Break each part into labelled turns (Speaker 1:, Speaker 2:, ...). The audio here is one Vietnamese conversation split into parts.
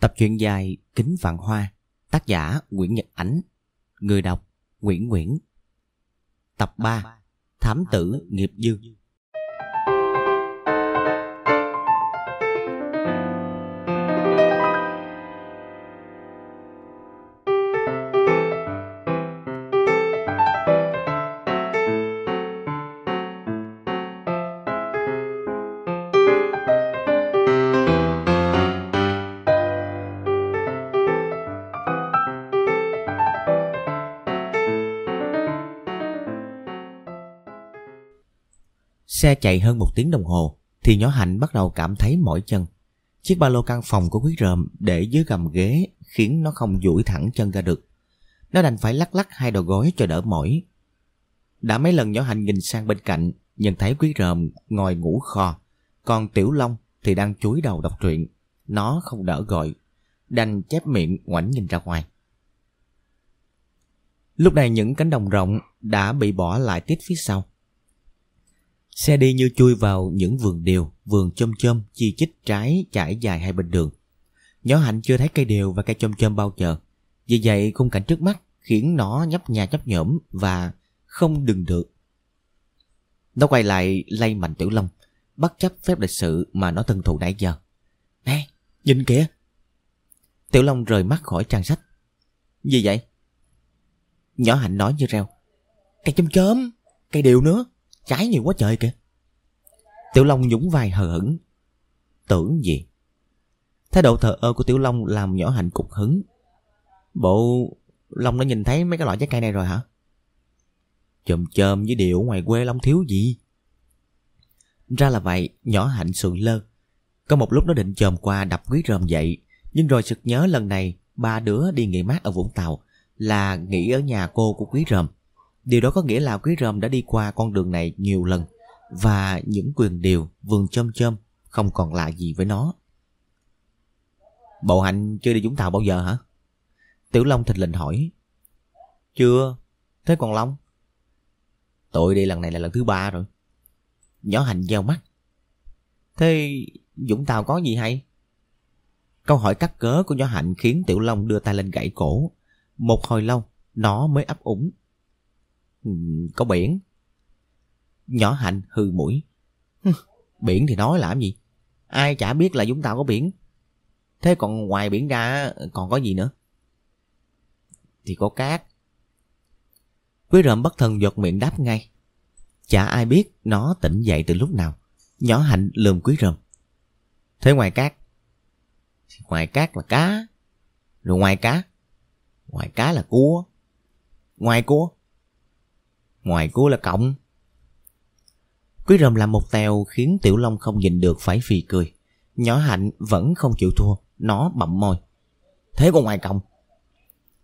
Speaker 1: Tập truyện dài Kính Vạn Hoa, Tác giả Nguyễn Nhật Ánh, Người đọc Nguyễn Nguyễn. Tập 3 Thám tử nghiệp dư. Xe chạy hơn một tiếng đồng hồ, thì nhỏ Hạnh bắt đầu cảm thấy mỏi chân. Chiếc ba lô căn phòng của quý rơm để dưới gầm ghế khiến nó không duỗi thẳng chân ra được. Nó đành phải lắc lắc hai đầu gối cho đỡ mỏi. Đã mấy lần nhỏ Hạnh nhìn sang bên cạnh nhận thấy quý rơm ngồi ngủ kho. Còn Tiểu Long thì đang chúi đầu đọc truyện. Nó không đỡ gọi. Đành chép miệng ngoảnh nhìn ra ngoài. Lúc này những cánh đồng rộng đã bị bỏ lại tít phía sau. Xe đi như chui vào những vườn điều, vườn chôm chôm, chi chít trái trải dài hai bên đường. Nhỏ Hạnh chưa thấy cây điều và cây chôm chôm bao giờ. Vì vậy khung cảnh trước mắt khiến nó nhấp nhà nhấp nhổm và không đừng được. Nó quay lại lay mạnh Tiểu Long, bất chấp phép lịch sự mà nó thân thụ nãy giờ. Nè, nhìn kìa! Tiểu Long rời mắt khỏi trang sách. Gì vậy? Nhỏ Hạnh nói như reo. Cây chôm chôm, cây điều nữa. Trái nhiều quá trời kìa. Tiểu Long nhúng vai hờ hững. Tưởng gì? Thái độ thờ ơ của Tiểu Long làm nhỏ hạnh cục hứng. Bộ, Long đã nhìn thấy mấy cái loại trái cây này rồi hả? Chồm chồm với điệu ngoài quê Long thiếu gì? Ra là vậy, Nhỏ hạnh sườn lơ. Có một lúc nó định chồm qua đập quý rơm dậy, Nhưng rồi sực nhớ lần này Ba đứa đi nghỉ mát ở Vũng Tàu Là nghỉ ở nhà cô của quý rơm. Điều đó có nghĩa là quý rơm đã đi qua con đường này nhiều lần và những quyền điều vườn chôm chôm không còn lạ gì với nó. Bộ hạnh chưa đi Vũng Tàu bao giờ hả? Tiểu Long thịt lình hỏi. Chưa, thế còn Long? Tội đi lần này là lần thứ ba rồi. Nhỏ hạnh gieo mắt. Thế dũng Tàu có gì hay? Câu hỏi cắt cớ của nhỏ hạnh khiến Tiểu Long đưa tay lên gãy cổ. Một hồi lâu, nó mới ấp úng. Có biển. Nhỏ hạnh hư mũi. Biển thì nói làm gì? Ai chả biết là chúng ta có biển. Thế còn ngoài biển ra, còn có gì nữa? Thì có cát. Quý rộm bất thần giọt miệng đáp ngay. Chả ai biết nó tỉnh dậy từ lúc nào. Nhỏ hạnh lườm quý rộm. Thế ngoài cát? Ngoài cát là cá. Rồi ngoài cá? Ngoài cá là cua. Ngoài cua? Ngoài cô là cộng Quý rồng làm một tèo khiến Tiểu Long không nhìn được phải phì cười. Nhỏ hạnh vẫn không chịu thua, nó bậm môi. Thế còn ngoài cộng?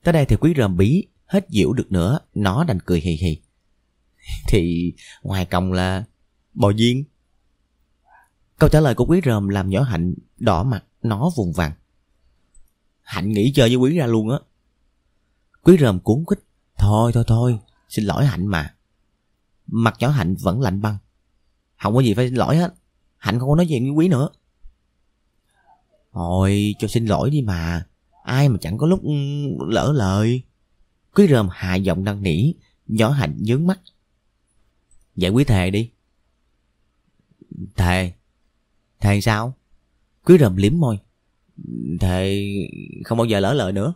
Speaker 1: Tới đây thì quý rồng bí, hết dịu được nữa, nó đành cười hì hì. Thì ngoài cộng là bò viên. Câu trả lời của quý rồng làm nhỏ hạnh đỏ mặt, nó vùng vàng. Hạnh nghĩ chơi với quý ra luôn á. Quý rồng cuốn quýt. Thôi thôi thôi, Xin lỗi Hạnh mà. Mặt nhỏ Hạnh vẫn lạnh băng. Không có gì phải xin lỗi hết. Hạnh không có nói gì với Quý nữa. Thôi, cho xin lỗi đi mà. Ai mà chẳng có lúc ừ, lỡ lời. Quý rơm hạ giọng năn nỉ, Nhỏ Hạnh nhướng mắt. Vậy Quý thề đi. Thề. Thề sao? Quý rơm liếm môi. Thề không bao giờ lỡ lời nữa.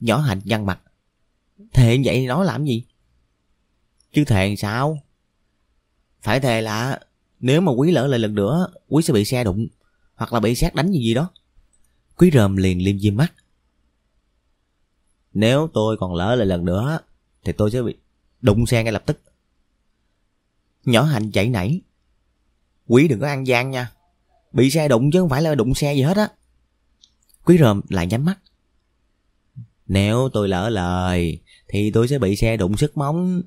Speaker 1: Nhỏ Hạnh nhăn mặt. Thề vậy nói làm gì? Chứ thề sao? Phải thề là nếu mà quý lỡ lại lần nữa, quý sẽ bị xe đụng hoặc là bị xét đánh gì gì đó. Quý rơm liền liêm diêm mắt. Nếu tôi còn lỡ lại lần nữa thì tôi sẽ bị đụng xe ngay lập tức. Nhỏ hạnh chạy nảy. Quý đừng có ăn gian nha. Bị xe đụng chứ không phải là đụng xe gì hết á. Quý rơm lại nhắm mắt. Nếu tôi lỡ lời thì tôi sẽ bị xe đụng sức móng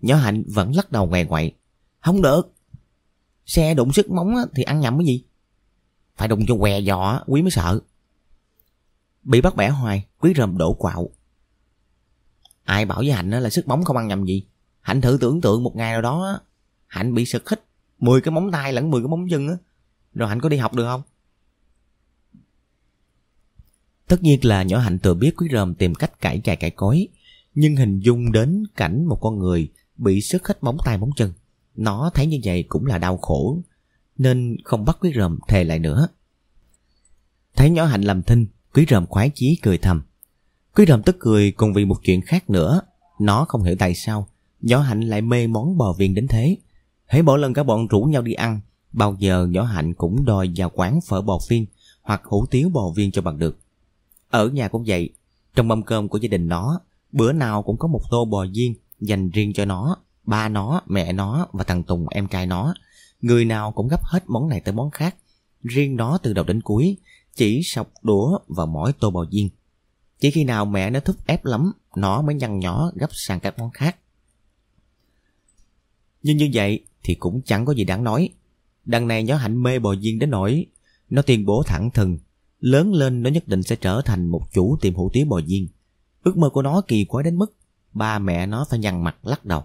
Speaker 1: Nhỏ Hạnh vẫn lắc đầu ngoè ngoại. Không được. Xe đụng sức móng thì ăn nhầm cái gì? Phải đụng cho què giò quý mới sợ. Bị bắt bẻ hoài, quý rầm đổ quạo. Ai bảo với Hạnh là sức móng không ăn nhầm gì? Hạnh thử tưởng tượng một ngày nào đó Hạnh bị sực hít 10 cái móng tay lẫn 10 cái móng chân á Rồi Hạnh có đi học được không? Tất nhiên là nhỏ hạnh tự biết quý rơm tìm cách cải chài cải cối, nhưng hình dung đến cảnh một con người bị sức hết móng tay móng chân. Nó thấy như vậy cũng là đau khổ, nên không bắt quý ròm thề lại nữa. Thấy nhỏ hạnh làm thinh, quý ròm khoái chí cười thầm. Quý ròm tức cười còn vì một chuyện khác nữa. Nó không hiểu tại sao nhỏ hạnh lại mê món bò viên đến thế. Hãy mỗi lần cả bọn rủ nhau đi ăn, bao giờ nhỏ hạnh cũng đòi vào quán phở bò viên hoặc hủ tiếu bò viên cho bằng được. Ở nhà cũng vậy, trong mâm cơm của gia đình nó, bữa nào cũng có một tô bò viên dành riêng cho nó, ba nó, mẹ nó và thằng Tùng em trai nó. Người nào cũng gấp hết món này tới món khác. Riêng nó từ đầu đến cuối, chỉ sọc đũa vào mỗi tô bò viên. Chỉ khi nào mẹ nó thúc ép lắm, nó mới nhăn nhỏ gấp sang các món khác. Nhưng như vậy thì cũng chẳng có gì đáng nói. Đằng này nhó hạnh mê bò viên đến nỗi nó tuyên bố thẳng thừng Lớn lên nó nhất định sẽ trở thành một chủ tiệm hủ tiếu bò viên Ước mơ của nó kỳ quá đến mức Ba mẹ nó phải nhăn mặt lắc đầu.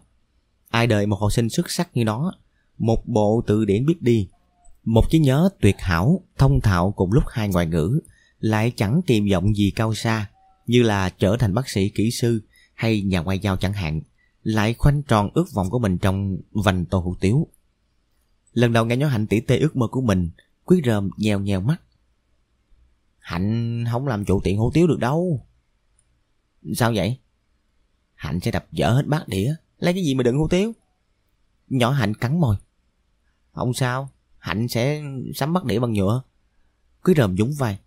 Speaker 1: Ai đời một học sinh xuất sắc như nó, Một bộ từ điển biết đi. Một trí nhớ tuyệt hảo, Thông thạo cùng lúc hai ngoại ngữ, Lại chẳng tìm vọng gì cao xa, Như là trở thành bác sĩ, kỹ sư Hay nhà ngoại giao chẳng hạn, Lại khoanh tròn ước vọng của mình trong vành tô hủ tiếu. Lần đầu nghe nhó hạnh tỉ tê ước mơ của mình Quý rơm nhèo nhèo mắt. Hạnh không làm chủ tiệm hủ tiếu được đâu. Sao vậy? Hạnh sẽ đập dở hết bát đĩa. Lấy cái gì mà đựng hủ tiếu? Nhỏ Hạnh cắn môi. Không sao, Hạnh sẽ sắm bát đĩa bằng nhựa. Cứ rờm dũng vai.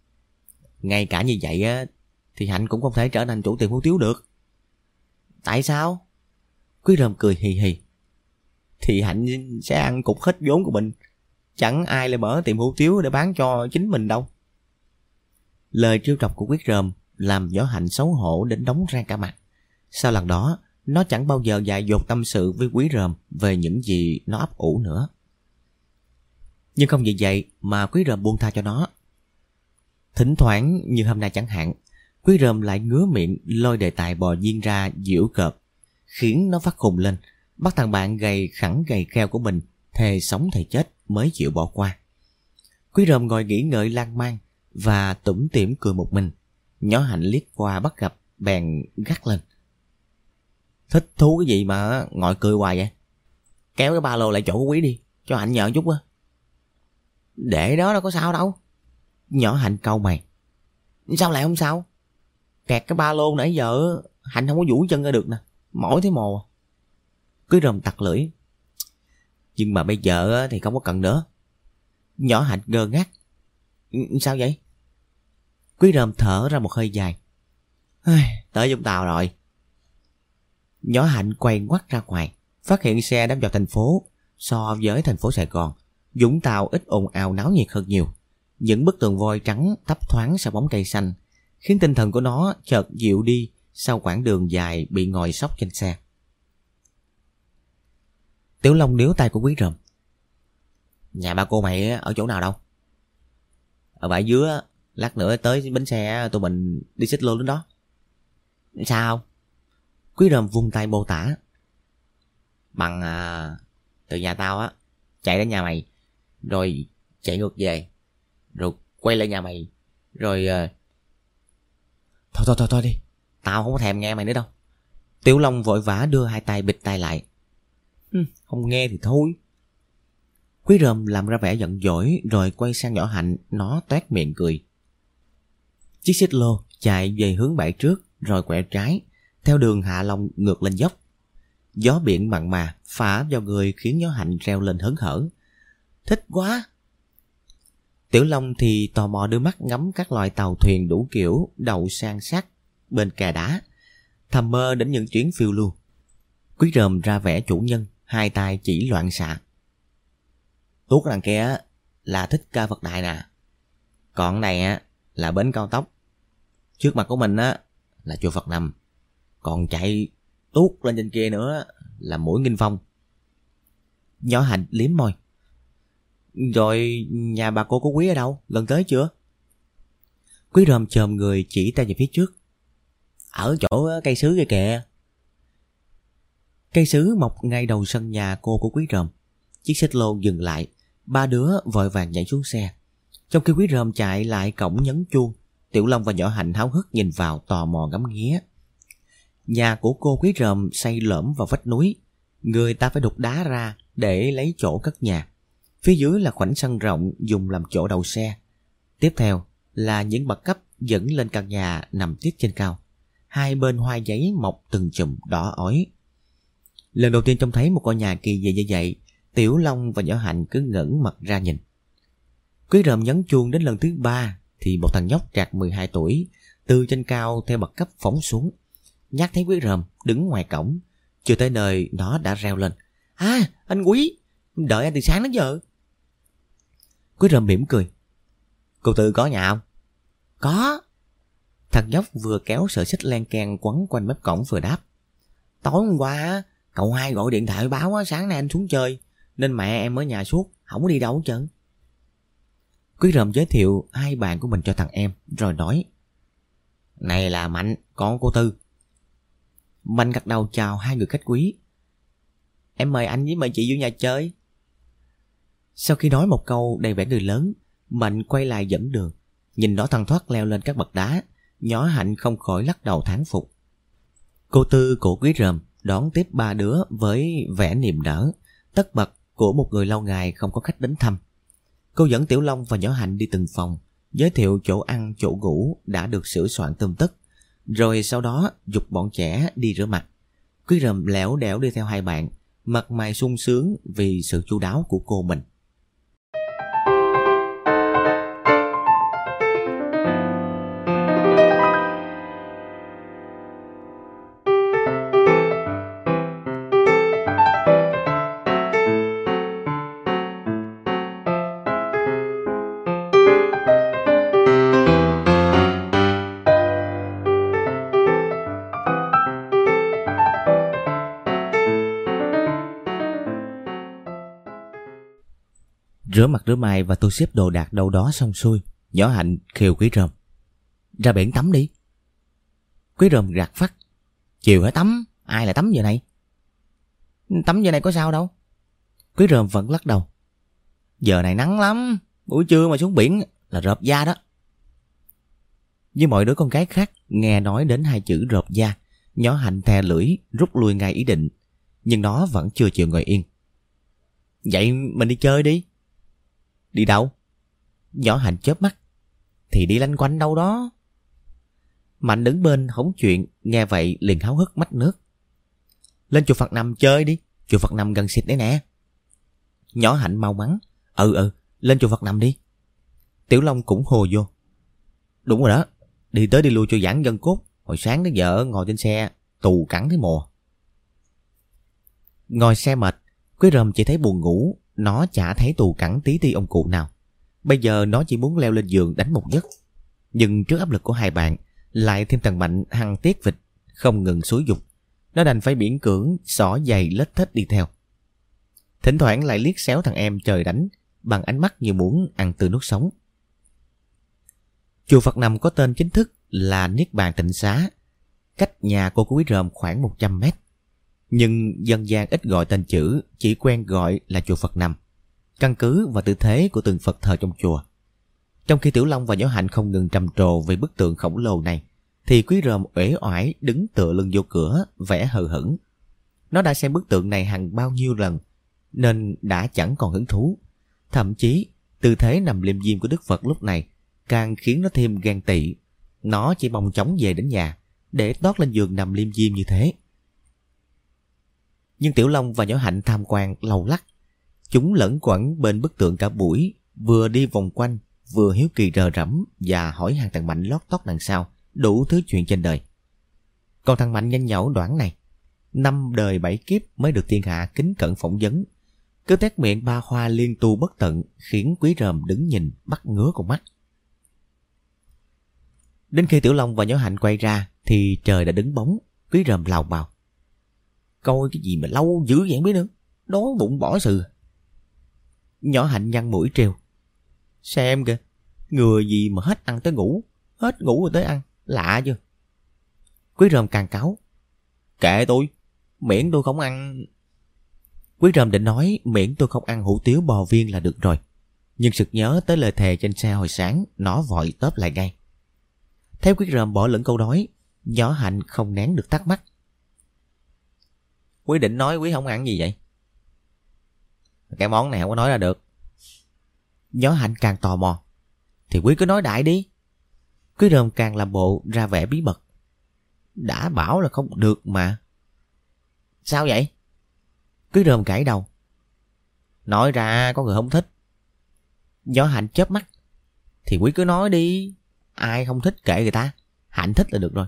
Speaker 1: Ngay cả như vậy á, Thì Hạnh cũng không thể trở thành chủ tiệm hủ tiếu được. Tại sao? Quý rơm cười hì hì. Thì Hạnh sẽ ăn cục hết vốn của mình. Chẳng ai lại mở tiệm hủ tiếu để bán cho chính mình đâu. Lời trêu chọc của quyết rơm làm gió hạnh xấu hổ đến đóng ra cả mặt. Sau lần đó, nó chẳng bao giờ dại dột tâm sự với quý rơm về những gì nó ấp ủ nữa. Nhưng không vì vậy mà quý rơm buông tha cho nó. Thỉnh thoảng như hôm nay chẳng hạn, quý rơm lại ngứa miệng lôi đề tài bò viên ra diễu cợt, khiến nó phát khùng lên, bắt thằng bạn gầy khẳng gầy keo của mình thề sống thề chết mới chịu bỏ qua. Quý rơm ngồi nghỉ ngợi lan man, và tủm tỉm cười một mình. Nhỏ hạnh liếc qua bắt gặp bèn gắt lên. Thích thú cái gì mà ngồi cười hoài vậy? Kéo cái ba lô lại chỗ của quý đi, cho hạnh nhờ chút á. Để đó đâu có sao đâu. Nhỏ hạnh câu mày. Sao lại không sao? Kẹt cái ba lô nãy giờ hạnh không có vũ chân ra được nè. Mỏi thế mồ. À. Cứ rồng tặc lưỡi. Nhưng mà bây giờ thì không có cần nữa. Nhỏ hạnh ngơ ngác. Ừ, sao vậy? Quý rơm thở ra một hơi dài. Tới Vũng Tàu rồi. Nhỏ Hạnh quay ngoắt ra ngoài, phát hiện xe đâm vào thành phố. So với thành phố Sài Gòn, dũng Tàu ít ồn ào náo nhiệt hơn nhiều. Những bức tường voi trắng thấp thoáng sau bóng cây xanh, khiến tinh thần của nó chợt dịu đi sau quãng đường dài bị ngồi sóc trên xe. Tiểu Long điếu tay của Quý Rầm. Nhà ba cô mày ở chỗ nào đâu? Ở bãi dưới Lát nữa tới bến xe tụi mình đi xích lô đến đó Sao Quý rầm vung tay mô tả. Bằng à, Từ nhà tao á Chạy đến nhà mày Rồi chạy ngược về Rồi quay lại nhà mày Rồi à... Thôi thôi thôi thôi đi. Tao không có thèm nghe mày nữa đâu. Tiểu Long vội vã đưa hai tay bịt tay lại. Không nghe thì thôi. Quý rơm làm ra vẻ giận dỗi Rồi quay sang nhỏ hạnh Nó toét miệng cười. Chiếc xích lô chạy về hướng bãi trước rồi quẹo trái, theo đường hạ long ngược lên dốc. Gió biển mặn mà phả vào người khiến gió hạnh reo lên hớn hở. Thích quá! Tiểu Long thì tò mò đưa mắt ngắm các loại tàu thuyền đủ kiểu đậu sang sát bên kè đá. Thầm mơ đến những chuyến phiêu lưu. Quý rơm ra vẻ chủ nhân, hai tay chỉ loạn xạ. Tuốt đằng kia là thích ca Phật Đại nè. Còn này là bến cao tốc Trước mặt của mình á là chùa Phật nằm. Còn chạy tuốt lên trên kia nữa là mũi nghinh phong. Nhỏ hạnh liếm môi. Rồi nhà bà cô có quý ở đâu? Gần tới chưa? Quý ròm chồm người chỉ tay về phía trước. Ở chỗ cây sứ kia kìa. Cây sứ mọc ngay đầu sân nhà cô của quý ròm. Chiếc xích lô dừng lại. Ba đứa vội vàng nhảy xuống xe. Trong khi quý ròm chạy lại cổng nhấn chuông, Tiểu Long và Nhỏ Hạnh háo hức nhìn vào tò mò ngắm nghía. Nhà của cô quý ròm xây lõm vào vách núi. Người ta phải đục đá ra để lấy chỗ cất nhà. Phía dưới là khoảnh sân rộng dùng làm chỗ đậu xe. Tiếp theo là những bậc cấp dẫn lên căn nhà nằm tiết trên cao. Hai bên hoa giấy mọc từng chùm đỏ ói. Lần đầu tiên trông thấy một ngôi nhà kỳ dị như vậy, Tiểu Long và Nhỏ Hạnh cứ ngẩn mặt ra nhìn. Quý ròm nhấn chuông đến lần thứ ba thì một thằng nhóc trạc 12 tuổi từ trên cao theo bậc cấp phóng xuống. Nhắc thấy quý ròm đứng ngoài cổng, chưa tới nơi nó đã reo lên. À, anh quý, đợi anh từ sáng đến giờ. Quý ròm mỉm cười. Cô Tư có nhà không? Có. Thằng nhóc vừa kéo sợi xích len keng quấn quanh mép cổng vừa đáp. Tối hôm qua, cậu hai gọi điện thoại báo sáng nay anh xuống chơi, nên mẹ em ở nhà suốt, không có đi đâu hết trơn. Quý ròm giới thiệu hai bạn của mình cho thằng em, rồi nói. Này là Mạnh, con cô Tư. Mạnh gật đầu chào hai người khách quý. Em mời anh với mời chị vô nhà chơi. Sau khi nói một câu đầy vẻ người lớn, Mạnh quay lại dẫn đường. Nhìn nó thăng thoát leo lên các bậc đá, nhỏ hạnh không khỏi lắc đầu thán phục. Cô Tư cổ quý rầm đón tiếp ba đứa với vẻ niềm nở, tất bật của một người lâu ngày không có khách đến thăm. Cô dẫn Tiểu Long và Nhỏ Hạnh đi từng phòng, giới thiệu chỗ ăn, chỗ ngủ đã được sửa soạn tươm tất. Rồi sau đó dục bọn trẻ đi rửa mặt. Quý rầm lẻo đẻo đi theo hai bạn, mặt mày sung sướng vì sự chu đáo của cô mình. Rửa mặt rửa mai và tôi xếp đồ đạc đâu đó xong xuôi. Nhỏ hạnh khều quý rơm. Ra biển tắm đi. Quý rơm gạt phát. Chiều hả tắm, ai lại tắm giờ này? Tắm giờ này có sao đâu. Quý rơm vẫn lắc đầu. Giờ này nắng lắm, buổi trưa mà xuống biển là rợp da đó. Như mọi đứa con gái khác, nghe nói đến hai chữ rợp da, nhỏ hạnh thè lưỡi, rút lui ngay ý định. Nhưng nó vẫn chưa chịu ngồi yên. Vậy mình đi chơi đi. Đi đâu? Nhỏ Hạnh chớp mắt. Thì đi lanh quanh đâu đó. Mạnh đứng bên hóng chuyện, nghe vậy liền háo hức mắt nước. Lên chùa Phật Nằm chơi đi, chùa Phật Nằm gần xịt đấy nè. Nhỏ Hạnh mau mắn. Ừ ừ, lên chùa Phật Nằm đi. Tiểu Long cũng hồ vô. Đúng rồi đó, đi tới đi lui cho giãn dân cốt. Hồi sáng đến giờ ngồi trên xe, tù cắn thấy mùa. Ngồi xe mệt, Quý rầm chỉ thấy buồn ngủ, nó chả thấy tù cẳng tí ti ông cụ nào. Bây giờ nó chỉ muốn leo lên giường đánh một giấc. Nhưng trước áp lực của hai bạn, lại thêm thằng Mạnh hăng tiết vịt, không ngừng xúi dục. Nó đành phải biển cưỡng, xỏ giày lết thết đi theo. Thỉnh thoảng lại liếc xéo thằng em trời đánh, bằng ánh mắt như muốn ăn từ nước sống. Chùa Phật Nằm có tên chính thức là Niết Bàn Tịnh Xá, cách nhà cô quý Rơm khoảng 100 mét. Nhưng dân gian ít gọi tên chữ, chỉ quen gọi là chùa Phật Nằm, căn cứ vào tư thế của từng Phật thờ trong chùa. Trong khi Tiểu Long và Nhỏ Hạnh không ngừng trầm trồ về bức tượng khổng lồ này, thì Quý Ròm uể oải đứng tựa lưng vô cửa, vẻ hờ hững. Nó đã xem bức tượng này hàng bao nhiêu lần, nên đã chẳng còn hứng thú. Thậm chí, tư thế nằm liêm diêm của Đức Phật lúc này càng khiến nó thêm ghen tị. Nó chỉ mong chóng về đến nhà, để tót lên giường nằm liêm diêm như thế. Nhưng Tiểu Long và Nhỏ Hạnh tham quan lâu lắc. Chúng lẫn quẩn bên bức tượng cả buổi, vừa đi vòng quanh, vừa hiếu kỳ rờ rẫm và hỏi hàng thằng Mạnh lót tóc đằng sau, đủ thứ chuyện trên đời. Còn thằng Mạnh nhanh nhẩu đoạn này, năm đời bảy kiếp mới được thiên hạ kính cận phỏng vấn. Cứ tét miệng ba hoa liên tu bất tận khiến quý ròm đứng nhìn bắt ngứa con mắt. Đến khi Tiểu Long và Nhỏ Hạnh quay ra thì trời đã đứng bóng, quý ròm lào bào. Coi cái gì mà lâu dữ vậy biết nữa. Đói bụng bỏ sự. Nhỏ hạnh nhăn mũi treo Xem kìa Người gì mà hết ăn tới ngủ Hết ngủ rồi tới ăn Lạ chưa? Quý rơm càng cáo Kệ tôi Miễn tôi không ăn. Quý rơm định nói miễn tôi không ăn hủ tiếu bò viên là được rồi. Nhưng sực nhớ tới lời thề trên xe hồi sáng Nó vội tớp lại ngay. Thấy quý rơm bỏ lẫn câu nói, nhỏ hạnh không nén được tắt mắt. Quý định nói quý không ăn gì vậy? Cái món này không có nói ra được. Nhỏ hạnh càng tò mò. Thì quý cứ nói đại đi. Quý rơm càng làm bộ ra vẻ bí mật. Đã bảo là không được mà. Sao vậy? Quý rơm cãi đầu. Nói ra có người không thích. Gió hạnh chớp mắt. Thì quý cứ nói đi. Ai không thích kệ người ta. Hạnh thích là được rồi.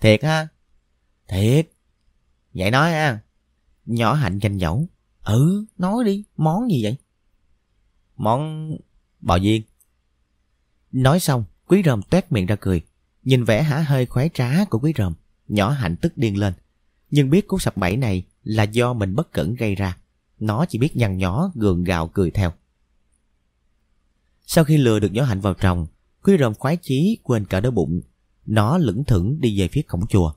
Speaker 1: Thiệt ha? Thiệt. Vậy nói ha. Nhỏ hạnh tranh dẫu. Ừ, nói đi. Món gì vậy? Món bò viên. Nói xong, quý ròm tét miệng ra cười. Nhìn vẻ hả hơi khoái trá của quý ròm. Nhỏ hạnh tức điên lên. Nhưng biết cú sập bẫy này là do mình bất cẩn gây ra. Nó chỉ biết nhăn nhó gượng gạo cười theo. Sau khi lừa được nhỏ hạnh vào tròng, quý ròm khoái chí quên cả đói bụng. Nó lững thững đi về phía cổng chùa.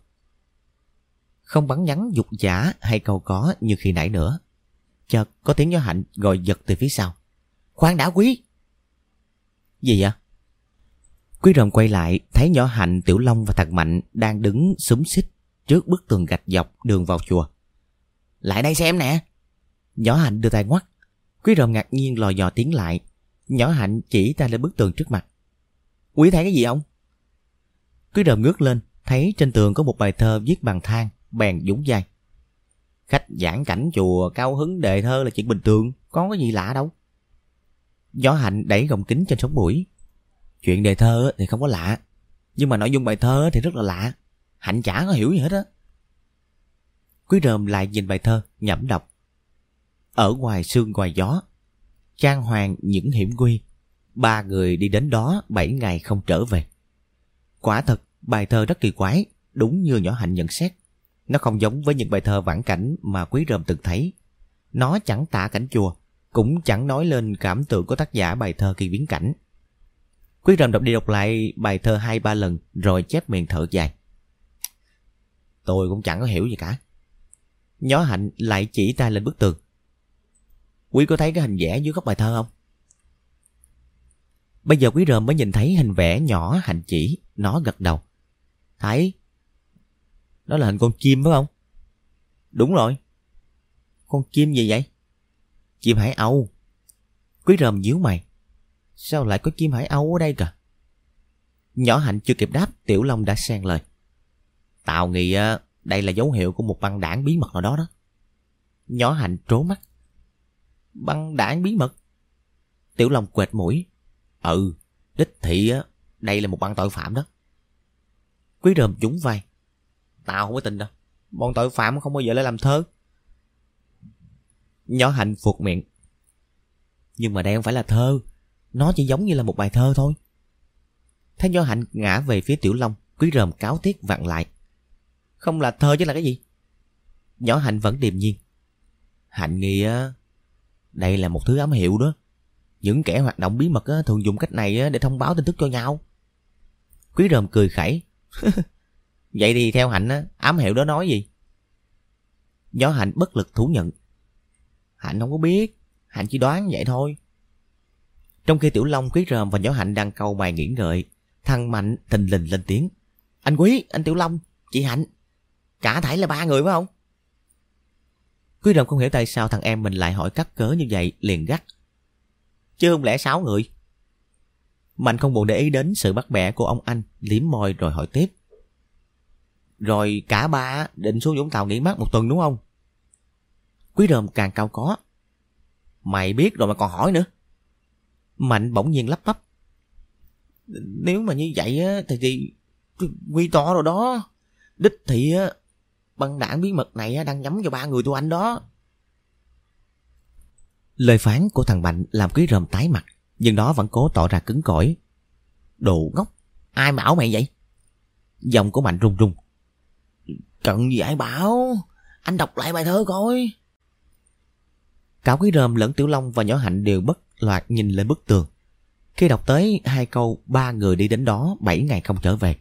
Speaker 1: Không bắn nhắn dục giả hay cầu có như khi nãy nữa. Chợt có tiếng nhỏ hạnh gọi giật từ phía sau. Khoan đã quý! Gì vậy? Quý rồng quay lại thấy nhỏ hạnh, tiểu long và thằng mạnh đang đứng súng xích trước bức tường gạch dọc đường vào chùa. Lại đây xem nè! Nhỏ hạnh đưa tay ngoắt. Quý rồng ngạc nhiên lò dò tiếng lại. Nhỏ hạnh chỉ tay lên bức tường trước mặt. Quý thấy cái gì không? Quý rồng ngước lên, thấy trên tường có một bài thơ viết bằng than, bèn dũng dai. Khách giảng cảnh chùa cao hứng đề thơ là chuyện bình thường, có cái gì lạ đâu. Gió hạnh đẩy gọng kính trên sống mũi. Chuyện đề thơ thì không có lạ, nhưng mà nội dung bài thơ thì rất là lạ. Hạnh chả có hiểu gì hết á. Quý rơm lại nhìn bài thơ, nhẩm đọc. Ở ngoài sương ngoài gió, trang hoàng những hiểm nguy, ba người đi đến đó bảy ngày không trở về. Quả thật, bài thơ rất kỳ quái, đúng như nhỏ hạnh nhận xét. Nó không giống với những bài thơ vãn cảnh mà quý rơm từng thấy. Nó chẳng tả cảnh chùa, cũng chẳng nói lên cảm tưởng của tác giả bài thơ kỳ biến cảnh. Quý rơm đọc đi đọc lại bài thơ hai ba lần rồi chép miệng thở dài. Tôi cũng chẳng có hiểu gì cả. Nhó hạnh lại chỉ tay lên bức tường. Quý có thấy cái hình vẽ dưới góc bài thơ không? Bây giờ quý rơm mới nhìn thấy hình vẽ nhỏ hạnh chỉ, nó gật đầu. Thấy, đó là hình con chim phải không? Đúng rồi. Con chim gì vậy? Chim hải âu. Quý rầm nhíu mày. Sao lại có chim hải âu ở đây cả? Nhỏ hạnh chưa kịp đáp, Tiểu Long đã xen lời. Tao nghĩ ờ, đây là dấu hiệu của một băng đảng bí mật nào đó đó. Nhỏ hạnh trố mắt. Băng đảng bí mật? Tiểu Long quệt mũi. Ừ, đích thị ờ, đây là một băng tội phạm đó. Quý rơm dũng vai. Tao không có tin đâu. Bọn tội phạm không bao giờ lại làm thơ. Nhỏ hạnh phục miệng. Nhưng mà đây không phải là thơ. Nó chỉ giống như là một bài thơ thôi. Thấy nhỏ hạnh ngã về phía tiểu long, quý rơm cáo tiết vặn lại. Không là thơ chứ là cái gì? Nhỏ hạnh vẫn điềm nhiên. Hạnh nghĩ đây là một thứ ám hiệu đó. Những kẻ hoạt động bí mật thường dùng cách này để thông báo tin tức cho nhau. Quý rơm cười khẩy. Vậy thì theo Hạnh á, ám hiệu đó nói gì? Gió Hạnh bất lực thú nhận. Hạnh không có biết, Hạnh chỉ đoán vậy thôi. Trong khi Tiểu Long, Quý Rơm và Gió Hạnh đang câu bài nghỉ ngợi, thằng Mạnh thình lình lên tiếng. Anh Quý, anh Tiểu Long, chị Hạnh, cả thảy là ba người phải không? Quý Rơm không hiểu tại sao thằng em mình lại hỏi cắt cớ như vậy, liền gắt. Chứ không lẽ sáu người? Mạnh không buồn để ý đến sự bắt bẻ của ông anh, liếm môi rồi hỏi tiếp. Rồi cả ba định xuống Vũng Tàu nghỉ mát một tuần đúng không? Quý rơm càng cao có. Mày biết rồi mà còn hỏi nữa. Mạnh bỗng nhiên lắp bắp. Nếu mà như vậy á, thì, thì quy to rồi đó. Đích thị á, băng đảng bí mật này đang nhắm vào ba người tụi anh đó. Lời phán của thằng Mạnh làm quý rơm tái mặt, nhưng nó vẫn cố tỏ ra cứng cỏi. Đồ ngốc, ai bảo mày vậy? Giọng của Mạnh run run. Cần gì ai bảo. Anh đọc lại bài thơ coi. Cáo Quý Rơm lẫn Tiểu Long và Nhỏ Hạnh đều bất loạt nhìn lên bức tường. Khi đọc tới hai câu Ba người đi đến đó bảy ngày không trở về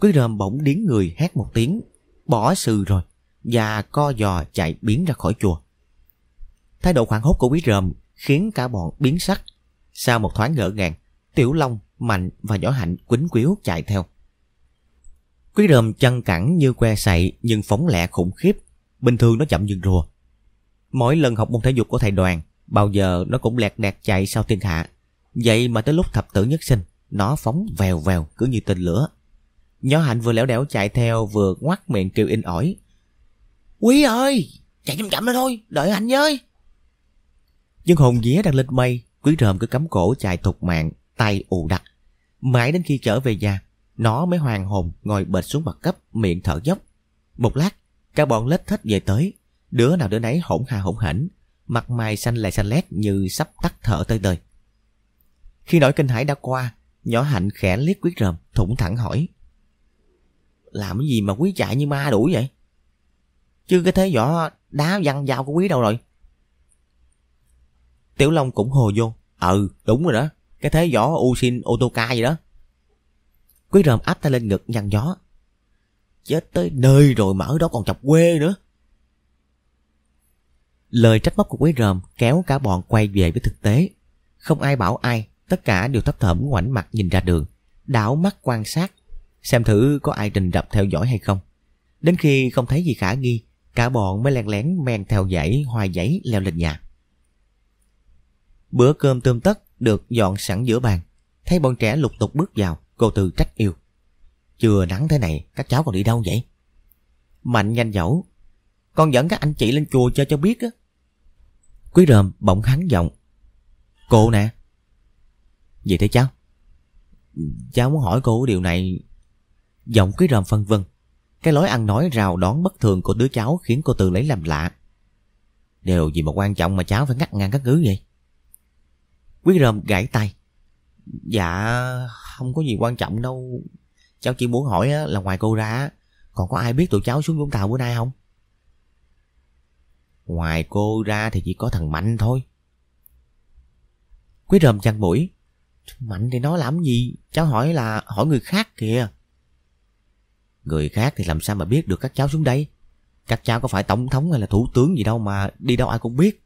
Speaker 1: Quý Rơm bỗng điến người hét một tiếng Bỏ sư rồi Và co giò chạy biến ra khỏi chùa. Thái độ hoảng hốt của Quý Rơm Khiến cả bọn biến sắc. Sau một thoáng ngỡ ngàng Tiểu Long, Mạnh và Nhỏ Hạnh quýnh quýu chạy theo. Quý rơm chân cẳng như que sậy nhưng phóng lẹ khủng khiếp. Bình thường nó chậm như rùa. Mỗi lần học môn thể dục của thầy đoàn, bao giờ nó cũng lẹt đẹt chạy sau thiên hạ. Vậy mà tới lúc thập tử nhất sinh, nó phóng vèo vèo cứ như tên lửa. Nhỏ Hạnh vừa lẻo đẻo chạy theo vừa ngoắt miệng kêu in ỏi. Quý ơi, chạy chậm chậm thôi, đợi anh với. Nhưng hồn vía đang lên mây, quý rơm cứ cắm cổ chạy thục mạng, tay ù đặc. Mãi đến khi trở về nhà, nó mới hoàn hồn ngồi bệt xuống mặt cấp, miệng thở dốc. Một lát, cả bọn lết thết về tới, đứa nào đứa nấy hỗn hà hỗn hển, mặt mày xanh lè xanh lét như sắp tắt thở tới đời. Khi nỗi kinh hãi đã qua, nhỏ hạnh khẽ liếc quyết rầm, thủng thẳng hỏi. Làm cái gì mà quý chạy như ma đuổi vậy? Chứ cái thế võ đá văng dao của quý đâu rồi? Tiểu Long cũng hồ vô. Ừ, đúng rồi đó. Cái thế võ u xin ô tô ca gì đó. Quý rơm áp tay lên ngực nhăn nhó, Chết tới nơi rồi mà ở đó còn chọc quê nữa. Lời trách móc của quý rơm kéo cả bọn quay về với thực tế. Không ai bảo ai, tất cả đều thấp thỏm ngoảnh mặt nhìn ra đường, đảo mắt quan sát, xem thử có ai trình rập theo dõi hay không. Đến khi không thấy gì khả nghi, cả bọn mới len lén men theo dãy hoa giấy leo lên nhà. Bữa cơm tươm tất được dọn sẵn giữa bàn, thấy bọn trẻ lục tục bước vào, cô Tư trách yêu. Chưa nắng thế này, các cháu còn đi đâu vậy? Mạnh nhanh dẫu, con dẫn các anh chị lên chùa cho cho biết á. Quý rơm bỗng hắn giọng. Cô nè. Gì thế cháu? Cháu muốn hỏi cô điều này. Giọng quý rơm phân vân. Cái lối ăn nói rào đón bất thường của đứa cháu khiến cô Tư lấy làm lạ. Điều gì mà quan trọng mà cháu phải ngắt ngang các ngứ vậy? Quý rơm gãy tay. Dạ, không có gì quan trọng đâu. Cháu chỉ muốn hỏi là ngoài cô ra, còn có ai biết tụi cháu xuống Vũng Tàu bữa nay không? Ngoài cô ra thì chỉ có thằng Mạnh thôi. Quý rơm chăn mũi. Mạnh thì nó làm gì? Cháu hỏi là hỏi người khác kìa. Người khác thì làm sao mà biết được các cháu xuống đây? Các cháu có phải tổng thống hay là thủ tướng gì đâu mà đi đâu ai cũng biết.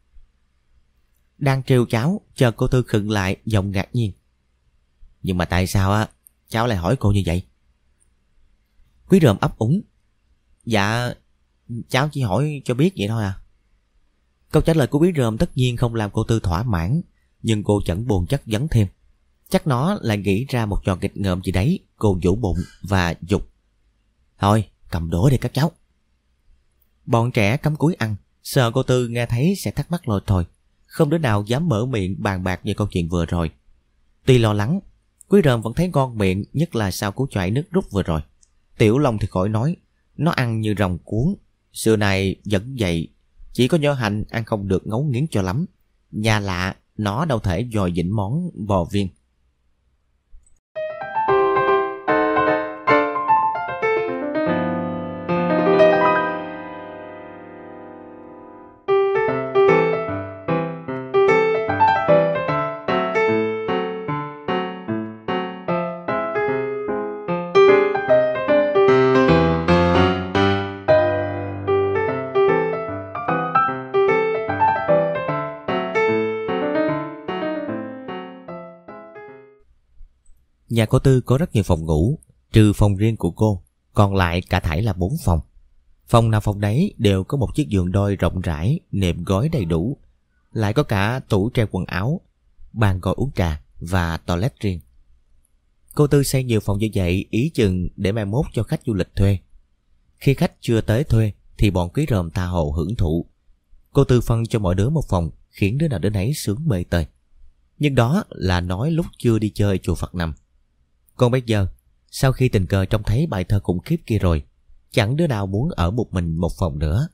Speaker 1: Đang trêu cháu, chờ cô Tư khựng lại, giọng ngạc nhiên. Nhưng mà tại sao á, cháu lại hỏi cô như vậy? Quý rơm ấp úng. Dạ, cháu chỉ hỏi cho biết vậy thôi à. Câu trả lời của quý rơm tất nhiên không làm cô Tư thỏa mãn, nhưng cô chẳng buồn chất vấn thêm. Chắc nó lại nghĩ ra một trò kịch ngợm gì đấy, cô vũ bụng và dục. Thôi, cầm đũa đi các cháu. Bọn trẻ cắm cúi ăn, sợ cô Tư nghe thấy sẽ thắc mắc lôi thôi. Không đứa nào dám mở miệng bàn bạc về câu chuyện vừa rồi. Tuy lo lắng, Quý rơm vẫn thấy ngon miệng, nhất là sau cú chảy nước rút vừa rồi. Tiểu Long thì khỏi nói, nó ăn như rồng cuốn. Xưa này vẫn vậy, chỉ có nhỏ hành ăn không được ngấu nghiến cho lắm. Nhà lạ, nó đâu thể dòi dĩnh món bò viên. Cô Tư có rất nhiều phòng ngủ, trừ phòng riêng của cô, còn lại cả thảy là bốn phòng. Phòng nào phòng đấy đều có một chiếc giường đôi rộng rãi, nệm gói đầy đủ. Lại có cả tủ treo quần áo, bàn ngồi uống trà và toilet riêng. Cô Tư xây nhiều phòng như vậy ý chừng để mai mốt cho khách du lịch thuê. Khi khách chưa tới thuê thì bọn quý ròm tha hồ hưởng thụ. Cô Tư phân cho mọi đứa một phòng khiến đứa nào đứa nấy sướng mê tơi. Nhưng đó là nói lúc chưa đi chơi chùa Phật nằm. Còn bây giờ, sau khi tình cờ trông thấy bài thơ khủng khiếp kia rồi, chẳng đứa nào muốn ở một mình một phòng nữa.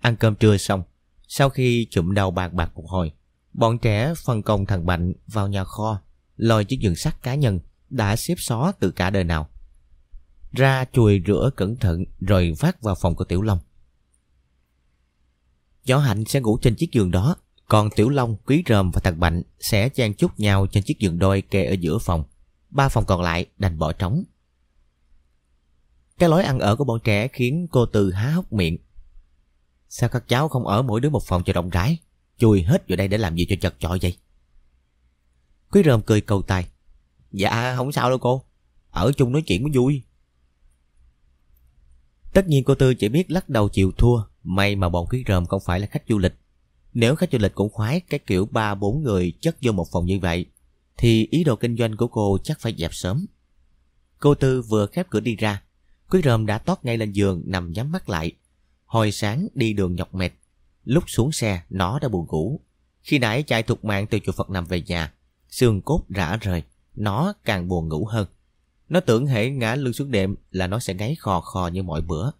Speaker 1: Ăn cơm trưa xong, sau khi chụm đầu bạc bạc một hồi, bọn trẻ phân công thằng Bạnh vào nhà kho, lòi chiếc giường sắt cá nhân đã xếp xó từ cả đời nào. Ra chùi rửa cẩn thận rồi vác vào phòng của Tiểu Long. Gió Hạnh sẽ ngủ trên chiếc giường đó, còn Tiểu Long, Quý Rơm và thằng Bạnh sẽ chen chúc nhau trên chiếc giường đôi kê ở giữa phòng ba phòng còn lại đành bỏ trống. Cái lối ăn ở của bọn trẻ khiến cô Từ há hốc miệng. Sao các cháu không ở mỗi đứa một phòng cho rộng rãi, chui hết vào đây để làm gì cho chật chội vậy? Quý rơm cười cầu tài. Dạ không sao đâu cô Ở chung nói chuyện mới vui Tất nhiên cô Tư chỉ biết lắc đầu chịu thua May mà bọn quý Rơm không phải là khách du lịch Nếu khách du lịch cũng khoái Cái kiểu ba bốn người chất vô một phòng như vậy thì ý đồ kinh doanh của cô chắc phải dẹp sớm. Cô Tư vừa khép cửa đi ra, Quý Rơm đã tót ngay lên giường Nằm nhắm mắt lại. Hồi sáng đi đường nhọc mệt, Lúc xuống xe nó đã buồn ngủ. Khi nãy chạy thục mạng từ chùa Phật nằm về nhà, Xương cốt rã rời, Nó càng buồn ngủ hơn. Nó tưởng hệ ngã lưng xuống đệm Là nó sẽ ngáy khò khò như mọi bữa.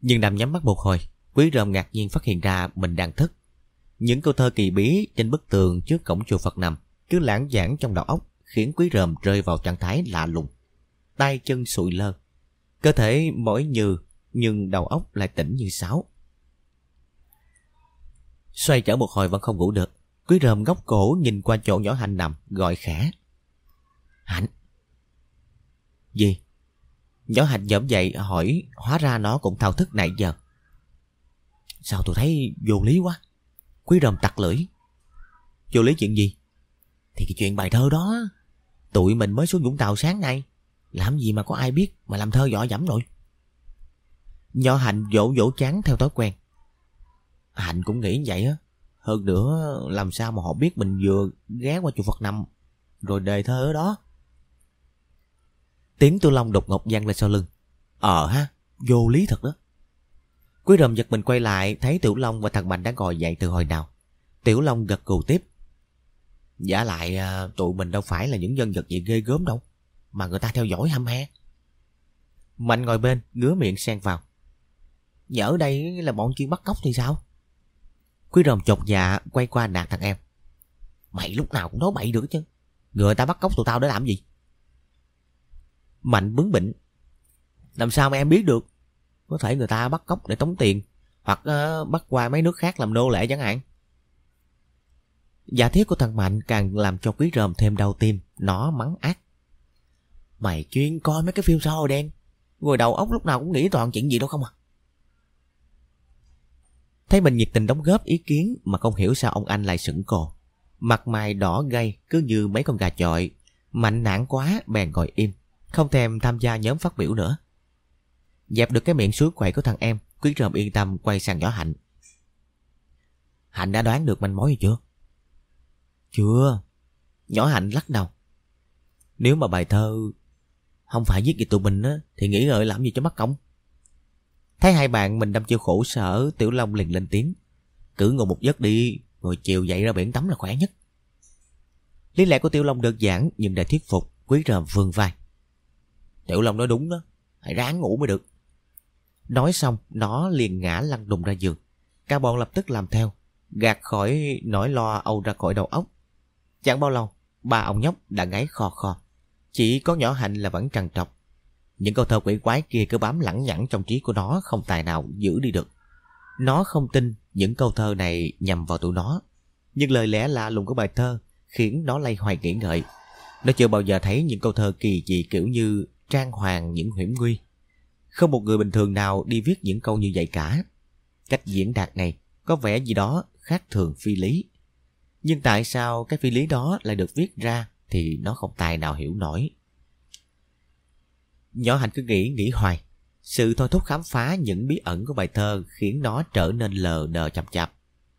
Speaker 1: Nhưng nằm nhắm mắt một hồi, Quý Rơm ngạc nhiên phát hiện ra mình đang thức. Những câu thơ kỳ bí trên bức tường trước cổng chùa Phật nằm Cứ lãng giảng trong đầu óc, Khiến quý ròm rơi vào trạng thái lạ lùng. Tay chân sụi lơ. Cơ thể mỏi như Nhưng đầu óc lại tỉnh như sáo. Xoay trở một hồi vẫn không ngủ được, Quý rơm góc cổ nhìn qua chỗ nhỏ Hạnh nằm, Gọi khẽ. Hạnh. Gì? Nhỏ Hạnh nhổm dậy hỏi, Hóa ra nó cũng thao thức nãy giờ. Sao tôi thấy vô lý quá? Quý rơm tặc lưỡi. Vô lý chuyện gì? Thì cái chuyện bài thơ đó, Tụi mình mới xuống Vũng Tàu sáng nay. Làm gì mà có ai biết Mà làm thơ giỏi dẫm rồi Nhỏ Hạnh vỗ vỗ chán theo thói quen. Hạnh cũng nghĩ vậy á. Hơn nữa, làm sao mà họ biết mình vừa ghé qua chùa Phật nằm, Rồi đề thơ ở đó. Tiếng tu long đột ngột vang lên sau lưng. Ờ ha, Vô lý thật đó. Quý rầm giật mình quay lại, Thấy Tiểu Long và thằng Mạnh đã ngồi dậy từ hồi nào. Tiểu Long gật cù tiếp. Giả lại à, tụi mình đâu phải là những nhân vật gì ghê gớm đâu, Mà người ta theo dõi hăm he. Mạnh ngồi bên, Ngứa miệng xen vào. Nhỡ đây là bọn chuyên bắt cóc thì sao? Quý ròm chột dạ quay qua nạt thằng em. Mày lúc nào cũng nói bậy được chứ. Người ta bắt cóc tụi tao để làm gì? Mạnh bướng bỉnh. Làm sao mà em biết được? Có thể người ta bắt cóc để tống tiền Hoặc uh, bắt qua mấy nước khác làm nô lệ chẳng hạn Giả thiết của thằng Mạnh càng làm cho quý ròm thêm đau tim Nó mắng ác Mày chuyên coi mấy cái phim xã hội đen Ngồi đầu óc lúc nào cũng nghĩ toàn chuyện gì đâu không à Thấy mình nhiệt tình đóng góp ý kiến mà không hiểu sao ông anh lại sững cồ. Mặt mày đỏ gay cứ như mấy con gà chọi. Mạnh nản quá bèn ngồi im, không thèm tham gia nhóm phát biểu nữa. Dẹp được cái miệng suối quậy của thằng em, Quý Rơm yên tâm quay sang nhỏ Hạnh. Hạnh đã đoán được manh mối gì chưa? Chưa. Nhỏ Hạnh lắc đầu. Nếu mà bài thơ không phải viết về tụi mình á, thì nghĩ ngợi làm gì cho mất công. Thấy hai bạn mình đâm chiêu khổ sở Tiểu Long liền lên tiếng Cứ ngồi một giấc đi Rồi chiều dậy ra biển tắm là khỏe nhất Lý lẽ của Tiểu Long đơn giản Nhưng đã thuyết phục Quý ròm vương vai Tiểu Long nói đúng đó Hãy ráng ngủ mới được Nói xong, Nó liền ngã lăn đùng ra giường Cả bọn lập tức làm theo, Gạt khỏi nỗi lo âu ra khỏi đầu óc Chẳng bao lâu, Ba ông nhóc đã ngáy kho kho Chỉ có nhỏ hạnh là vẫn trằn trọc những câu thơ quỷ quái kia cứ bám lẳng nhẳng trong trí của nó, không tài nào giữ đi được. Nó không tin những câu thơ này nhằm vào tụi nó. Nhưng lời lẽ lạ lùng của bài thơ khiến nó lay hoài nghĩ ngợi. Nó chưa bao giờ thấy những câu thơ kỳ dị kiểu như trang hoàng những hiểm nguy. Không một người bình thường nào đi viết những câu như vậy cả. Cách diễn đạt này có vẻ gì đó khác thường phi lý. Nhưng tại sao cái phi lý đó lại được viết ra thì nó không tài nào hiểu nổi. Nhỏ Hành cứ nghĩ nghĩ hoài. Sự thôi thúc khám phá những bí ẩn của bài thơ khiến nó trở nên lờ đờ chậm chạp.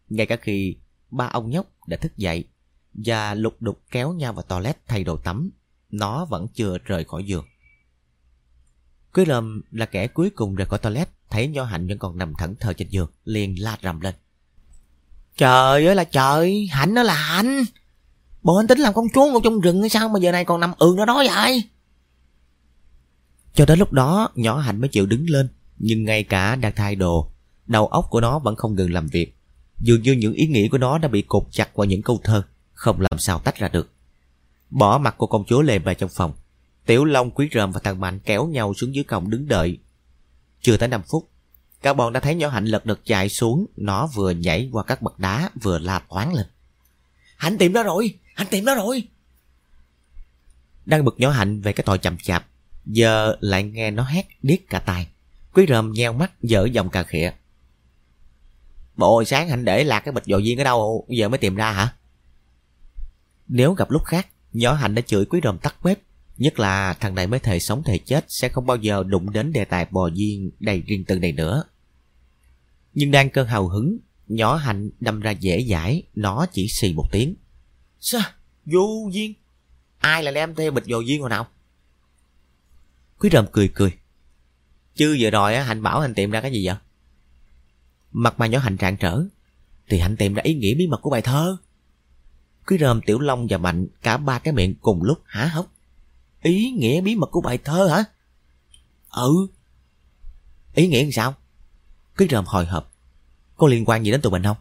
Speaker 1: Ngay cả khi ba ông nhóc đã thức dậy và lục đục kéo nhau vào toilet thay đồ tắm, nó vẫn chưa rời khỏi giường. Quý Lâm là kẻ cuối cùng rời khỏi toilet, thấy Nho Hạnh vẫn còn nằm thẫn thờ trên giường, liền la rầm lên. Trời ơi là trời, Hạnh nó là Hạnh. Bộ anh tính làm con chuông ở trong rừng hay sao mà giờ này còn nằm ườn nó đó vậy? Cho đến lúc đó nhỏ Hạnh mới chịu đứng lên Nhưng ngay cả đang thay đồ Đầu óc của nó vẫn không ngừng làm việc Dường như những ý nghĩ của nó đã bị cột chặt vào những câu thơ Không làm sao tách ra được Bỏ mặt của công chúa lề về trong phòng Tiểu Long, Quý Rơm và thằng Mạnh kéo nhau xuống dưới cổng đứng đợi. Chưa tới 5 phút Cả bọn đã thấy nhỏ Hạnh lật đật chạy xuống Nó vừa nhảy qua các bậc đá Vừa la toán lên. Hạnh tìm nó rồi, Hạnh tìm nó rồi. Đang bực nhỏ Hạnh về cái tội chậm chạp Giờ lại nghe nó hét điếc cả tai. Quý rơm nheo mắt dở dòng cà khịa. Bộ sáng Hạnh để lạc cái bịch dội viên ở đâu Giờ mới tìm ra hả? Nếu gặp lúc khác Nhỏ Hạnh đã chửi quý Rồng tắt bếp. Nhất là thằng này mới thề sống thề chết Sẽ không bao giờ đụng đến đề tài bò duyên đầy riêng tư này nữa. Nhưng đang cơn hào hứng Nhỏ Hạnh đâm ra dễ dãi Nó chỉ xì một tiếng. Sao? Vô duyên Ai là đem theo bịch vô duyên hồi nào? Quý ròm cười cười. Chứ vừa rồi á Hạnh bảo Hạnh tìm ra cái gì vậy? Mặt mà nhỏ Hạnh trạng trở Thì Hạnh tìm ra ý nghĩa bí mật của bài thơ. Quý ròm Tiểu Long và Mạnh Cả ba cái miệng cùng lúc há hốc Ý nghĩa bí mật của bài thơ hả? Ừ. Ý nghĩa làm sao? Quý ròm hồi hộp. Có liên quan gì đến tụi mình không?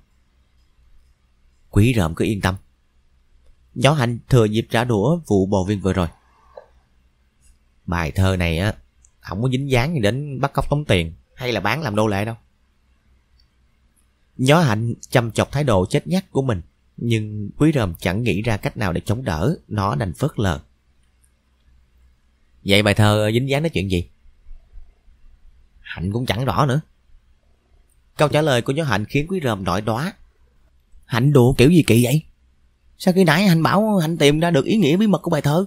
Speaker 1: Quý ròm cứ yên tâm. Nhỏ Hạnh thừa dịp trả đũa vụ bồ viên vừa rồi. Bài thơ này á, Không có dính dáng gì đến bắt cóc tống tiền Hay là bán làm nô lệ đâu. Nhỏ hạnh chăm chọc thái độ chết nhát của mình, Nhưng quý ròm chẳng nghĩ ra cách nào để chống đỡ Nó đành phớt lờ. Vậy bài thơ dính dáng đến chuyện gì? Hạnh cũng chẳng rõ nữa. Câu trả lời của nhó hạnh khiến quý ròm nổi đóa Hạnh đùa kiểu gì kỳ vậy? Sao khi nãy Hạnh bảo Hạnh tìm ra được ý nghĩa bí mật của bài thơ?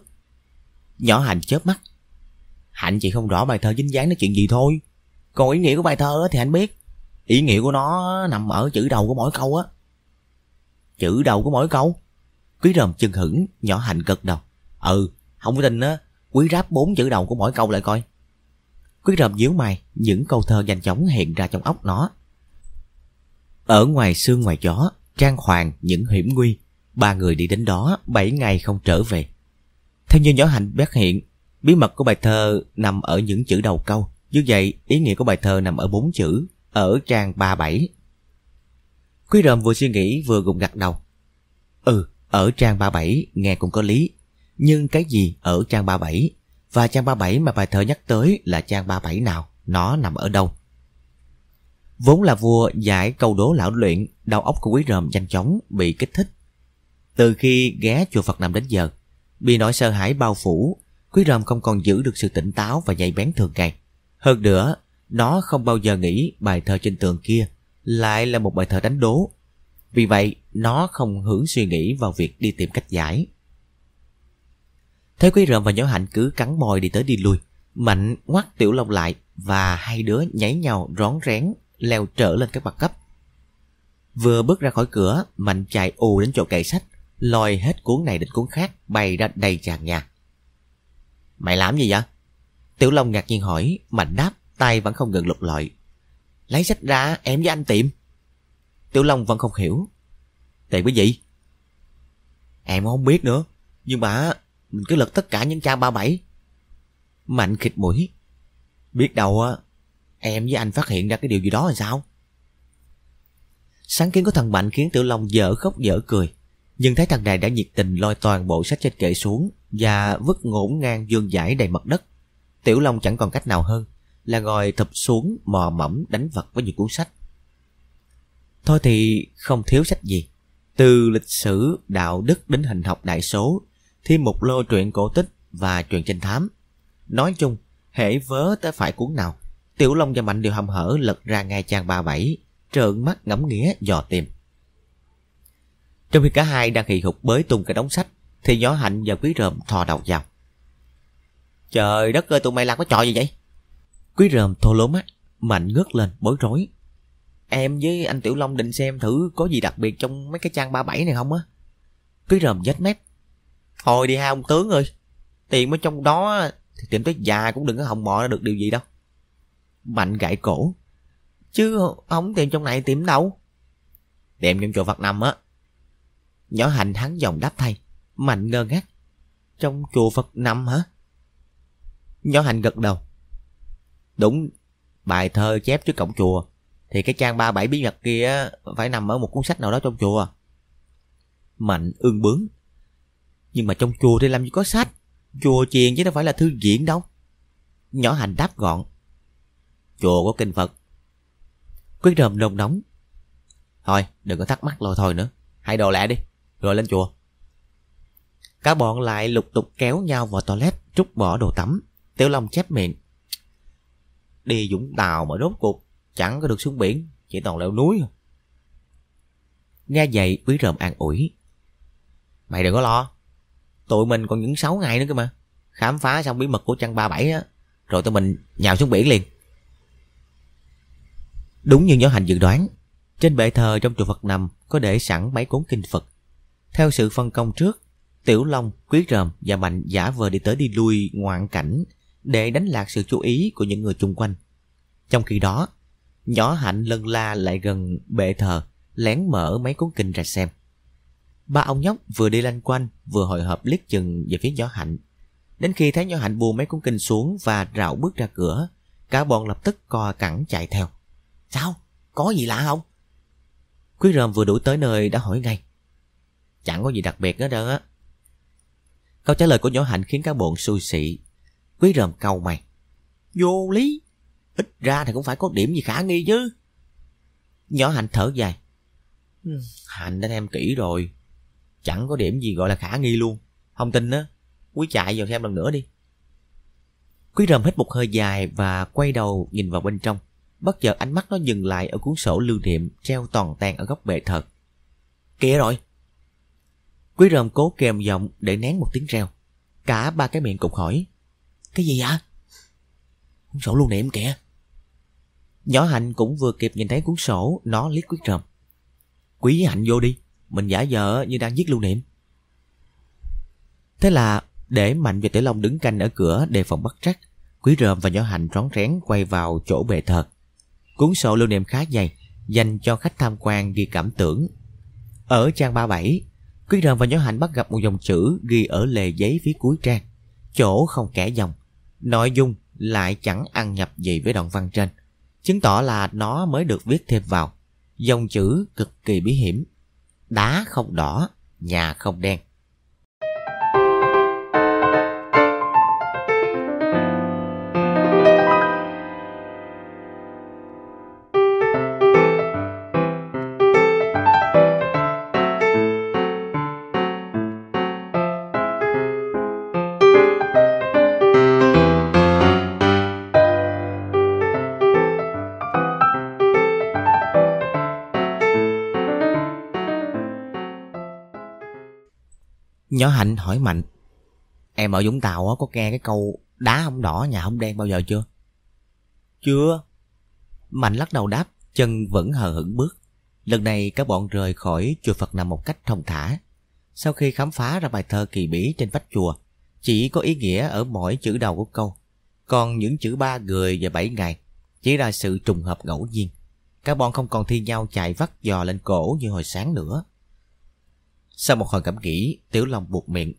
Speaker 1: Nhỏ Hạnh chớp mắt. Hạnh chỉ không rõ bài thơ dính dáng đến chuyện gì thôi. Còn ý nghĩa của bài thơ thì Hạnh biết. Ý nghĩa của nó nằm ở chữ đầu của mỗi câu á. Chữ đầu của mỗi câu. Quý ròm chừng hững Nhỏ Hạnh gật đầu. Ừ không có tin á. Quý ráp bốn chữ đầu của mỗi câu lại coi. Quý rầm díu mày Những câu thơ nhanh chóng hiện ra trong óc nó. Ở ngoài xương ngoài gió Trang hoàng những hiểm nguy Ba người đi đến đó Bảy ngày không trở về. Theo như nhỏ hạnh phát hiện Bí mật của bài thơ nằm ở những chữ đầu câu. Như vậy ý nghĩa của bài thơ nằm ở bốn chữ Ở trang 37 Quý rầm vừa suy nghĩ vừa gục gặt đầu. Ừ, ở trang 37 nghe cũng có lý. Nhưng cái gì ở trang 37 Và trang 37 mà bài thơ nhắc tới là trang 37 nào Nó nằm ở đâu Vốn là vua giải câu đố lão luyện Đầu óc của quý ròm nhanh chóng bị kích thích Từ khi ghé chùa Phật Nam đến giờ Bị nỗi sợ hãi bao phủ Quý ròm không còn giữ được sự tỉnh táo và nhạy bén thường ngày. Hơn nữa, nó không bao giờ nghĩ bài thơ trên tường kia lại là một bài thơ đánh đố. Vì vậy, nó không hướng suy nghĩ vào việc đi tìm cách giải thế quý rợm và nhỏ hạnh cứ cắn mồi đi tới đi lui. Mạnh ngoắt tiểu long lại và hai đứa nhảy nhau rón rén leo trở lên các bậc cấp. Vừa bước ra khỏi cửa, Mạnh chạy ù đến chỗ kệ sách, lòi hết cuốn này đến cuốn khác bay ra đầy tràn nhà. Mày làm gì vậy? Tiểu Long ngạc nhiên hỏi, Mạnh đáp, tay vẫn không ngừng lục lọi. Lấy sách ra, em với anh tìm. Tiểu Long vẫn không hiểu. Tìm cái gì? Em không biết nữa, nhưng mà mình cứ lật tất cả những trang ba bảy. Mạnh khịt mũi. Biết đâu á, em với anh phát hiện ra cái điều gì đó là sao? Sáng kiến của thằng Mạnh khiến Tiểu Long dở khóc dở cười. Nhưng thấy thằng này đã nhiệt tình lôi toàn bộ sách trên kệ xuống và vứt ngổn ngang dương giải đầy mặt đất. Tiểu Long chẳng còn cách nào hơn là ngồi thụp xuống mò mẫm đánh vật với những cuốn sách. Thôi thì không thiếu sách gì. Từ lịch sử, đạo đức đến hình học đại số, thêm một lô truyện cổ tích và truyện trinh thám. Nói chung, hễ vớ tới phải cuốn nào, Tiểu Long và Mạnh đều hầm hở lật ra ngay trang ba bảy, trợn mắt ngắm nghía dò tìm. Trong khi cả hai đang hì hục bới tung cái đống sách Thì gió hạnh và quý rơm thò đầu vào Trời đất ơi tụi mày làm cái trò gì vậy Quý rơm thô lố mắt Mạnh ngước lên bối rối Em với anh Tiểu Long định xem thử Có gì đặc biệt trong mấy cái trang 37 này không á Quý rơm dách mép Thôi đi ha, ông tướng ơi. Tiền ở trong đó Thì tìm tới già cũng đừng có hòng mò ra được điều gì đâu. Mạnh gãi cổ. Chứ không tìm trong này tìm đâu. Tìm trong chùa Phật Nằm á. Nhỏ hành hắn dòng đáp thay. Mạnh ngơ ngác. Trong chùa Phật nằm hả? Nhỏ hành gật đầu. Đúng, Bài thơ chép trước cổng chùa. Thì cái trang ba bảy bí mật kia Phải nằm ở một cuốn sách nào đó trong chùa. Mạnh ương bướng. Nhưng mà trong chùa thì làm gì có sách Chùa chiền chứ đâu phải là thư viện đâu Nhỏ hành đáp gọn Chùa có kinh Phật Quyết rơm nồng nóng Thôi đừng có thắc mắc lôi thôi nữa Hãy đồ lẹ đi rồi lên chùa. Cả bọn lại lục tục kéo nhau vào toilet trút bỏ đồ tắm. Tiểu Long chép miệng. Đi Dũng Tàu mà rốt cuộc chẳng có được xuống biển, chỉ toàn leo núi. Nghe vậy quý rợm an ủi. Mày đừng có lo. Tụi mình còn những 6 ngày nữa cơ mà. Khám phá xong bí mật của trăng 37 á. Rồi tụi mình nhào xuống biển liền. Đúng như Nhỏ Hành dự đoán, trên bệ thờ trong chùa Phật nằm có để sẵn mấy cuốn kinh Phật. Theo sự phân công trước, Tiểu Long, Quý Ròm và Mạnh giả vờ đi tới đi lui ngoạn cảnh để đánh lạc sự chú ý của những người chung quanh. Trong khi đó, nhỏ Hạnh lân la lại gần bệ thờ, lén mở mấy cuốn kinh ra xem. Ba ông nhóc vừa đi lanh quanh, vừa hồi hộp liếc chừng về phía nhỏ Hạnh. Đến khi thấy nhỏ Hạnh buông mấy cuốn kinh xuống và rảo bước ra cửa, cả bọn lập tức co cẳng chạy theo. Sao? Có gì lạ không? Quý ròm vừa đuổi tới nơi đã hỏi ngay. Chẳng có gì đặc biệt hết trơn á. Câu trả lời của nhỏ Hạnh khiến cả bọn xui xị. Quý ròm cau mày. Vô lý. Ít ra thì cũng phải có điểm gì khả nghi chứ. Nhỏ Hạnh thở dài. Hạnh đã đem kỹ rồi. Chẳng có điểm gì gọi là khả nghi luôn. Không tin á. Quý chạy vào xem lần nữa đi. Quý rầm hít một hơi dài và quay đầu nhìn vào bên trong. Bất chợt ánh mắt nó dừng lại ở cuốn sổ lưu niệm treo toàn tàn ở góc bệ thờ. Kìa rồi! Quý rầm cố kèm giọng để nén một tiếng reo. Cả ba cái miệng cục hỏi. Cái gì vậy? Cuốn sổ lưu niệm kìa. Nhỏ Hạnh cũng vừa kịp nhìn thấy cuốn sổ, nó liếc quý rầm Quý Hạnh vô đi, mình giả vờ như đang viết lưu niệm. Thế là để Mạnh và Tiểu Long đứng canh ở cửa đề phòng bắt trắc, Quý rơm và nhỏ hành rón rén quay vào chỗ bệ thờ. Cuốn sổ lưu niệm khá dày, dành cho khách tham quan ghi cảm tưởng. Ở trang 37, Quý rơm và nhỏ hành bắt gặp một dòng chữ ghi ở lề giấy phía cuối trang. Chỗ không kẻ dòng. Nội dung lại chẳng ăn nhập gì với đoạn văn trên. Chứng tỏ là nó mới được viết thêm vào. Dòng chữ cực kỳ bí hiểm. Đá không đỏ, nhà không đen. Nhỏ Hạnh hỏi Mạnh, Em ở Vũng Tàu có nghe cái câu Đá không đỏ, nhà không đen bao giờ chưa? Chưa. Mạnh lắc đầu đáp, Chân vẫn hờ hững bước. Lần này các bọn rời khỏi chùa Phật nằm một cách thông thả. Sau khi khám phá ra bài thơ kỳ bí trên vách chùa, Chỉ có ý nghĩa ở mỗi chữ đầu của câu. Còn những chữ ba người và bảy ngày Chỉ là sự trùng hợp ngẫu nhiên. Các bọn không còn thi nhau chạy vắt giò lên cổ như hồi sáng nữa sau một hồi cảm nghĩ, Tiểu Long buộc miệng.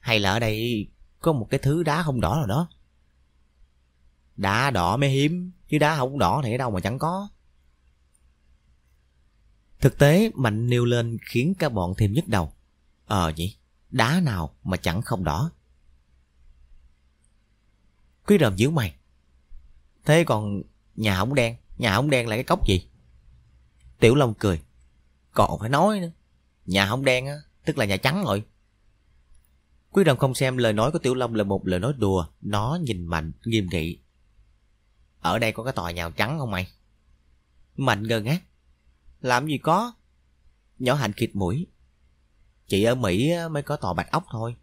Speaker 1: Hay là ở đây có một cái thứ đá không đỏ nào đó? Đá đỏ mới hiếm, chứ đá không đỏ thì ở đâu mà chẳng có. Thực tế, Mạnh nêu lên khiến cả bọn thêm nhức đầu. Ờ nhỉ, đá nào mà chẳng không đỏ? Quý rầm díu mày. Thế còn nhà ống đen, nhà ống đen là cái cốc gì? Tiểu Long cười. Còn phải nói nữa. Nhà không đen á, tức là nhà trắng rồi. Quý đồng không xem lời nói của Tiểu Long là một lời nói đùa, nó nhìn Mạnh nghiêm nghị. Ở đây có cái tòa nhà trắng không mày? Mạnh ngơ ngác. Làm gì có? Nhỏ Hạnh khịt mũi. Chị ở Mỹ mới có tòa bạch ốc thôi.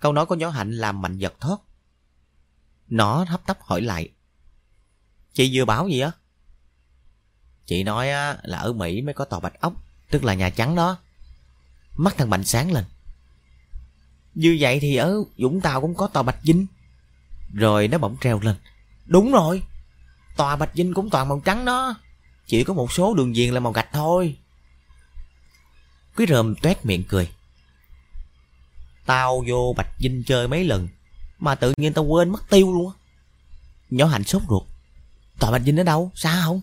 Speaker 1: Câu nói của nhỏ Hạnh làm Mạnh giật thót. Nó hấp tấp hỏi lại. Chị vừa báo gì á? Chị nói là ở Mỹ mới có tòa bạch ốc Tức là Nhà Trắng đó. Mắt thằng Mạnh sáng lên. Như vậy thì ở Vũng Tàu cũng có tòa Bạch Vinh. Rồi nó bỗng treo lên. Đúng rồi. Tòa Bạch Vinh cũng toàn màu trắng đó. Chỉ có một số đường viền là màu gạch thôi. Quý rơm toét miệng cười. Tao vô Bạch Vinh chơi mấy lần, Mà tự nhiên tao quên mất tiêu luôn Nhỏ Hạnh sốt ruột. Tòa Bạch Vinh ở đâu? Xa không?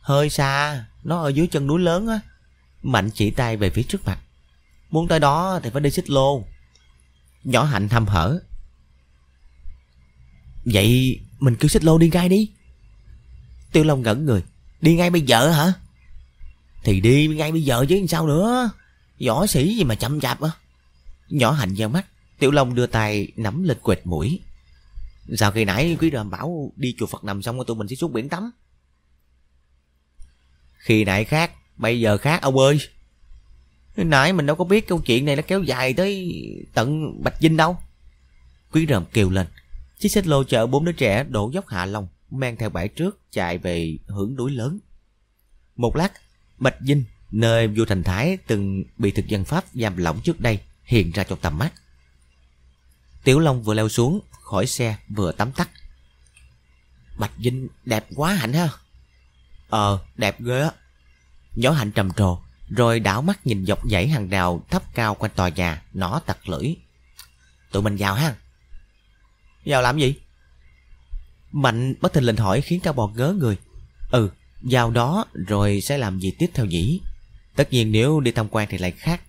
Speaker 1: Hơi xa. Nó ở dưới chân núi lớn á. Mạnh chỉ tay về phía trước mặt. Muốn tới đó thì phải đi xích lô. Nhỏ Hạnh thầm hở. Vậy mình cứ xích lô đi ngay đi. Tiêu Long ngẩn người. Đi ngay bây giờ hả? Thì đi ngay bây giờ chứ, sao nữa? Võ sĩ gì mà chậm chạp á. Nhỏ Hạnh gieo mắt. Tiểu Long đưa tay nắm lên quệt mũi. Sao khi nãy quý đoàn bảo Đi chùa Phật nằm xong rồi tụi mình sẽ xuống biển tắm? Khi nãy khác Bây giờ khác ông ơi Nãy mình đâu có biết câu chuyện này nó kéo dài tới tận Bạch Vinh đâu. Quý rầm kêu lên. Chiếc xích lô chở bốn đứa trẻ đổ dốc hạ long, mang theo bãi trước chạy về hướng núi lớn. Một lát, Bạch Vinh, nơi vua Thành Thái từng bị thực dân Pháp giam lỏng trước đây, hiện ra trong tầm mắt. Tiểu Long vừa leo xuống khỏi xe vừa tắm tắt. Bạch Vinh đẹp quá Hạnh ha. Ờ, đẹp ghê á. Gió Hạnh trầm trồ, rồi đảo mắt nhìn dọc dãy hàng rào thấp cao quanh tòa nhà, nó tặc lưỡi. Tụi mình vào ha. Vào làm gì? Mạnh bất thình lình hỏi khiến cả bọn ngớ người. Ừ, vào đó rồi sẽ làm gì tiếp theo nhỉ? Tất nhiên nếu đi tham quan thì lại khác.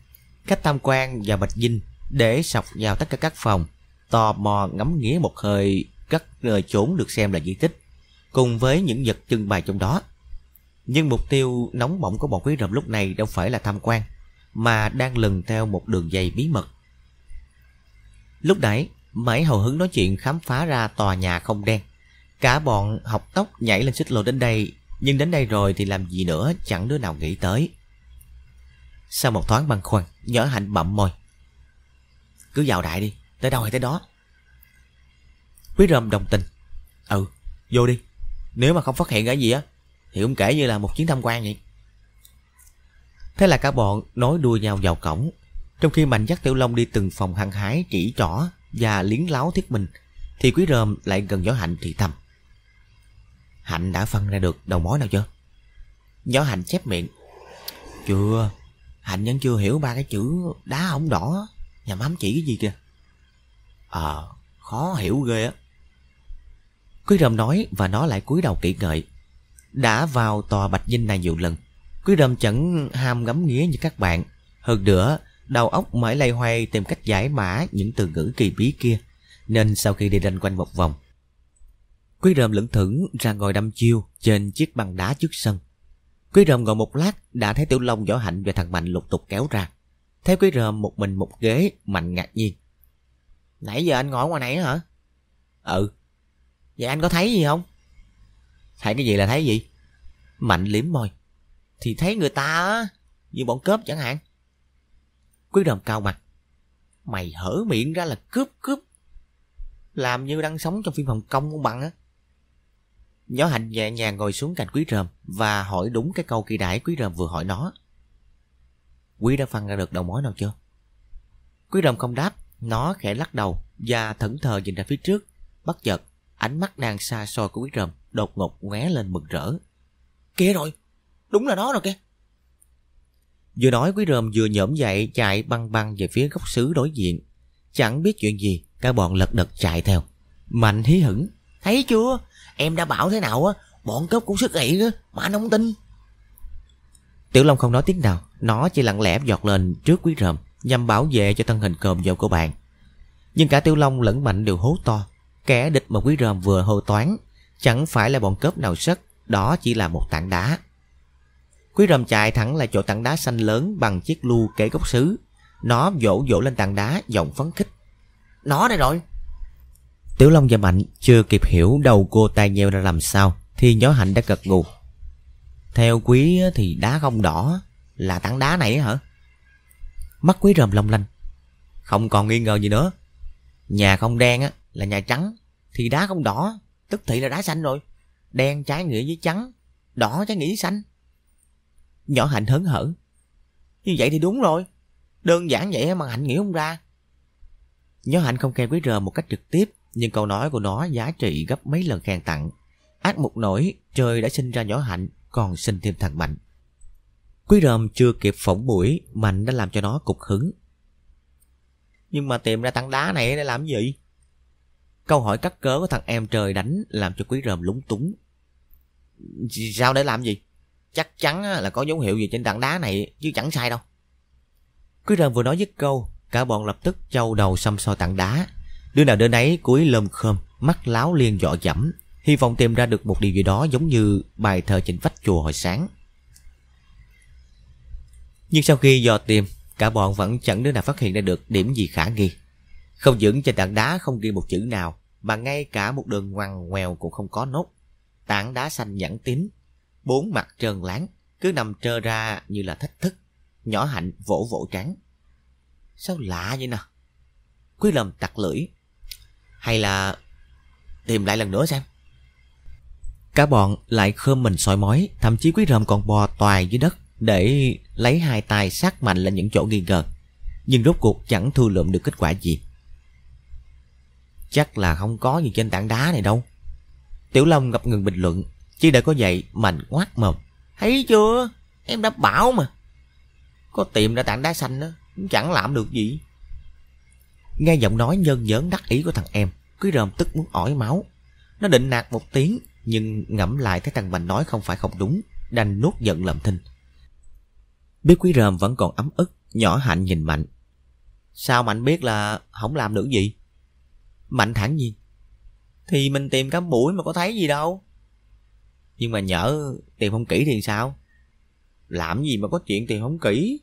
Speaker 1: Cách tham quan vào Bạch dinh để sọc vào tất cả các phòng, tò mò ngắm nghía một hơi các nơi chốn được xem là di tích, cùng với những vật trưng bày trong đó. Nhưng mục tiêu nóng bỏng của bọn quý rầm lúc này đâu phải là tham quan, mà đang lần theo một đường dây bí mật. Lúc nãy, Mãi hầu hứng nói chuyện khám phá ra tòa nhà không đen. Cả bọn học tóc nhảy lên xích lô đến đây, nhưng đến đây rồi thì làm gì nữa chẳng đứa nào nghĩ tới. Sau một thoáng băn khoăn, nhỏ hạnh bậm môi. Cứ vào đại đi, tới đâu hay tới đó. Quý rầm đồng tình. Ừ, vô đi. Nếu mà không phát hiện cái gì á, thì cũng kể như là một chuyến tham quan vậy. Thế là cả bọn nói đua nhau vào cổng, trong khi Mạnh dắt Tiểu Long đi từng phòng hăng hái chỉ trỏ và liến láo thiết mình, thì Quý Rơm lại gần Gió Hạnh thì thầm. Hạnh đã phân ra được đầu mối nào chưa? Gió Hạnh chép miệng. Chưa, Hạnh vẫn chưa hiểu ba cái chữ đá ổng đỏ nhằm ám chỉ cái gì kìa. Ờ, khó hiểu ghê á. Quý Rơm nói và nó lại cúi đầu kỹ ngợi. Đã vào tòa Bạch Dinh này nhiều lần, Quý Rơm chẳng ham ngắm nghía như các bạn. Hơn nữa, đầu óc mãi lay hoay tìm cách giải mã những từ ngữ kỳ bí kia, nên sau khi đi ranh quanh một vòng, Quý rơm lững thững ra ngồi đâm chiêu trên chiếc băng đá trước sân. Quý rơm ngồi một lát đã thấy Tiểu Long võ hạnh và thằng Mạnh lục tục kéo ra. Thấy quý rơm một mình một ghế, Mạnh ngạc nhiên. Nãy giờ anh ngồi ngoài này hả? Ừ. Vậy anh có thấy gì không? Thấy cái gì là thấy gì? Mạnh liếm môi. Thì thấy người ta á, như bọn cướp chẳng hạn. Quý đồng cao mặt. Mày hở miệng ra là cướp cướp. Làm như đang sống trong phim Hồng Kông không bằng á. gió hạnh nhẹ nhàng ngồi xuống cạnh quý rơm và hỏi đúng cái câu kỳ đãi quý rơm vừa hỏi nó. Quý đã phân ra được đầu mối nào chưa? Quý rơm không đáp, nó khẽ lắc đầu và thẫn thờ nhìn ra phía trước. Bất chợt, ánh mắt đang xa xôi của quý rơm đột ngột ngóe lên mừng rỡ. Kìa rồi, đúng là nó rồi kìa. Vừa nói quý rơm vừa nhổm dậy chạy băng băng về phía góc xứ đối diện. Chẳng biết chuyện gì, cả bọn lật đật chạy theo. Mạnh hí hửng. Thấy chưa? Em đã bảo thế nào á, bọn cướp cũng sức ị á, mà anh không tin. Tiểu Long không nói tiếng nào, nó chỉ lặng lẽ giọt lên trước quý rơm nhằm bảo vệ cho thân hình còm dầu của bạn. Nhưng cả Tiểu Long lẫn Mạnh đều hố to. Kẻ địch mà quý ròm vừa hô toán chẳng phải là bọn cướp nào sất, đó chỉ là một tảng đá. Quý ròm chạy thẳng lại chỗ tảng đá xanh lớn bằng chiếc lu kể gốc xứ. Nó vỗ vỗ lên tảng đá giọng phấn khích. Nó đây rồi. Tiểu Long và Mạnh chưa kịp hiểu đầu cô tay nheo ra làm sao thì nhó hạnh đã gật gù. Theo quý thì đá không đỏ là tảng đá này hả? Mắt quý ròm long lanh. Không còn nghi ngờ gì nữa. Nhà không đen á là nhà trắng thì đá không đỏ tức thị là đá xanh rồi. Đen trái nghĩa với trắng, đỏ trái nghĩa với xanh. Nhỏ Hạnh hớn hở. Như vậy thì đúng rồi. Đơn giản vậy mà Hạnh nghĩ không ra. Nhỏ Hạnh không khen quý rờ một cách trực tiếp, nhưng câu nói của nó giá trị gấp mấy lần khen tặng. Ác một nổi, trời đã sinh ra nhỏ Hạnh, còn sinh thêm thằng Mạnh. Quý ròm chưa kịp phỏng mũi, Mạnh đã làm cho nó cục hứng. Nhưng mà tìm ra tảng đá này để làm gì? Câu hỏi cắt cớ của thằng em trời đánh làm cho quý rơm lúng túng. Sao để làm gì? Chắc chắn là có dấu hiệu gì trên tảng đá này chứ chẳng sai đâu. Quý rơm vừa nói dứt câu, cả bọn lập tức châu đầu xăm soi tảng đá. Đứa nào đứa nấy cúi lơm khơm, mắt láo liên dọ dẫm, hy vọng tìm ra được một điều gì đó giống như bài thờ trên vách chùa hồi sáng. Nhưng sau khi dò tìm, cả bọn vẫn chẳng đứa nào phát hiện ra được điểm gì khả nghi. Không những trên tảng đá không ghi một chữ nào, mà ngay cả một đường ngoằn ngoèo cũng không có nốt. Tảng đá xanh nhẵn tím, bốn mặt trơn láng, cứ nằm trơ ra như là thách thức. Nhỏ hạnh vỗ vỗ trắng. Sao lạ vậy nè? Quý lầm tặc lưỡi. Hay là tìm lại lần nữa xem. Cả bọn lại khơm mình soi mói, thậm chí Quý rầm còn bò toài dưới đất để lấy hai tay sát mạnh lên những chỗ nghi ngờ. Nhưng rốt cuộc chẳng thu lượm được kết quả gì. Chắc là không có gì trên tảng đá này đâu. Tiểu Long ngập ngừng bình luận, chỉ đợi có vậy mạnh ngoát mồm. Thấy chưa? Em đã bảo mà. Có tìm ra tảng đá xanh đó, chẳng làm được gì. Nghe giọng nói nhân nhớn đắc ý của thằng em, Quý Rơm tức muốn ỏi máu. Nó định nạt một tiếng, nhưng ngẫm lại thấy thằng Mạnh nói không phải không đúng, đành nuốt giận làm thinh. Biết Quý Rơm vẫn còn ấm ức, nhỏ hạnh nhìn Mạnh. Sao Mạnh biết là không làm được gì? Mạnh thản nhiên. Thì mình tìm cả buổi mà có thấy gì đâu. Nhưng mà nhỡ tìm không kỹ thì sao? Làm gì mà có chuyện tìm không kỹ?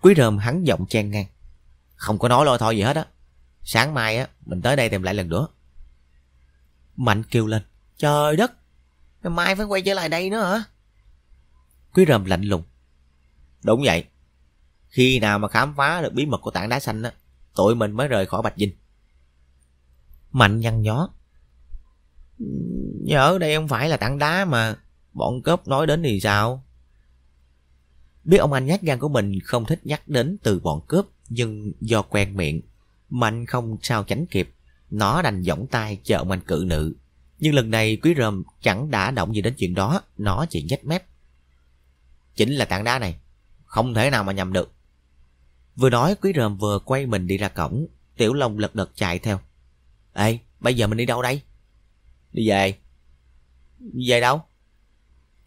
Speaker 1: Quý rơm hắn giọng chen ngang. Không có nói lo thôi gì hết á. Sáng mai á, mình tới đây tìm lại lần nữa. Mạnh kêu lên. Trời đất! Mai phải quay trở lại đây nữa hả? Quý rơm lạnh lùng. Đúng vậy. Khi nào mà khám phá được bí mật của tảng đá xanh á, tụi mình mới rời khỏi Bạch Dinh. Mạnh nhăn nhó. Nhớ đây không phải là tảng đá mà bọn cướp nói đến thì sao? Biết ông anh nhát gan của mình không thích nhắc đến từ bọn cướp, nhưng do quen miệng, Mạnh không sao tránh kịp. Nó đành giỏng tay chờ ông anh cự nữ. Nhưng lần này quý rơm chẳng đã động gì đến chuyện đó, nó chỉ nhếch mép. Chính là tảng đá này, không thể nào mà nhầm được. Vừa nói quý rơm vừa quay mình đi ra cổng, tiểu long lật đật chạy theo. Ê, bây giờ mình đi đâu đây? Đi về. Về đâu?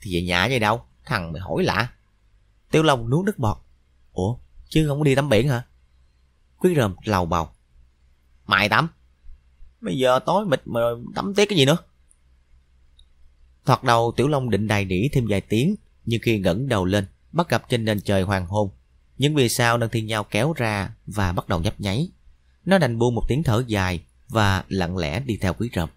Speaker 1: Thì về nhà về đâu? Thằng mày hỏi lạ. Tiểu Long nuốt nước bọt. Ủa, chứ không có đi tắm biển hả? Quý rơm lầu bầu. Mày tắm? Bây giờ tối mịt mà tắm tiếc cái gì nữa? Thoạt đầu Tiểu Long định đài nỉ thêm vài tiếng, nhưng khi ngẩng đầu lên, bắt gặp trên nền trời hoàng hôn. Những vì sao đang thi nhau kéo ra và bắt đầu nhấp nháy. Nó đành buông một tiếng thở dài và lặng lẽ đi theo quý rập.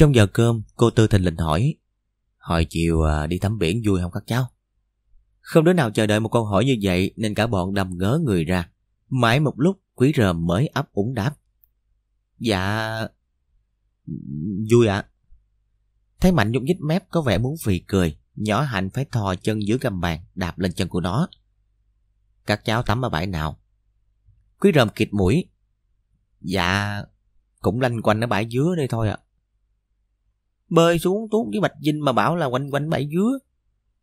Speaker 1: Trong giờ cơm, cô Tư thình lình hỏi Hồi chiều à, đi tắm biển vui không các cháu? Không đứa nào chờ đợi một câu hỏi như vậy nên cả bọn đầm ngớ người ra. Mãi một lúc quý rờm mới ấp úng đáp. Dạ... Vui ạ. À. Thấy Mạnh nhúc nhích mép có vẻ muốn phì cười. Nhỏ Hạnh phải thò chân dưới gầm bàn đạp lên chân của nó. Các cháu tắm ở bãi nào? Quý rờm kịt mũi. Dạ... Cũng lanh quanh ở bãi dứa đây thôi ạ. À bơi xuống tuốt với Bạch Vinh mà bảo là quanh quanh bãi dứa.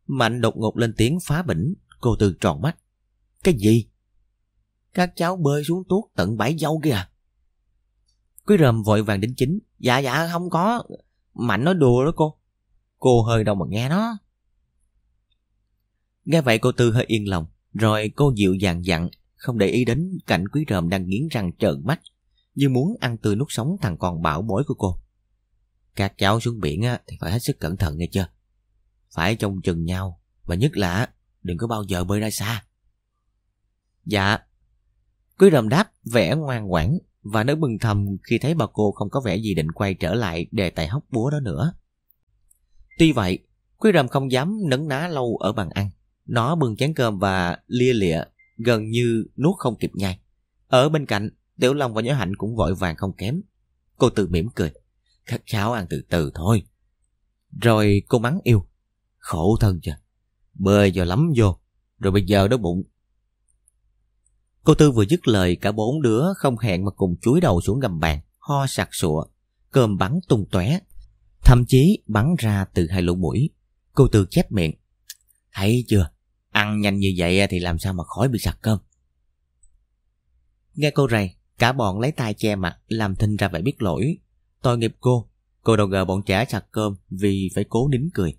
Speaker 1: Mạnh đột ngột lên tiếng phá bỉnh, cô Tư tròn mắt. Cái gì? Các cháu bơi xuống tuốt tận bãi dâu kìa. Quý rầm vội vàng đính chính. Dạ dạ không có. Mạnh nói đùa đó cô. Cô hơi đâu mà nghe nó. Nghe vậy cô Tư hơi yên lòng. Rồi cô dịu dàng dặn, không để ý đến cảnh quý rầm đang nghiến răng trợn mắt, như muốn ăn tươi nuốt sống thằng con bảo bối của cô. Các cháu xuống biển á, thì phải hết sức cẩn thận nghe chưa? Phải trông chừng nhau và nhất là đừng có bao giờ bơi ra xa. Dạ. Quý rầm đáp vẻ ngoan ngoãn và nó bừng thầm khi thấy bà cô không có vẻ gì định quay trở lại đề tài hóc búa đó nữa. Tuy vậy, Quý rầm không dám nấn ná lâu ở bàn ăn. Nó bưng chén cơm và lia lịa, gần như nuốt không kịp nhai. Ở bên cạnh, Tiểu Long và Nhớ Hạnh cũng vội vàng không kém. Cô tự mỉm cười. Các cháu ăn từ từ thôi. Rồi cô mắng yêu. Khổ thân chưa. Bơi vào lắm vô. Rồi bây giờ đói bụng. Cô Tư vừa dứt lời cả bốn đứa không hẹn mà cùng chúi đầu xuống gầm bàn, ho sặc sụa, cơm bắn tung tóe, thậm chí bắn ra từ hai lỗ mũi. Cô Tư chép miệng. Thấy chưa, ăn nhanh như vậy thì làm sao mà khỏi bị sặc cơm. Nghe cô rầy, cả bọn lấy tay che mặt làm thinh ra vẻ biết lỗi, Tội nghiệp cô, cô đâu ngờ bọn trẻ chặt cơm vì phải cố nín cười.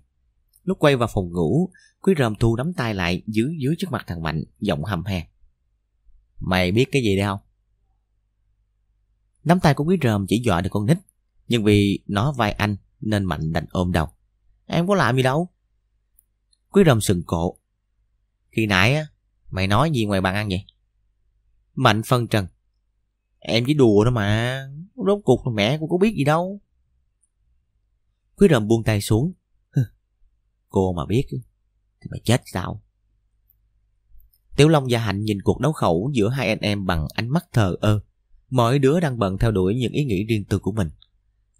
Speaker 1: Lúc quay vào phòng ngủ, Quý ròm thu nắm tay lại dưới dưới trước mặt thằng Mạnh, giọng hầm he. Mày biết cái gì đây không? Nắm tay của quý ròm chỉ dọa được con nít, nhưng vì nó vai anh nên Mạnh đành ôm đầu. Em có làm gì đâu. Quý ròm sừng cổ Khi nãy á, mày nói gì ngoài bàn ăn vậy? Mạnh phân trần. Em chỉ đùa thôi mà, rốt cuộc mẹ cũng có biết gì đâu. Quý rầm buông tay xuống. Cô mà biết thì mày chết sao? Tiểu Long và Hạnh nhìn cuộc đấu khẩu giữa hai anh em bằng ánh mắt thờ ơ. Mỗi đứa đang bận theo đuổi những ý nghĩ riêng tư của mình.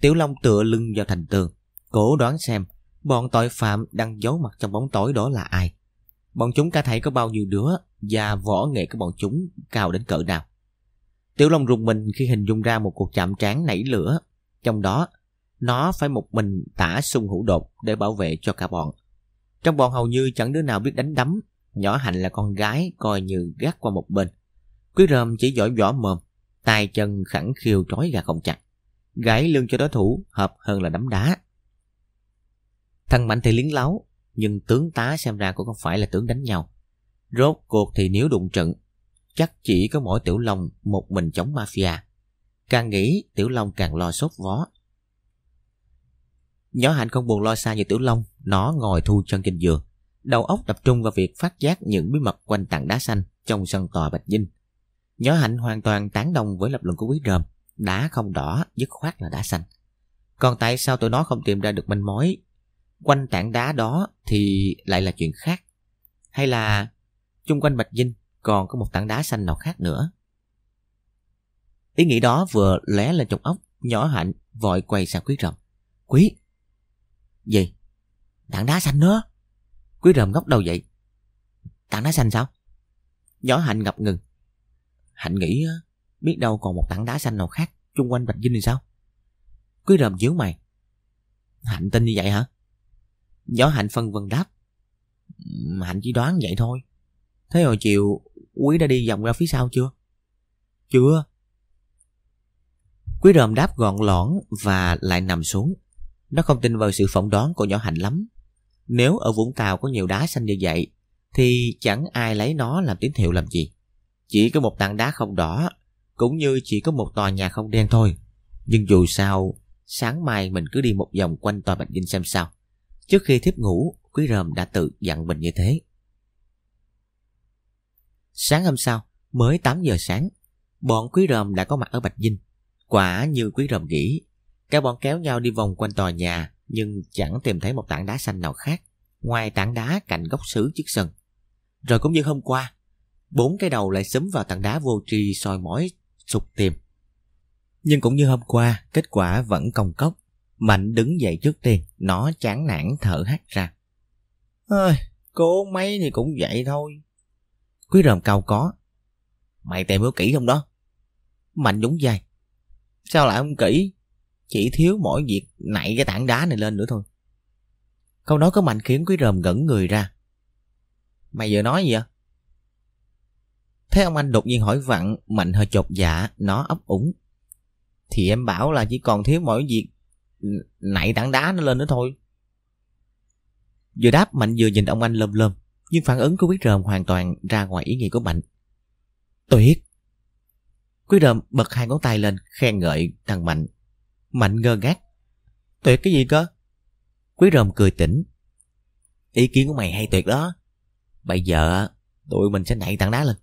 Speaker 1: Tiểu Long tựa lưng vào thành tường, cố đoán xem bọn tội phạm đang giấu mặt trong bóng tối đó là ai. Bọn chúng cả thảy có bao nhiêu đứa và võ nghệ của bọn chúng cao đến cỡ nào. Tiểu Long rùng mình khi hình dung ra một cuộc chạm trán nảy lửa. Trong đó, nó phải một mình tả sung hữu đột để bảo vệ cho cả bọn. Trong bọn hầu như chẳng đứa nào biết đánh đấm, nhỏ Hạnh là con gái coi như gác qua một bên. Quý rơm chỉ giỏi võ mồm, tay chân khẳng khiêu trói gà không chặt. gãy lưng cho đối thủ hợp hơn là đấm đá. Thằng Mạnh thì liếng láo, nhưng tướng tá xem ra cũng không phải là tướng đánh nhau. Rốt cuộc thì nếu đụng trận, chắc chỉ có mỗi Tiểu Long một mình chống mafia. Càng nghĩ, Tiểu Long càng lo sốt vó. Nhỏ Hạnh không buồn lo xa như Tiểu Long, nó ngồi thu chân trên giường. Đầu óc tập trung vào việc phát giác những bí mật quanh tảng đá xanh trong sân tòa Bạch Dinh. Nhỏ Hạnh hoàn toàn tán đồng với lập luận của Quý Rơm, đá không đỏ, dứt khoát là đá xanh. Còn tại sao tụi nó không tìm ra được manh mối quanh tảng đá đó thì lại là chuyện khác? Hay là chung quanh Bạch Dinh còn có một tảng đá xanh nào khác nữa? Ý nghĩ đó vừa lóe lên trong óc, nhỏ Hạnh vội quay sang Quý rầm. Quý! Gì? Tảng đá xanh nữa? Quý rầm ngóc đầu dậy. Tảng đá xanh sao? Nhỏ Hạnh ngập ngừng. Hạnh nghĩ biết đâu còn một tảng đá xanh nào khác chung quanh Bạch Vinh thì sao? Quý rầm nhíu mày. Hạnh tin như vậy hả? Nhỏ Hạnh phân vân đáp. Hạnh chỉ đoán vậy thôi. Thế hồi chiều Quý đã đi vòng ra phía sau chưa? Chưa. Quý ròm đáp gọn lõn và lại nằm xuống. Nó không tin vào sự phỏng đoán của nhỏ Hạnh lắm. Nếu ở Vũng Tàu có nhiều đá xanh như vậy, thì chẳng ai lấy nó làm tín hiệu làm gì. Chỉ có một tảng đá không đỏ, cũng như chỉ có một tòa nhà không đen thôi. Nhưng dù sao, sáng mai mình cứ đi một vòng quanh tòa Bạch Dinh xem sao. Trước khi thiếp ngủ, Quý Rơm đã tự dặn mình như thế. Sáng hôm sau, mới 8 giờ sáng, bọn Quý Rơm đã có mặt ở Bạch Dinh. Quả như Quý Rơm nghĩ, cả bọn kéo nhau đi vòng quanh tòa nhà, nhưng chẳng tìm thấy một tảng đá xanh nào khác ngoài tảng đá cạnh góc xứ trước sân. Rồi cũng như hôm qua, bốn cái đầu lại xúm vào tảng đá vô tri soi mỏi sụt tìm. Nhưng cũng như hôm qua, kết quả vẫn công cốc. Mạnh đứng dậy trước tiên, nó chán nản thở hắt ra. Ơi, cố mấy thì cũng vậy thôi. Quý ròm cao có. Mày tìm hiểu kỹ không đó? Mạnh nhúng dài Sao lại không kỹ? Chỉ thiếu mỗi việc nảy cái tảng đá này lên nữa thôi. Câu nói có Mạnh khiến quý ròm ngẩn người ra. Mày vừa nói gì vậy? Thế ông anh đột nhiên hỏi vặn, Mạnh hơi chột dạ, nó ấp úng. Thì em bảo là chỉ còn thiếu mỗi việc nảy tảng đá nó lên nữa thôi. Vừa đáp Mạnh vừa nhìn ông anh lơm lơm, nhưng phản ứng của quý ròm hoàn toàn ra ngoài ý nghĩa của Mạnh. Tuyệt! Quý ròm bật hai ngón tay lên, khen ngợi thằng Mạnh. Mạnh ngơ ngác. Tuyệt cái gì cơ? Quý ròm cười tỉnh. Ý kiến của mày hay tuyệt đó. Bây giờ tụi mình sẽ nảy tảng đá lên.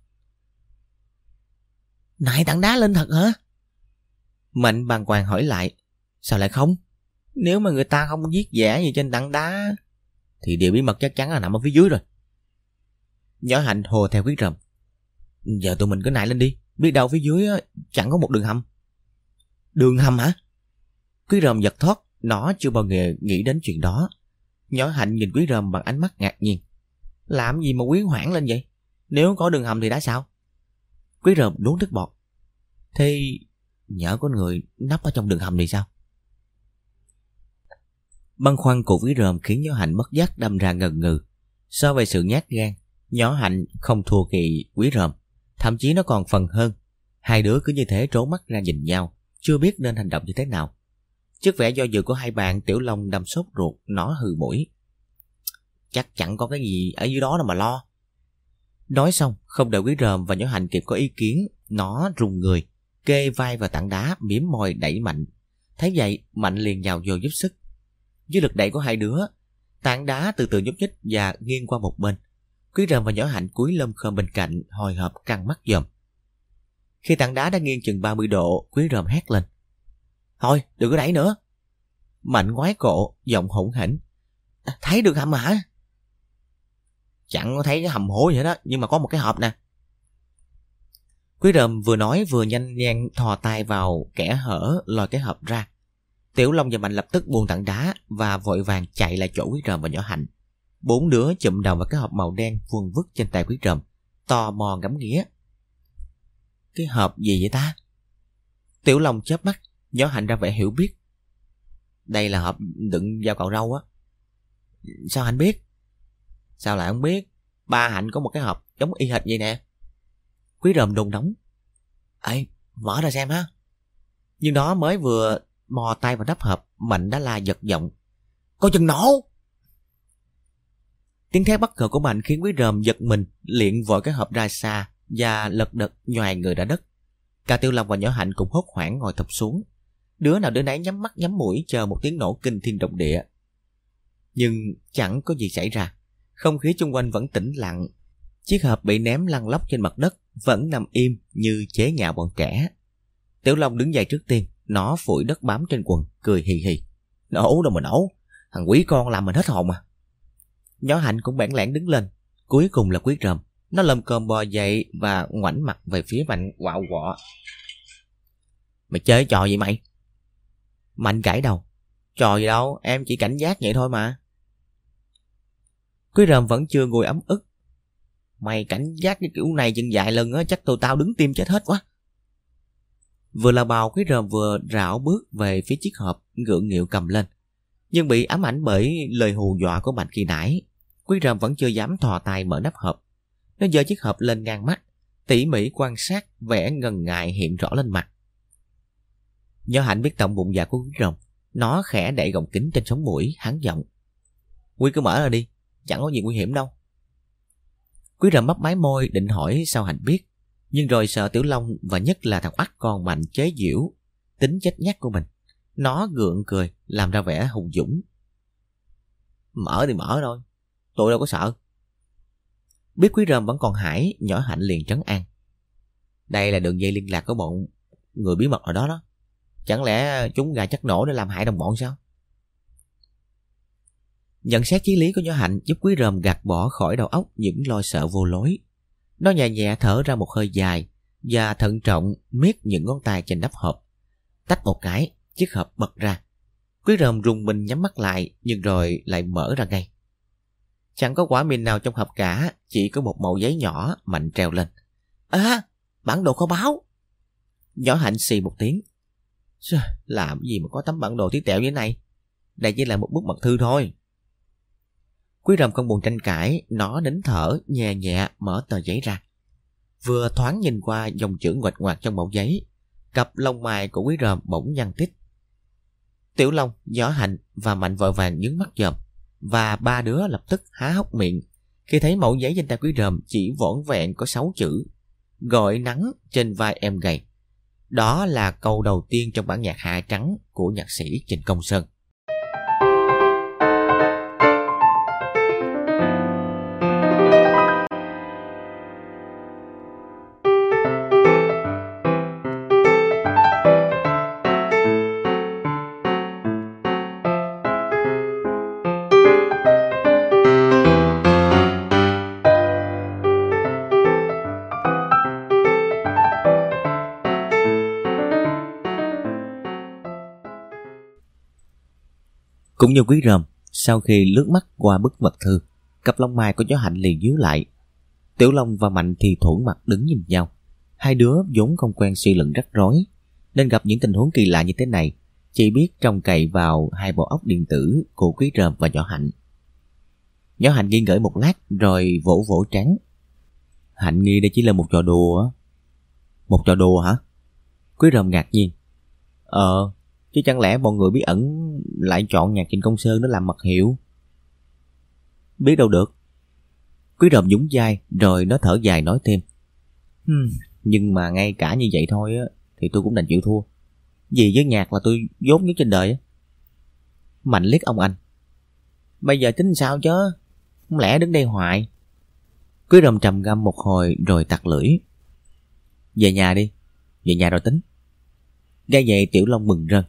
Speaker 1: Nảy tảng đá lên thật hả? Mạnh bàng hoàng hỏi lại. Sao lại không? Nếu mà người ta không viết vẽ gì trên tảng đá thì điều bí mật chắc chắn là nằm ở phía dưới rồi. Nhỏ hạnh hồ theo quyết rầm. Giờ tụi mình cứ nại lên đi. Biết đâu phía dưới chẳng có một đường hầm. Đường hầm hả? Quý rầm giật thoát nó chưa bao giờ nghĩ đến chuyện đó. Nhỏ Hạnh nhìn Quý rầm bằng ánh mắt ngạc nhiên. Làm gì mà quý hoảng lên vậy? Nếu có đường hầm thì đã sao? Quý rầm nuốt nước bọt. thì nhỡ có người nấp ở trong đường hầm thì sao? Băn khoăn của Quý Rơm khiến nhỏ Hạnh mất giác đâm ra ngần ngừ. So về sự nhát gan, nhỏ Hạnh không thua kỳ Quý Rơm. Thậm chí nó còn phần hơn. Hai đứa cứ như thế trố mắt ra nhìn nhau, chưa biết nên hành động như thế nào. Trước vẻ do dự của hai bạn Tiểu Long đâm sốt ruột Nó hừ mũi Chắc chẳng có cái gì ở dưới đó đâu mà lo. Nói xong, không đợi quý ròm và nhỏ hạnh kịp có ý kiến, nó rùng người, kê vai vào tảng đá, miếm môi đẩy mạnh. Thấy vậy, mạnh liền nhào vô giúp sức. Dưới lực đẩy của hai đứa, tảng đá từ từ nhúc nhích và nghiêng qua một bên. Quý rầm và nhỏ hạnh cúi lơm khơm bên cạnh, hồi hộp căng mắt dòm. Khi tảng đá đã nghiêng chừng 30 độ, quý rầm hét lên. Thôi, đừng có đẩy nữa. Mạnh ngoái cổ, giọng hỗn hỉnh. À, thấy được hầm hả? Chẳng có thấy cái hầm hố gì đó, nhưng mà có một cái hộp nè. Quý rầm vừa nói vừa nhanh nhanh thò tay vào kẻ hở lòi cái hộp ra. Tiểu Long và Mạnh lập tức buông tảng đá và vội vàng chạy lại chỗ quý rầm và nhỏ hạnh. Bốn đứa chụm đầu vào cái hộp màu đen vuông vứt trên tay quý trầm tò mò ngắm nghía. Cái hộp gì vậy ta? Tiểu Long chớp mắt, nhỏ hạnh ra vẻ hiểu biết. Đây là hộp đựng dao cạo râu á. Sao anh biết? Sao lại không biết? Ba hạnh có một cái hộp giống y hệt vậy nè. Quý ròm đùng nóng. Ê, mở ra xem ha. Nhưng đó mới vừa mò tay vào nắp hộp, Mạnh đã la giật giọng. Coi chừng nổ! Tiếng thét bất ngờ của Mạnh khiến quý ròm giật mình, liền vội cái hộp ra xa và lật đật nhòi người ra đất. Cả Tiêu Long và Nhỏ Hạnh cũng hốt hoảng ngồi thập xuống. Đứa nào đứa nấy nhắm mắt nhắm mũi chờ một tiếng nổ kinh thiên động địa. Nhưng chẳng có gì xảy ra. Không khí xung quanh vẫn tĩnh lặng. Chiếc hộp bị ném lăn lóc trên mặt đất vẫn nằm im như chế nhạo bọn trẻ. Tiểu Long đứng dậy trước tiên, nó phủi đất bám trên quần, cười hì hì. Nổ đâu mà nổ, thằng quý con làm mình hết hồn à. Nhỏ hạnh cũng bản lãng đứng lên, cuối cùng là Quyết rầm. Nó lầm cơm bò dậy và ngoảnh mặt về phía mạnh quạo quọ. Mày chơi trò gì mày? Mạnh gãi đầu. Trò gì đâu, em chỉ cảnh giác vậy thôi mà. Quý rầm vẫn chưa ngồi ấm ức. Mày cảnh giác cái kiểu này chừng dài lần á, chắc tụi tao đứng tim chết hết quá. Vừa là bào quý rầm vừa rảo bước về phía chiếc hộp gượng nghịu cầm lên. Nhưng bị ám ảnh bởi lời hù dọa của Mạnh khi nãy. Quý rầm vẫn chưa dám thò tay mở nắp hộp. Nó giơ chiếc hộp lên ngang mắt, tỉ mỉ quan sát vẻ ngần ngại hiện rõ lên mặt. Do Hạnh biết tổng bụng dạ của quý rồng, nó khẽ đẩy gọng kính trên sống mũi, hắn giọng. Quý cứ mở ra đi, chẳng có gì nguy hiểm đâu. Quý rồng mấp máy môi định hỏi sao Hạnh biết, nhưng rồi sợ Tiểu Long và nhất là thằng ắt con mạnh chế giễu, tính chết nhát của mình. Nó gượng cười, làm ra vẻ hùng dũng. Mở thì mở thôi, tôi đâu có sợ. Biết quý rơm vẫn còn hải, nhỏ hạnh liền trấn an. Đây là đường dây liên lạc của bọn người bí mật ở đó đó. Chẳng lẽ chúng gà chắc nổ để làm hại đồng bọn sao? Nhận xét chí lý của nhỏ hạnh giúp quý rơm gạt bỏ khỏi đầu óc những lo sợ vô lối. Nó nhẹ nhẹ thở ra một hơi dài và thận trọng miết những ngón tay trên nắp hộp. Tách một cái, chiếc hộp bật ra. Quý rơm rùng mình nhắm mắt lại nhưng rồi lại mở ra ngay. Chẳng có quả mìn nào trong hộp cả, chỉ có một mẩu giấy nhỏ mạnh treo lên. À, bản đồ kho báo. Nhỏ hạnh xì một tiếng. Làm gì mà có tấm bản đồ tí tẹo như thế này? Đây chỉ là một bức mật thư thôi. Quý rồng không buồn tranh cãi, nó nín thở, nhẹ nhẹ mở tờ giấy ra. Vừa thoáng nhìn qua dòng chữ ngoạch ngoạc trong mẫu giấy, cặp lông mày của quý rồng bỗng nhăn tít. Tiểu Long, Gió Hạnh và Mạnh vội vàng nhướng mắt dòm và ba đứa lập tức há hốc miệng. Khi thấy mẫu giấy danh ta quý ròm chỉ vỏn vẹn có sáu chữ, gọi nắng trên vai em gầy. Đó là câu đầu tiên trong bản nhạc hạ trắng của nhạc sĩ Trịnh Công Sơn. Cũng như quý ròm, sau khi lướt mắt qua bức mật thư, cặp lông mai của gió hạnh liền díu lại. Tiểu Long và Mạnh thì thủng mặt đứng nhìn nhau. Hai đứa vốn không quen suy luận rắc rối, nên gặp những tình huống kỳ lạ như thế này, chỉ biết trông cậy vào hai bộ óc điện tử của quý ròm và nhỏ hạnh. Nhỏ hạnh nghi ngợi một lát rồi vỗ vỗ trắng. Hạnh nghi đây chỉ là một trò đùa. Một trò đùa hả? Quý ròm ngạc nhiên. Ờ, Chứ chẳng lẽ bọn người bí ẩn lại chọn nhạc Trịnh Công Sơn để làm mật hiệu? Biết đâu được. Quý ròm nhúng vai rồi nó thở dài nói thêm. Hmm, nhưng mà ngay cả như vậy thôi á, thì tôi cũng đành chịu thua. Vì với nhạc là tôi dốt nhất trên đời á. Mạnh liếc ông anh. Bây giờ tính sao chứ? Không lẽ đứng đây hoài? Quý ròm trầm ngâm một hồi rồi tặc lưỡi. Về nhà đi, về nhà rồi tính. Nghe vậy Tiểu Long mừng rơn.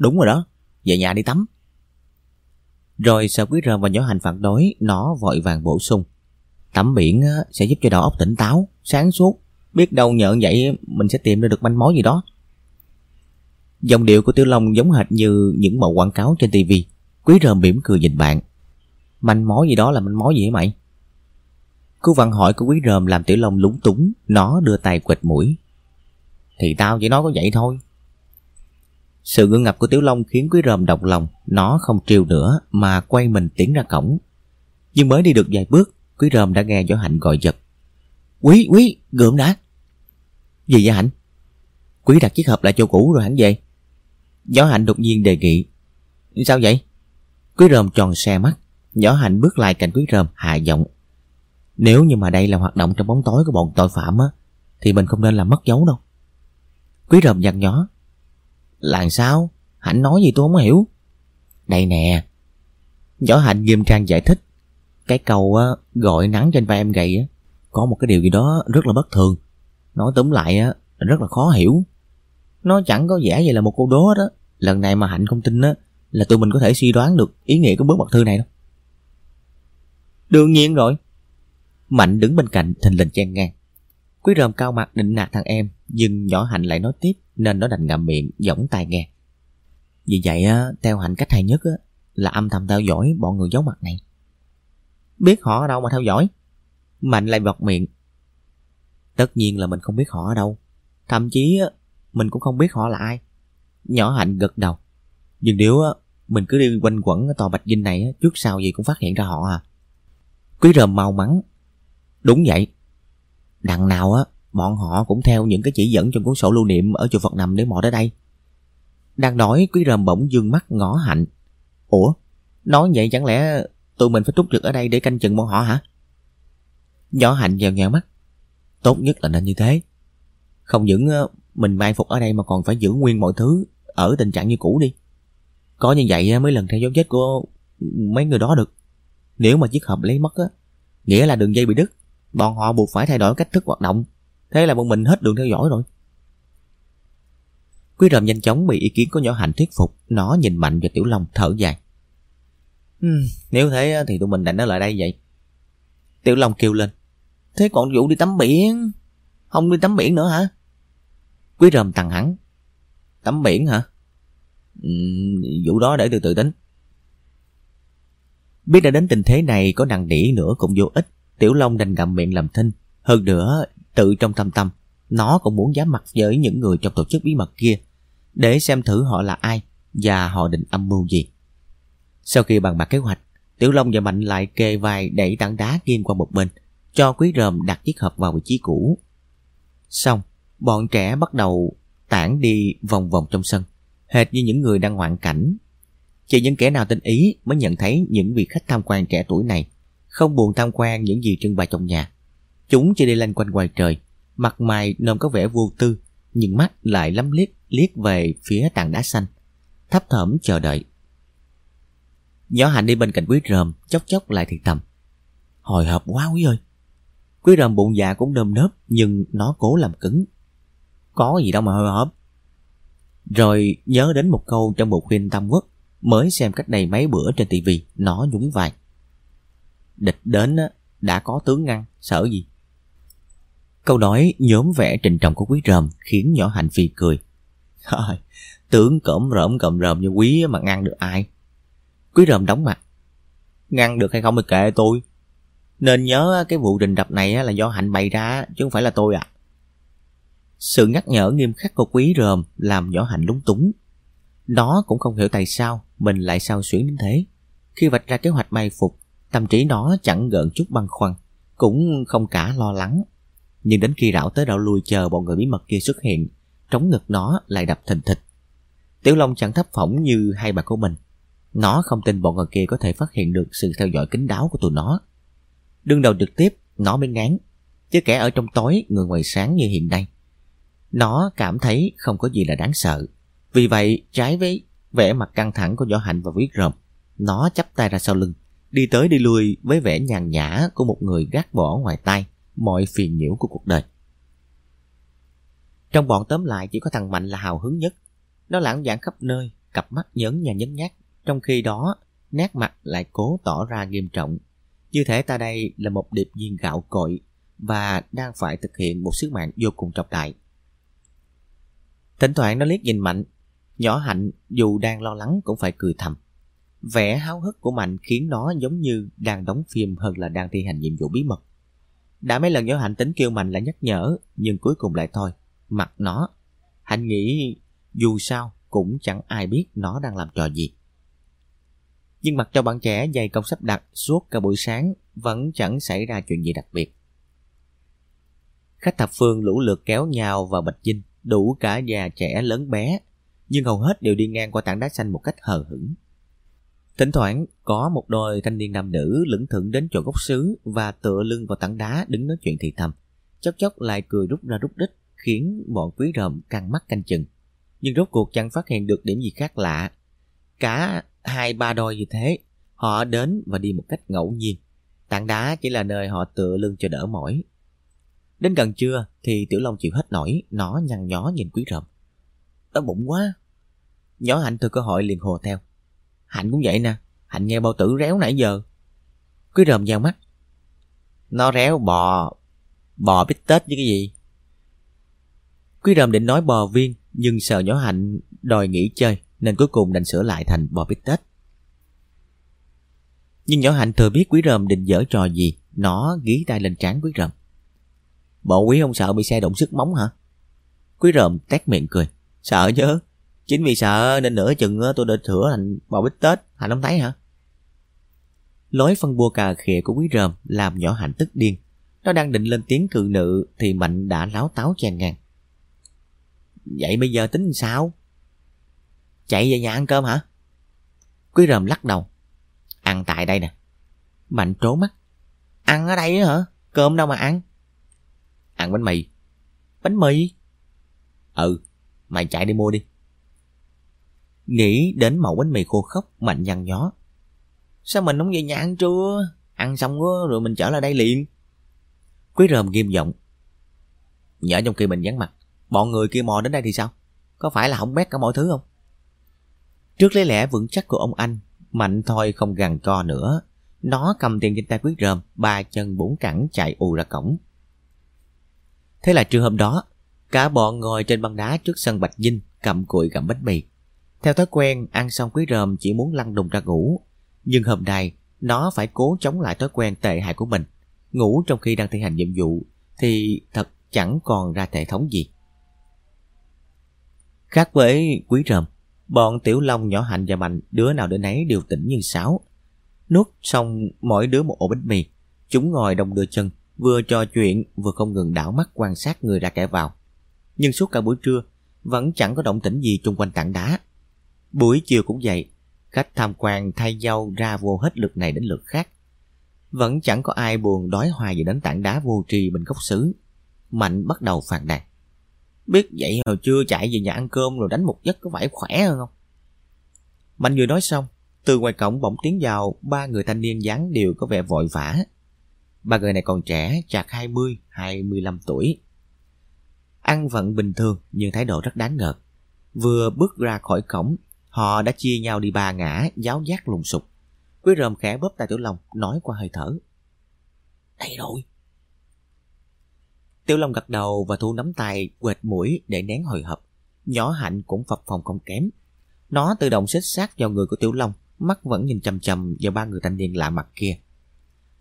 Speaker 1: Đúng rồi đó, về nhà đi tắm. Rồi sợ quý rơm và nhỏ hành phản đối, nó vội vàng bổ sung. Tắm biển sẽ giúp cho đầu óc tỉnh táo, sáng suốt. Biết đâu nhờ vậy mình sẽ tìm ra được manh mối gì đó. Dòng điệu của Tiểu Long giống hệt như những mẫu quảng cáo trên tivi. Quý rơm mỉm cười nhìn bạn. Manh mối gì đó là manh mối gì hả mày? cứ văn hỏi của quý rơm làm Tiểu Long lúng túng, nó đưa tay quệt mũi. Thì tao chỉ nói có vậy thôi, sự ngưỡng ngập của Tiểu Long khiến Quý Ròm động lòng, nó không triều nữa mà quay mình tiến ra cổng. Nhưng mới đi được vài bước, Quý Ròm đã nghe Võ Hạnh gọi giật. Quý, Quý, gượm đã. Gì vậy Hạnh? Quý đặt chiếc hộp lại chỗ cũ rồi hẳn về. Võ Hạnh đột nhiên đề nghị. Sao vậy? Quý Ròm tròn xe mắt. Võ Hạnh bước lại cạnh Quý Ròm hạ giọng. Nếu như mà đây là hoạt động trong bóng tối của bọn tội phạm á, thì mình không nên làm mất dấu đâu. Quý Ròm dặn nhó là sao? Hạnh nói gì tôi không hiểu. Đây nè. Võ Hạnh nghiêm trang giải thích. Cái câu á, gọi nắng trên vai em gầy á, có một cái điều gì đó rất là bất thường. Nói tóm lại á, rất là khó hiểu. Nó chẳng có vẻ gì là một câu đố đó. Lần này mà Hạnh không tin á, là tụi mình có thể suy đoán được ý nghĩa của bức mật thư này đâu. Đương nhiên rồi. Mạnh đứng bên cạnh thình lình chen ngang. Quý ròm cao mặt định nạt thằng em, nhưng nhỏ Hạnh lại nói tiếp nên nó đành ngậm miệng, giỏng tai nghe. Vì vậy theo Hạnh cách hay nhất là âm thầm theo dõi bọn người giấu mặt này. Biết họ ở đâu mà theo dõi? Mạnh lại bọt miệng. Tất nhiên là mình không biết họ ở đâu. Thậm chí mình cũng không biết họ là ai. Nhỏ Hạnh gật đầu. Nhưng nếu mình cứ đi quanh quẩn ở tòa Bạch Dinh này trước sau gì cũng phát hiện ra họ à. Quý rờm mau mắn. Đúng vậy, Đằng nào á, bọn họ cũng theo những cái chỉ dẫn trong cuốn sổ lưu niệm ở chùa Phật nằm để mò tới đây. Đang nói quý rầm bỗng dương mắt ngõ hạnh. Ủa, nói vậy chẳng lẽ tụi mình phải túc trực ở đây để canh chừng bọn họ hả? Nhỏ hạnh nhèo nhèo mắt. Tốt nhất là nên như thế. Không những ờ, mình mai phục ở đây mà còn phải giữ nguyên mọi thứ ở tình trạng như cũ đi. Có như vậy ờ, mới lần theo dấu vết của mấy người đó được. Nếu mà chiếc hộp lấy mất á, nghĩa là đường dây bị đứt bọn họ buộc phải thay đổi cách thức hoạt động thế là bọn mình hết đường theo dõi rồi. Quý rầm nhanh chóng bị ý kiến của nhỏ hạnh thuyết phục. Nó nhìn mạnh và tiểu long thở dài. Uhm, nếu thế thì tụi mình đành ở lại đây vậy. Tiểu long kêu lên. Thế còn vụ đi tắm biển? Không đi tắm biển nữa hả? Quý rầm tăng hẳn. Tắm biển hả? Uhm, vụ đó để từ từ tính. Biết đã đến tình thế này có nặng nỉ nữa cũng vô ích. Tiểu Long đành ngậm miệng làm thinh. Hơn nữa, tự trong thâm tâm, nó cũng muốn dám mặt với những người trong tổ chức bí mật kia, để xem thử họ là ai và họ định âm mưu gì. Sau khi bàn bạc kế hoạch, Tiểu Long và Mạnh lại kề vai đẩy tảng đá kim qua một bên, cho quý ròm đặt chiếc hộp vào vị trí cũ. Xong, bọn trẻ bắt đầu tản đi vòng vòng trong sân, hệt như những người đang ngoạn cảnh. Chỉ những kẻ nào tinh ý mới nhận thấy những vị khách tham quan trẻ tuổi này không buồn tham quan những gì trưng bày trong nhà. Chúng chỉ đi lanh quanh ngoài trời, mặt mày nôm có vẻ vô tư, nhưng mắt lại lắm liếc liếc về phía tảng đá xanh, thấp thỏm chờ đợi. Nhỏ Hạnh đi bên cạnh quý rơm, chốc chốc lại thì thầm. Hồi hộp quá quý ơi! Quý rơm bụng dạ cũng đơm nớp, nhưng nó cố làm cứng. Có gì đâu mà hồi hộp. Rồi nhớ đến một câu trong bộ khuyên Tam Quốc, mới xem cách đây mấy bữa trên tivi, nó nhúng vai. Địch đến đã có tướng ngăn, sợ gì? Câu nói nhóm vẻ trình trọng của quý ròm khiến nhỏ hạnh phi cười. Thôi, tướng cỡm rỡm cộm ròm như quý mà ngăn được ai? Quý ròm đóng mặt. Ngăn được hay không thì kệ tôi. Nên nhớ cái vụ đình đập này là do Hạnh bày ra chứ không phải là tôi à. Sự nhắc nhở nghiêm khắc của quý ròm làm nhỏ Hạnh lúng túng. Nó cũng không hiểu tại sao mình lại sao xuyến đến thế. Khi vạch ra kế hoạch mai phục Tâm trí nó chẳng gợn chút băn khoăn, cũng không cả lo lắng. Nhưng đến khi rảo tới rảo lui chờ bọn người bí mật kia xuất hiện, trống ngực nó lại đập thình thịch. Tiểu Long chẳng thấp phỏng như hai bà của mình. Nó không tin bọn người kia có thể phát hiện được sự theo dõi kín đáo của tụi nó. Đương đầu trực tiếp, nó mới ngán. Chứ kẻ ở trong tối, người ngoài sáng như hiện nay. Nó cảm thấy không có gì là đáng sợ. Vì vậy, trái với vẻ mặt căng thẳng của Võ Hạnh và Viết Rồng, nó chắp tay ra sau lưng, đi tới đi lui với vẻ nhàn nhã của một người gác bỏ ngoài tay mọi phiền nhiễu của cuộc đời. Trong bọn tóm lại chỉ có thằng Mạnh là hào hứng nhất. Nó lãng giảng khắp nơi, cặp mắt nhấn nhà nhấn nhát. Trong khi đó, nét mặt lại cố tỏ ra nghiêm trọng. Như thể ta đây là một điệp viên gạo cội và đang phải thực hiện một sứ mạng vô cùng trọng đại. Thỉnh thoảng nó liếc nhìn Mạnh. Nhỏ Hạnh dù đang lo lắng cũng phải cười thầm. Vẻ háo hức của Mạnh khiến nó giống như đang đóng phim hơn là đang thi hành nhiệm vụ bí mật. Đã mấy lần Nhớ Hạnh tính kêu Mạnh lại nhắc nhở, nhưng cuối cùng lại thôi, mặc nó. Hạnh nghĩ dù sao cũng chẳng ai biết nó đang làm trò gì. Nhưng mặc cho bạn trẻ dày công sắp đặt suốt cả buổi sáng vẫn chẳng xảy ra chuyện gì đặc biệt. Khách thập phương lũ lượt kéo nhau vào Bạch Dinh, đủ cả già trẻ lớn bé, nhưng hầu hết đều đi ngang qua tảng đá xanh một cách hờ hững. Thỉnh thoảng có một đôi thanh niên nam nữ lững thững đến chỗ gốc xứ và tựa lưng vào tảng đá đứng nói chuyện thì thầm. Chốc chốc lại cười rút ra rút đích khiến bọn quý ròm căng mắt canh chừng. Nhưng rốt cuộc chẳng phát hiện được điểm gì khác lạ. Cả hai ba đôi như thế, họ đến và đi một cách ngẫu nhiên. Tảng đá chỉ là nơi họ tựa lưng cho đỡ mỏi. Đến gần trưa thì Tiểu Long chịu hết nổi, nó nhăn nhó nhìn quý ròm. Đói bụng quá. Nhỏ Hạnh thừa cơ hội liền hồ theo. Hạnh cũng vậy nè, Hạnh nghe bao tử réo nãy giờ. Quý rờm giao mắt. Nó réo bò, bò bít tết với cái gì? Quý Rơm định nói bò viên, nhưng sợ nhỏ Hạnh đòi nghỉ chơi, nên cuối cùng đành sửa lại thành bò bít tết. Nhưng nhỏ Hạnh thừa biết quý Rơm định dở trò gì, nó ghi tay lên trán quý Rơm. Bộ quý không sợ bị xe động sức móng hả? Quý Rơm tét miệng cười. Sợ chứ. Chính vì sợ nên nửa chừng tôi định thửa thành bò bít tết. Hạnh không thấy hả? Lối phân bua cà khịa của quý rơm làm nhỏ Hạnh tức điên. Nó đang định lên tiếng cự nữ thì Mạnh đã láo táo chen ngang. Vậy bây giờ tính sao? Chạy về nhà ăn cơm hả? Quý rơm lắc đầu. Ăn tại đây nè. Mạnh trố mắt. Ăn ở đây hả? Cơm đâu mà ăn? Ăn bánh mì. Bánh mì? Ừ, mày chạy đi mua đi. Nghĩ đến mẫu bánh mì khô khốc, Mạnh nhăn nhó. Sao mình không về nhà ăn trưa? Ăn xong rồi mình trở lại đây liền. Quý rơm nghiêm giọng. Nhỡ trong khi mình vắng mặt, bọn người kia mò đến đây thì sao? Có phải là không bét cả mọi thứ không? Trước lấy lẽ vững chắc của ông anh, Mạnh thôi không gằn co nữa. Nó cầm tiền trên tay quyết rơm, ba chân bốn cẳng chạy ù ra cổng. Thế là trưa hôm đó, cả bọn ngồi trên băng đá trước sân Bạch Dinh cầm cùi gặm bánh mì. Theo thói quen, ăn xong quý rơm chỉ muốn lăn đùng ra ngủ. Nhưng hôm nay, nó phải cố chống lại thói quen tệ hại của mình. Ngủ trong khi đang thi hành nhiệm vụ thì thật chẳng còn ra hệ thống gì. Khác với quý rơm, bọn tiểu long nhỏ hạnh và mạnh đứa nào đứa nấy đều tỉnh như sáo. Nuốt xong mỗi đứa một ổ bánh mì, chúng ngồi đồng đưa chân, vừa trò chuyện vừa không ngừng đảo mắt quan sát người ra kẻ vào. Nhưng suốt cả buổi trưa, vẫn chẳng có động tĩnh gì chung quanh tảng đá. Buổi chiều cũng vậy, khách tham quan thay dâu ra vô hết lượt này đến lượt khác. Vẫn chẳng có ai buồn đói hoài gì đến tảng đá vô tri bên góc xứ. Mạnh bắt đầu phàn nàn. Biết vậy hồi chưa chạy về nhà ăn cơm rồi đánh một giấc có phải khỏe hơn không? Mạnh vừa nói xong, từ ngoài cổng bỗng tiến vào ba người thanh niên dáng đều có vẻ vội vã. Ba người này còn trẻ, chạc 20, 25 tuổi. Ăn vận bình thường nhưng thái độ rất đáng ngờ. Vừa bước ra khỏi cổng, họ đã chia nhau đi ba ngã, giáo giác lùng sục. Quý rơm khẽ bóp tay Tiểu Long, nói qua hơi thở. Đây rồi. Tiểu Long gật đầu và thu nắm tay, quệt mũi để nén hồi hộp. Nhỏ hạnh cũng phập phòng không kém. Nó tự động xích sát vào người của Tiểu Long, mắt vẫn nhìn chầm chầm vào ba người thanh niên lạ mặt kia.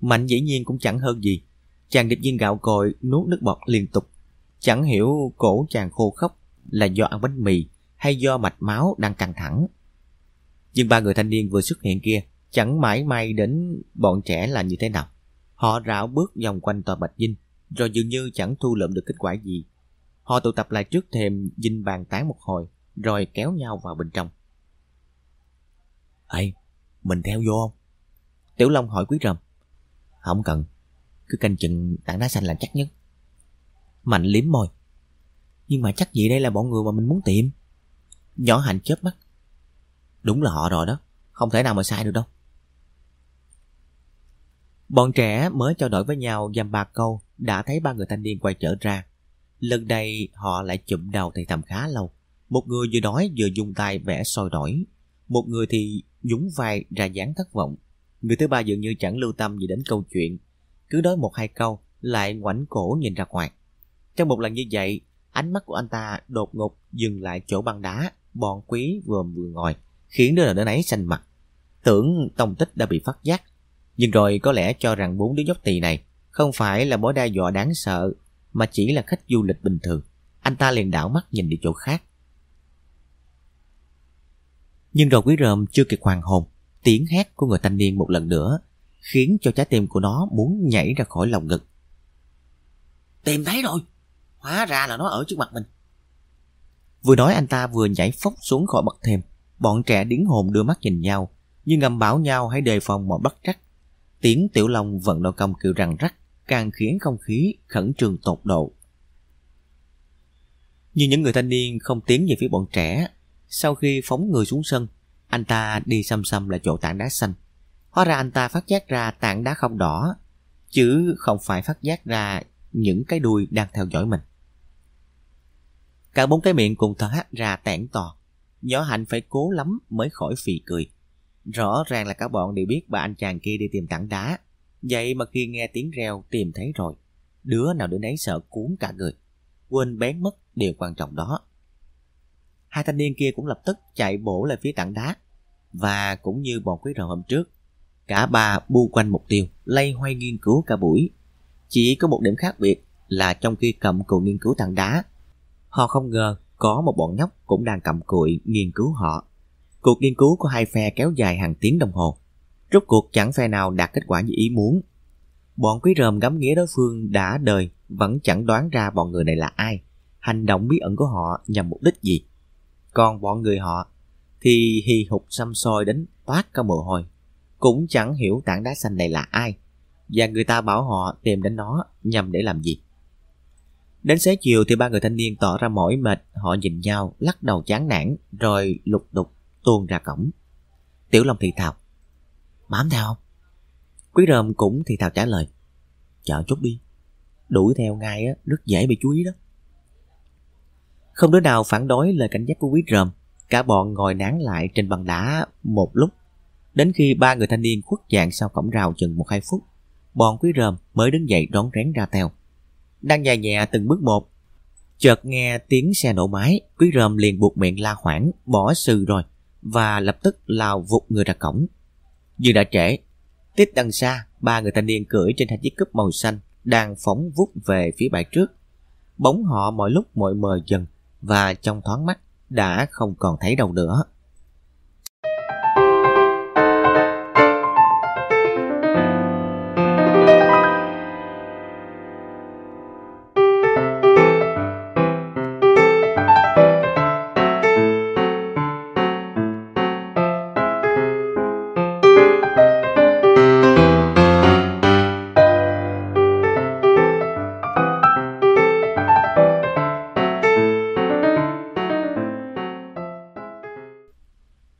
Speaker 1: Mạnh dĩ nhiên cũng chẳng hơn gì. Chàng địch viên gạo cội nuốt nước bọt liên tục. Chẳng hiểu cổ chàng khô khóc là do ăn bánh mì hay do mạch máu đang căng thẳng. Nhưng ba người thanh niên vừa xuất hiện kia chẳng mãi may đến bọn trẻ là như thế nào. Họ rảo bước vòng quanh tòa Bạch Dinh, rồi dường như chẳng thu lượm được kết quả gì. Họ tụ tập lại trước thềm dinh bàn tán một hồi, rồi kéo nhau vào bên trong. Ê, Mình theo vô không? Tiểu Long hỏi Quý Rầm. Không cần, cứ canh chừng tảng đá xanh là chắc nhất. Mạnh liếm môi. Nhưng mà chắc gì đây là bọn người mà mình muốn tìm. Nhỏ Hạnh chớp mắt. Đúng là họ rồi đó, không thể nào mà sai được đâu. Bọn trẻ mới trao đổi với nhau dăm ba câu đã thấy ba người thanh niên quay trở ra. Lần này họ lại chụm đầu thì thầm khá lâu. Một người vừa nói vừa dùng tay vẽ soi nổi Một người thì nhúng vai ra dáng thất vọng. Người thứ ba dường như chẳng lưu tâm gì đến câu chuyện. Cứ nói một hai câu lại ngoảnh cổ nhìn ra ngoài. Trong một lần như vậy, ánh mắt của anh ta đột ngột dừng lại chỗ băng đá bọn quý vừa vừa ngồi, khiến đứa nào đứa nấy xanh mặt. Tưởng tông tích đã bị phát giác, nhưng rồi có lẽ cho rằng bốn đứa nhóc tỳ này không phải là mối đe dọa đáng sợ, mà chỉ là khách du lịch bình thường. Anh ta liền đảo mắt nhìn đi chỗ khác. Nhưng rồi quý rơm chưa kịp hoàn hồn, tiếng hét của người thanh niên một lần nữa khiến cho trái tim của nó muốn nhảy ra khỏi lòng ngực. Tìm thấy rồi! Hóa ra là nó ở trước mặt mình. Vừa nói anh ta vừa nhảy phóc xuống khỏi bậc thềm. Bọn trẻ điến hồn đưa mắt nhìn nhau, như ngầm bảo nhau hãy đề phòng mọi bất trắc. Tiếng tiểu long vận đầu công kêu rằng rắc, càng khiến không khí khẩn trương tột độ. Như những người thanh niên không tiến về phía bọn trẻ, sau khi phóng người xuống sân, anh ta đi xăm xăm lại chỗ tảng đá xanh. Hóa ra anh ta phát giác ra tảng đá không đỏ, chứ không phải phát giác ra những cái đuôi đang theo dõi mình. Cả bốn cái miệng cùng thở hắt ra tẻn tò, Nhỏ hạnh phải cố lắm mới khỏi phì cười. Rõ ràng là cả bọn đều biết bà anh chàng kia đi tìm tảng đá. Vậy mà khi nghe tiếng reo tìm thấy rồi. Đứa nào đứa nấy sợ cuốn cả người. Quên bén mất điều quan trọng đó. Hai thanh niên kia cũng lập tức chạy bổ lại phía tảng đá. Và cũng như bọn quý rầu hôm trước. Cả ba bu quanh mục tiêu, lay hoay nghiên cứu cả buổi. Chỉ có một điểm khác biệt là trong khi cầm cù nghiên cứu tảng đá Họ không ngờ có một bọn nhóc cũng đang cầm cụi nghiên cứu họ. Cuộc nghiên cứu của hai phe kéo dài hàng tiếng đồng hồ. Rốt cuộc chẳng phe nào đạt kết quả như ý muốn. Bọn quý rơm ngắm nghĩa đối phương đã đời vẫn chẳng đoán ra bọn người này là ai, hành động bí ẩn của họ nhằm mục đích gì. Còn bọn người họ thì hì hục xăm soi đến toát cả mồ hôi. Cũng chẳng hiểu tảng đá xanh này là ai, và người ta bảo họ tìm đến nó nhằm để làm gì. Đến xế chiều thì ba người thanh niên tỏ ra mỏi mệt, họ nhìn nhau, lắc đầu chán nản, rồi lục đục tuôn ra cổng. Tiểu Long thì thào. Bám theo không? Quý rơm cũng thì thào trả lời. Chờ chút đi. Đuổi theo ngay á, rất dễ bị chú ý đó. Không đứa nào phản đối lời cảnh giác của quý rơm. Cả bọn ngồi nán lại trên bằng đá một lúc. Đến khi ba người thanh niên khuất dạng sau cổng rào chừng một hai phút, bọn quý rơm mới đứng dậy đón rén ra theo đang dài nhẹ từng bước một. Chợt nghe tiếng xe nổ máy, quý rơm liền buộc miệng la hoảng, bỏ sư rồi, và lập tức lao vụt người ra cổng. Nhưng đã trễ, tít đằng xa, ba người thanh niên cưỡi trên hai chiếc cúp màu xanh đang phóng vút về phía bãi trước. Bóng họ mọi lúc mọi mờ dần, và trong thoáng mắt đã không còn thấy đâu nữa.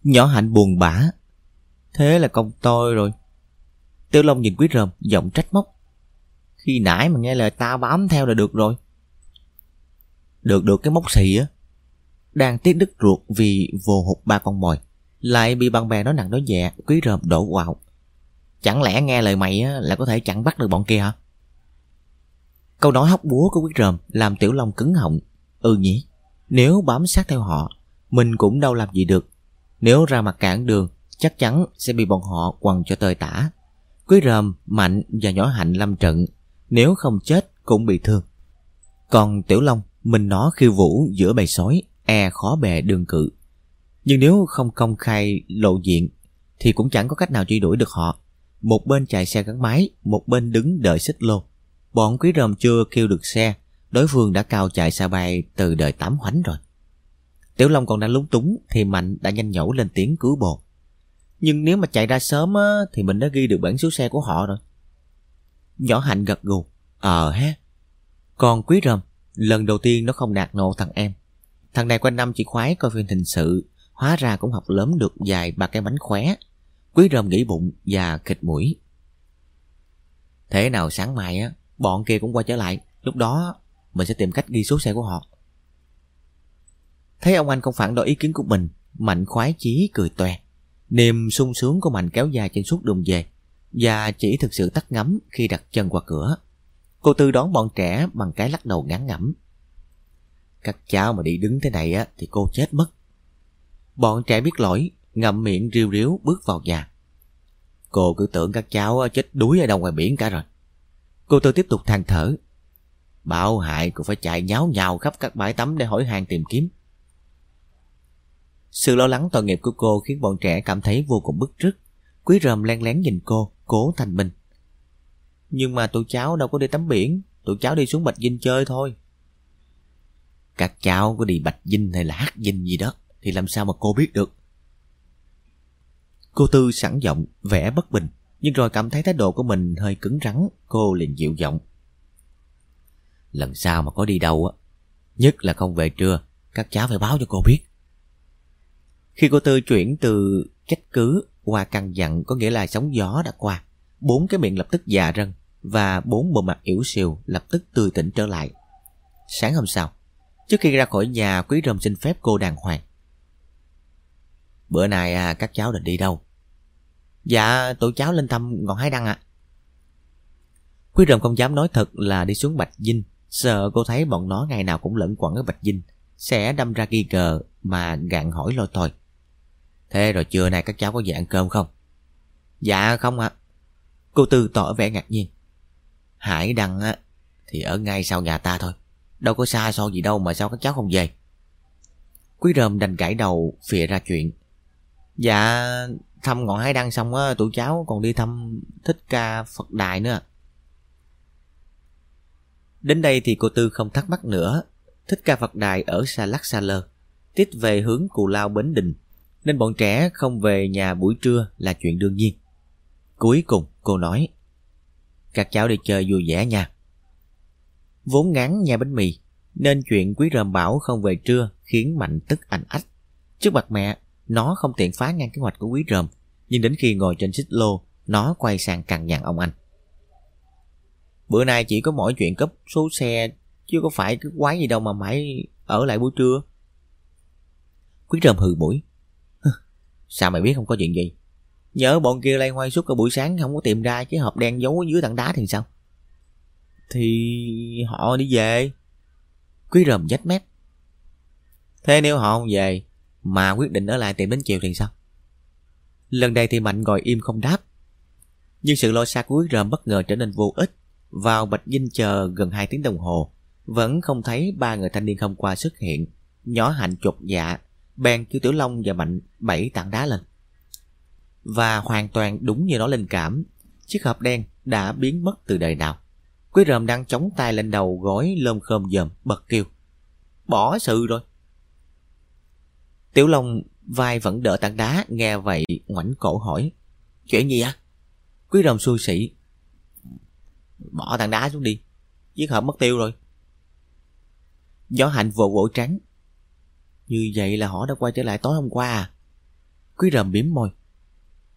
Speaker 1: Nhỏ hạnh buồn bã. Thế là công tôi rồi. Tiêu Long nhìn Quý Rơm giọng trách móc. Khi nãy mà nghe lời tao bám theo là được rồi. Được được cái mốc xì á. Đang tiếc đứt ruột vì vô hụt ba con mồi. Lại bị bạn bè nói nặng nói nhẹ Quý Rơm đổ quạo. Chẳng lẽ nghe lời mày á, là có thể chặn bắt được bọn kia hả? Câu nói hóc búa của Quý Rơm Làm Tiểu Long cứng họng. Ừ nhỉ Nếu bám sát theo họ Mình cũng đâu làm gì được nếu ra mặt cản đường, chắc chắn sẽ bị bọn họ quằn cho tơi tả. Quý rầm, mạnh và nhỏ hạnh lâm trận, nếu không chết cũng bị thương. Còn Tiểu Long, mình nó khiêu vũ giữa bầy sói, e khó bè đường cự. Nhưng nếu không công khai lộ diện, thì cũng chẳng có cách nào truy đuổi được họ. Một bên chạy xe gắn máy, một bên đứng đợi xích lô. Bọn quý rầm chưa kêu được xe, đối phương đã cao chạy xa bay từ đời tám hoánh rồi. Tiểu Long còn đang lúng túng thì Mạnh đã nhanh nhẩu lên tiếng cứu bồ. Nhưng nếu mà chạy ra sớm á, thì mình đã ghi được bản số xe của họ rồi. Nhỏ Hạnh gật gù. Ờ ha. Còn Quý Rầm, lần đầu tiên nó không nạt nộ thằng em. Thằng này quanh năm chỉ khoái coi phim hình sự, hóa ra cũng học lớn được vài ba cái bánh khóe. Quý Rầm nghĩ bụng và khịt mũi. Thế nào sáng mai á, bọn kia cũng quay trở lại. Lúc đó mình sẽ tìm cách ghi số xe của họ. Thấy ông anh không phản đối ý kiến của mình, Mạnh khoái chí cười toe. Niềm sung sướng của Mạnh kéo dài trên suốt đường về và chỉ thực sự tắt ngấm khi đặt chân qua cửa. Cô Tư đón bọn trẻ bằng cái lắc đầu ngán ngẩm. Các cháu mà đi đứng thế này á thì cô chết mất. Bọn trẻ biết lỗi, ngậm miệng riêu riếu bước vào nhà. Cô cứ tưởng các cháu chết đuối ở đâu ngoài biển cả rồi. Cô Tư tiếp tục than thở. Bảo hại cũng phải chạy nháo nhào khắp các bãi tắm để hỏi hàng tìm kiếm. Sự lo lắng tội nghiệp của cô khiến bọn trẻ cảm thấy vô cùng bức rứt. Quý ròm len lén nhìn cô, cố thành mình. Nhưng mà tụi cháu đâu có đi tắm biển, tụi cháu đi xuống Bạch Dinh chơi thôi. Các cháu có đi Bạch Dinh hay là Hát Dinh gì đó, thì làm sao mà cô biết được. Cô Tư sẵn giọng, vẻ bất bình, nhưng rồi cảm thấy thái độ của mình hơi cứng rắn, cô liền dịu giọng. Lần sau mà có đi đâu á, nhất là không về trưa, các cháu phải báo cho cô biết. Khi cô Tư chuyển từ trách cứ qua căn dặn có nghĩa là sóng gió đã qua, bốn cái miệng lập tức già rân và bốn bộ mặt yếu xìu lập tức tươi tỉnh trở lại. Sáng hôm sau, trước khi ra khỏi nhà quý rồng xin phép cô đàng hoàng. Bữa nay à, các cháu định đi đâu? Dạ, tụi cháu lên thăm ngọn hải đăng ạ. À. Quý rồng không dám nói thật là đi xuống Bạch Dinh, sợ cô thấy bọn nó ngày nào cũng lẫn quẩn ở Bạch Dinh, sẽ đâm ra ghi cờ mà gạn hỏi lôi thôi. Thế rồi trưa nay các cháu có về ăn cơm không? Dạ không ạ. Cô Tư tỏ vẻ ngạc nhiên. Hải Đăng á, thì ở ngay sau nhà ta thôi. Đâu có xa so gì đâu mà sao các cháu không về. Quý rơm đành gãi đầu phịa ra chuyện. Dạ, thăm ngọn Hải Đăng xong á, tụi cháu còn đi thăm Thích Ca Phật Đài nữa. Đến đây thì cô Tư không thắc mắc nữa. Thích Ca Phật Đài ở Sa Lắc Sa Lơ. tiếp về hướng Cù Lao Bến Đình nên bọn trẻ không về nhà buổi trưa là chuyện đương nhiên. Cuối cùng cô nói Các cháu đi chơi vui vẻ nha. Vốn ngán nhà bánh mì nên chuyện quý rơm bảo không về trưa khiến Mạnh tức ảnh ách. Trước mặt mẹ, nó không tiện phá ngang kế hoạch của quý rơm nhưng đến khi ngồi trên xích lô nó quay sang cằn nhằn ông anh. Bữa nay chỉ có mỗi chuyện cấp số xe chứ có phải cứ quái gì đâu mà mãi ở lại buổi trưa. Quý rơm hừ mũi Sao mày biết không có chuyện gì? Nhớ bọn kia lay hoay suốt cả buổi sáng không có tìm ra cái hộp đen giấu dưới tảng đá thì sao? Thì họ đi về. Quý rầm dách mép. Thế nếu họ không về mà quyết định ở lại tìm đến chiều thì sao? Lần này thì Mạnh ngồi im không đáp. Nhưng sự lo xa của quý rầm bất ngờ trở nên vô ích. Vào Bạch Dinh chờ gần 2 tiếng đồng hồ, vẫn không thấy ba người thanh niên hôm qua xuất hiện. Nhỏ hạnh chột dạ bèn kêu Tiểu Long và Mạnh bảy tảng đá lên. Và hoàn toàn đúng như nó linh cảm, chiếc hộp đen đã biến mất từ đời nào. Quý ròm đang chống tay lên đầu gói lơm khơm dầm bật kêu. Bỏ sự rồi. Tiểu Long vai vẫn đỡ tảng đá, nghe vậy ngoảnh cổ hỏi. Chuyện gì á? Quý ròm xui xỉ. Bỏ tảng đá xuống đi, chiếc hộp mất tiêu rồi. Gió hạnh vỗ vỗ trắng, như vậy là họ đã quay trở lại tối hôm qua à? Quý rầm mỉm môi.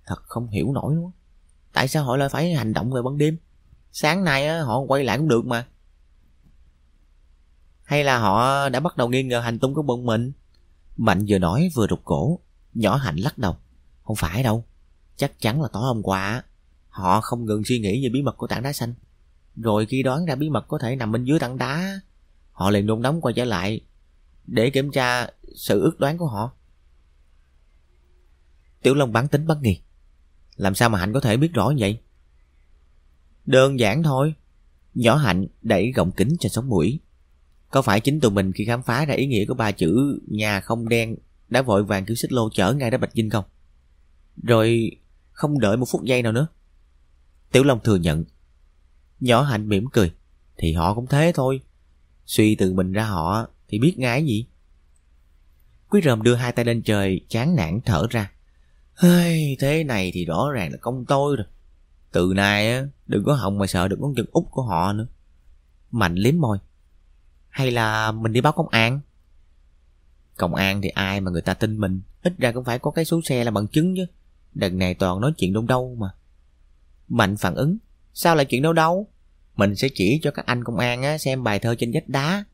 Speaker 1: Thật không hiểu nổi luôn. Tại sao họ lại phải hành động vào ban đêm? Sáng nay họ quay lại cũng được mà. Hay là họ đã bắt đầu nghi ngờ hành tung của bọn mình? Mạnh vừa nói vừa rụt cổ. Nhỏ hạnh lắc đầu. Không phải đâu. Chắc chắn là tối hôm qua họ không ngừng suy nghĩ về bí mật của tảng đá xanh. Rồi khi đoán ra bí mật có thể nằm bên dưới tảng đá, họ liền nôn nóng quay trở lại để kiểm tra sự ước đoán của họ. Tiểu Long bán tính bất nghi. Làm sao mà Hạnh có thể biết rõ vậy? Đơn giản thôi. Nhỏ Hạnh đẩy gọng kính trên sống mũi. Có phải chính tụi mình khi khám phá ra ý nghĩa của ba chữ nhà không đen đã vội vàng cứu xích lô chở ngay đến Bạch Dinh không? Rồi không đợi một phút giây nào nữa. Tiểu Long thừa nhận. Nhỏ Hạnh mỉm cười. Thì họ cũng thế thôi. Suy từ mình ra họ thì biết ngay gì. Quý ròm đưa hai tay lên trời, chán nản thở ra. Hey, thế này thì rõ ràng là công tôi rồi. Từ nay á, đừng có hòng mà sợ được con chân út của họ nữa. Mạnh liếm môi. Hay là mình đi báo công an? Công an thì ai mà người ta tin mình, ít ra cũng phải có cái số xe là bằng chứng chứ. Đợt này toàn nói chuyện đâu đâu mà. Mạnh phản ứng. Sao lại chuyện đâu đâu? Mình sẽ chỉ cho các anh công an á, xem bài thơ trên vách đá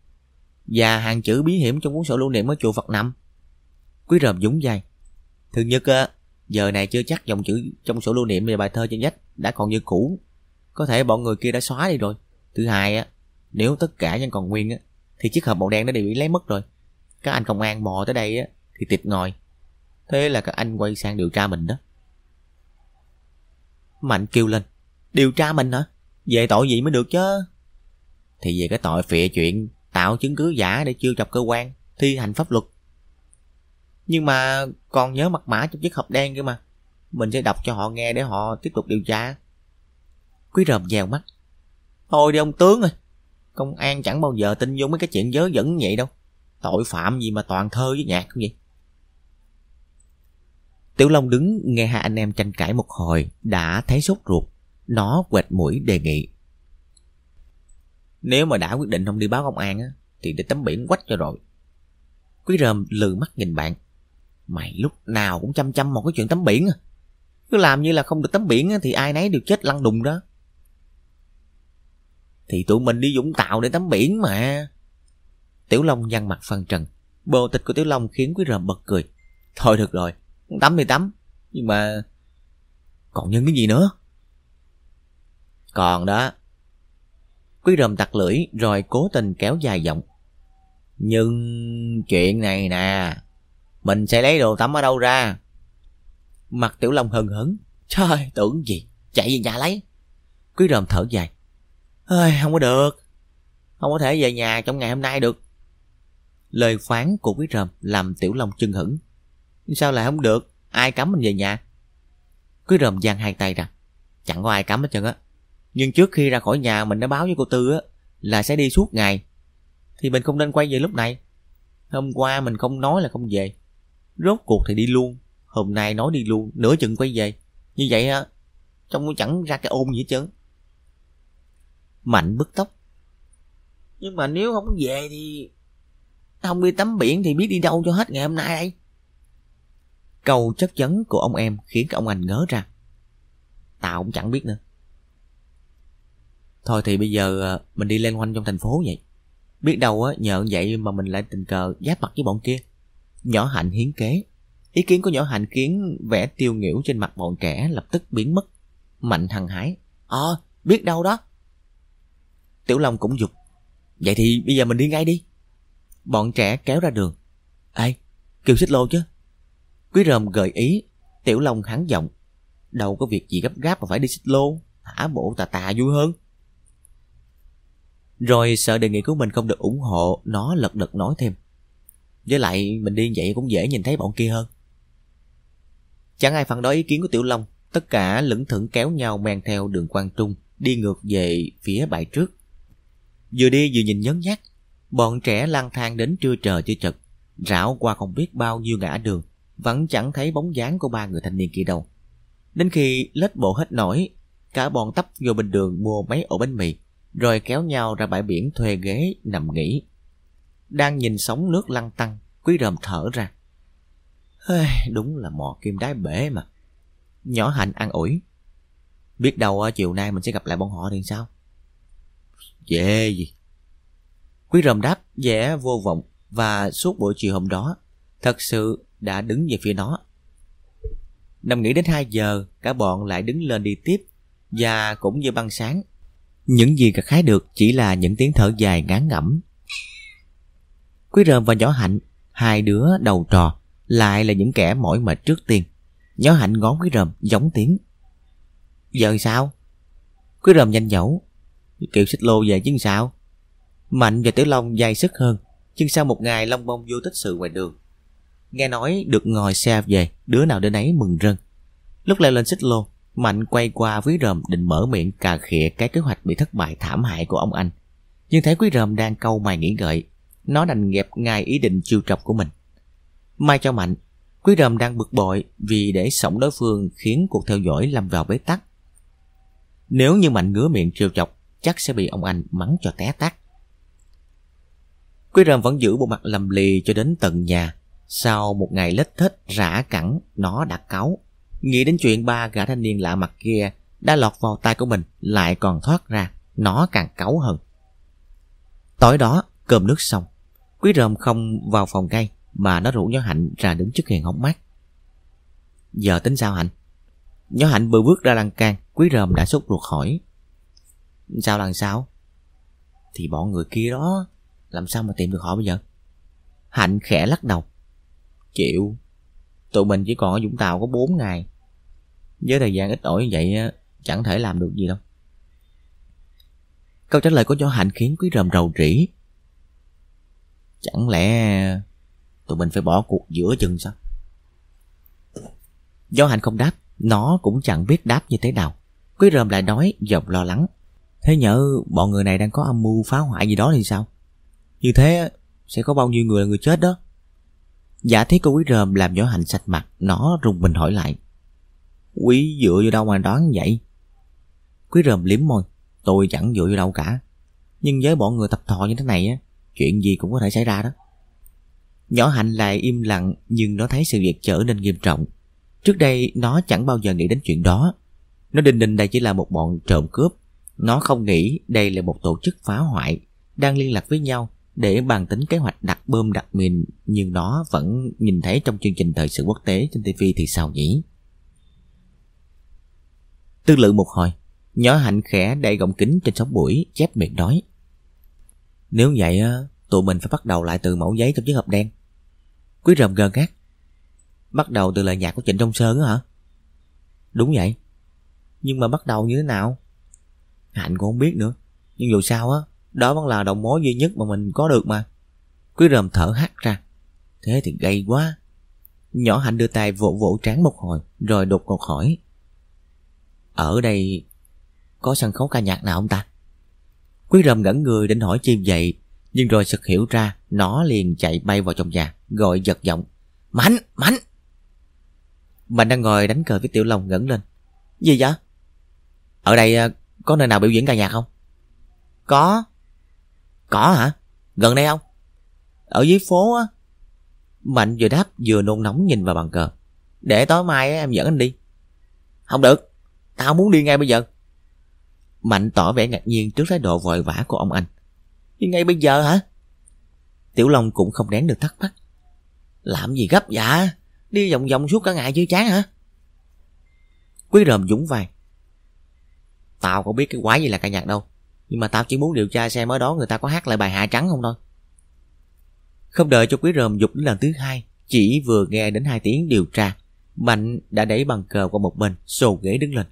Speaker 1: và hàng chữ bí hiểm trong cuốn sổ lưu niệm ở chùa Phật Nằm. Quý ròm dũng dài. Thứ nhất giờ này chưa chắc dòng chữ trong sổ lưu niệm về bài thơ trên vách đã còn như cũ. Có thể bọn người kia đã xóa đi rồi. Thứ hai nếu tất cả vẫn còn nguyên thì chiếc hộp màu đen đã bị lấy mất rồi. Các anh công an mò tới đây thì tiệt ngồi. Thế là các anh quay sang điều tra mình đó. Mạnh kêu lên. Điều tra mình hả? Về tội gì mới được chứ? Thì về cái tội phịa chuyện tạo chứng cứ giả để chiêu chọc cơ quan, thi hành pháp luật. Nhưng mà còn nhớ mật mã trong chiếc hộp đen kia mà. Mình sẽ đọc cho họ nghe để họ tiếp tục điều tra. Quý ròm dèo mắt. Thôi đi ông tướng ơi. Công an chẳng bao giờ tin vô mấy cái chuyện dớ dẫn vậy đâu. Tội phạm gì mà toàn thơ với nhạc không vậy? Tiểu Long đứng nghe hai anh em tranh cãi một hồi đã thấy sốt ruột. Nó quẹt mũi đề nghị. Nếu mà đã quyết định không đi báo công an á, thì để tấm biển quách cho rồi. Quý rơm lừ mắt nhìn bạn. Mày lúc nào cũng chăm chăm một cái chuyện tấm biển à. Cứ làm như là không được tấm biển á, thì ai nấy đều chết lăn đùng đó. Thì tụi mình đi Vũng Tàu để tắm biển mà. Tiểu Long nhăn mặt phân trần. Bồ tịch của Tiểu Long khiến Quý Rơm bật cười. Thôi được rồi, tắm thì tắm. Nhưng mà... Còn nhân cái gì nữa? Còn đó. Quý Rơm tặc lưỡi rồi cố tình kéo dài giọng. Nhưng chuyện này nè, mình sẽ lấy đồ tắm ở đâu ra? Mặt Tiểu Long hân hấn. Trời, tưởng gì, chạy về nhà lấy. Quý Rơm thở dài. Ơi, không có được. Không có thể về nhà trong ngày hôm nay được. Lời phán của quý rầm làm tiểu long chân hững. Sao lại không được? Ai cấm mình về nhà? Quý rầm giang hai tay ra. Chẳng có ai cấm hết trơn á. Nhưng trước khi ra khỏi nhà mình đã báo với cô Tư á là sẽ đi suốt ngày. Thì mình không nên quay về lúc này. Hôm qua mình không nói là không về. Rốt cuộc thì đi luôn. Hôm nay nói đi luôn, nửa chừng quay về. Như vậy á, trông chẳng ra cái ôn gì hết trơn. Mạnh bứt tóc. Nhưng mà nếu không về thì... Không đi tắm biển thì biết đi đâu cho hết ngày hôm nay đây. Câu chất vấn của ông em khiến ông anh ngớ ra. Tao cũng chẳng biết nữa. Thôi thì bây giờ ờ, mình đi lên quanh trong thành phố vậy. Biết đâu á, nhờ vậy mà mình lại tình cờ giáp mặt với bọn kia. Nhỏ Hạnh hiến kế. Ý kiến của nhỏ Hạnh kiến vẻ tiêu nghỉu trên mặt bọn trẻ lập tức biến mất. Mạnh hằng hái. Ờ, biết đâu đó. Tiểu Long cũng dục Vậy thì bây giờ mình đi ngay đi Bọn trẻ kéo ra đường Ê kêu xích lô chứ Quý ròm gợi ý Tiểu Long hắn giọng Đâu có việc gì gấp gáp mà phải đi xích lô Thả bộ tà tà vui hơn rồi sợ đề nghị của mình không được ủng hộ, Nó lật đật nói thêm. Với lại, mình đi vậy cũng dễ nhìn thấy bọn kia hơn. Chẳng ai phản đối ý kiến của Tiểu Long. Tất cả lững thững kéo nhau men theo đường quan trung, Đi ngược về phía bãi trước. Vừa đi vừa nhìn nhấn nhắc Bọn trẻ lang thang đến trưa trời chưa chật, Rảo qua không biết bao nhiêu ngã đường, Vẫn chẳng thấy bóng dáng của ba người thanh niên kia đâu. Đến khi lết bộ hết nổi, Cả bọn tấp vô bên đường mua mấy ổ bánh mì. Rồi kéo nhau ra bãi biển thuê ghế nằm nghỉ Đang nhìn sóng nước lăn tăng Quý rầm thở ra Đúng là mò kim đáy bể mà Nhỏ hạnh ăn ủi Biết đâu ờ, chiều nay mình sẽ gặp lại bọn họ thì sao Dễ gì? Quý rồng đáp vẻ vô vọng và suốt buổi chiều hôm đó thật sự đã đứng về phía nó. Nằm nghỉ đến 2 giờ, cả bọn lại đứng lên đi tiếp và cũng như băng sáng. Những gì gặt hái được chỉ là những tiếng thở dài ngán ngẩm. Quý rơm và nhỏ hạnh, hai đứa đầu trò, lại là những kẻ mỏi mệt trước tiên. Nhỏ hạnh ngón quý rơm giống tiếng. Giờ sao? Quý rơm nhanh nhẩu, Kiểu xích lô về chứ sao Mạnh và Tiểu Long dài sức hơn Nhưng sau một ngày Long bông vô tích sự ngoài đường Nghe nói được ngồi xe về Đứa nào đến ấy mừng rân Lúc leo lên xích lô Mạnh quay qua với ròm định mở miệng cà khịa cái kế hoạch bị thất bại thảm hại của ông anh Nhưng thấy quý ròm đang câu mày nghĩ ngợi Nó đành nghẹp ngay ý định chiêu trọc của mình Mai cho Mạnh Quý rầm đang bực bội vì để sống đối phương khiến cuộc theo dõi lâm vào bế tắc. Nếu như mạnh ngứa miệng trêu chọc, chắc sẽ bị ông anh mắng cho té tát. Quý rầm vẫn giữ bộ mặt lầm lì cho đến tận nhà. Sau một ngày lết thết rã cẳng, nó đã cáu. Nghĩ đến chuyện ba gã thanh niên lạ mặt kia đã lọt vào tay của mình lại còn thoát ra, nó càng cáu hơn. Tối đó, cơm nước xong, Quý ròm không vào phòng ngay mà nó rủ nhỏ Hạnh ra đứng trước hiền hóng mát. Giờ tính sao Hạnh? Nhỏ Hạnh vừa bước ra lan can, Quý ròm đã sốt ruột hỏi. Sao lần sao? Thì bọn người kia đó, làm sao mà tìm được họ bây giờ? Hạnh khẽ lắc đầu. Chịu, tụi mình chỉ còn ở Vũng Tàu có 4 ngày. Với thời gian ít ỏi như vậy chẳng thể làm được gì đâu. Câu trả lời của Cho Hạnh khiến Quý Rầm rầu rĩ. Chẳng lẽ tụi mình phải bỏ cuộc giữa chừng sao? Do Hạnh không đáp, nó cũng chẳng biết đáp như thế nào. Quý Rầm lại nói giọng lo lắng. Thế nhỡ bọn người này đang có âm mưu phá hoại gì đó thì sao? Như thế sẽ có bao nhiêu người là người chết đó. Giả thiết của quý rơm làm nhỏ Hạnh sạch mặt, nó rùng mình hỏi lại. Quý dựa vô đâu mà đoán vậy? Quý rơm liếm môi. Tôi chẳng dựa vô đâu cả. Nhưng với bọn người tập thọ như thế này á, chuyện gì cũng có thể xảy ra đó. Nhỏ Hạnh lại im lặng nhưng nó thấy sự việc trở nên nghiêm trọng. Trước đây nó chẳng bao giờ nghĩ đến chuyện đó. Nó đinh ninh đây chỉ là một bọn trộm cướp. Nó không nghĩ đây là một tổ chức phá hoại đang liên lạc với nhau để bàn tính kế hoạch đặt bơm đặt mìn nhưng nó vẫn nhìn thấy trong chương trình thời sự quốc tế trên TV thì sao nhỉ? Tư lự một hồi, nhỏ hạnh khẽ đậy gọng kính trên sóng buổi chép miệng nói. Nếu vậy tụi mình phải bắt đầu lại từ mẫu giấy trong chiếc hộp đen. Quý rầm gờ gác. Bắt đầu từ lời nhạc của Trịnh Đông Sơn hả? Đúng vậy. Nhưng mà bắt đầu như thế nào? Hạnh cũng không biết nữa. Nhưng dù sao á, đó vẫn là đầu mối duy nhất mà mình có được mà. Quý rầm thở hắt ra. Thế thì gây quá. Nhỏ Hạnh đưa tay vỗ vỗ trán một hồi, rồi đột ngột hỏi. Ở đây có sân khấu ca nhạc nào không ta? Quý rầm ngẩn người định hỏi chim vậy Nhưng rồi sực hiểu ra Nó liền chạy bay vào trong nhà Gọi giật giọng Mạnh, mạnh Mạnh đang ngồi đánh cờ với Tiểu Long ngẩng lên Gì vậy? Ở đây ờ, có nơi nào biểu diễn ca nhạc không? Có có hả? Gần đây không? Ở dưới phố á Mạnh vừa đáp vừa nôn nóng nhìn vào bàn cờ Để tối mai em dẫn anh đi Không được Tao muốn đi ngay bây giờ Mạnh tỏ vẻ ngạc nhiên trước thái độ vội vã của ông anh. Nhưng ngay bây giờ hả? Tiểu Long cũng không nén được thắc mắc. Làm gì gấp dạ? Đi vòng vòng suốt cả ngày chưa chán hả? Quý ròm dũng vai. Tao không biết cái quái gì là ca nhạc đâu. Nhưng mà tao chỉ muốn điều tra xem ở đó người ta có hát lại bài hạ trắng không thôi. Không đợi cho quý ròm dục đến lần thứ hai, chỉ vừa nghe đến hai tiếng điều tra, Mạnh đã đẩy bằng cờ qua một bên, xô ghế đứng lên.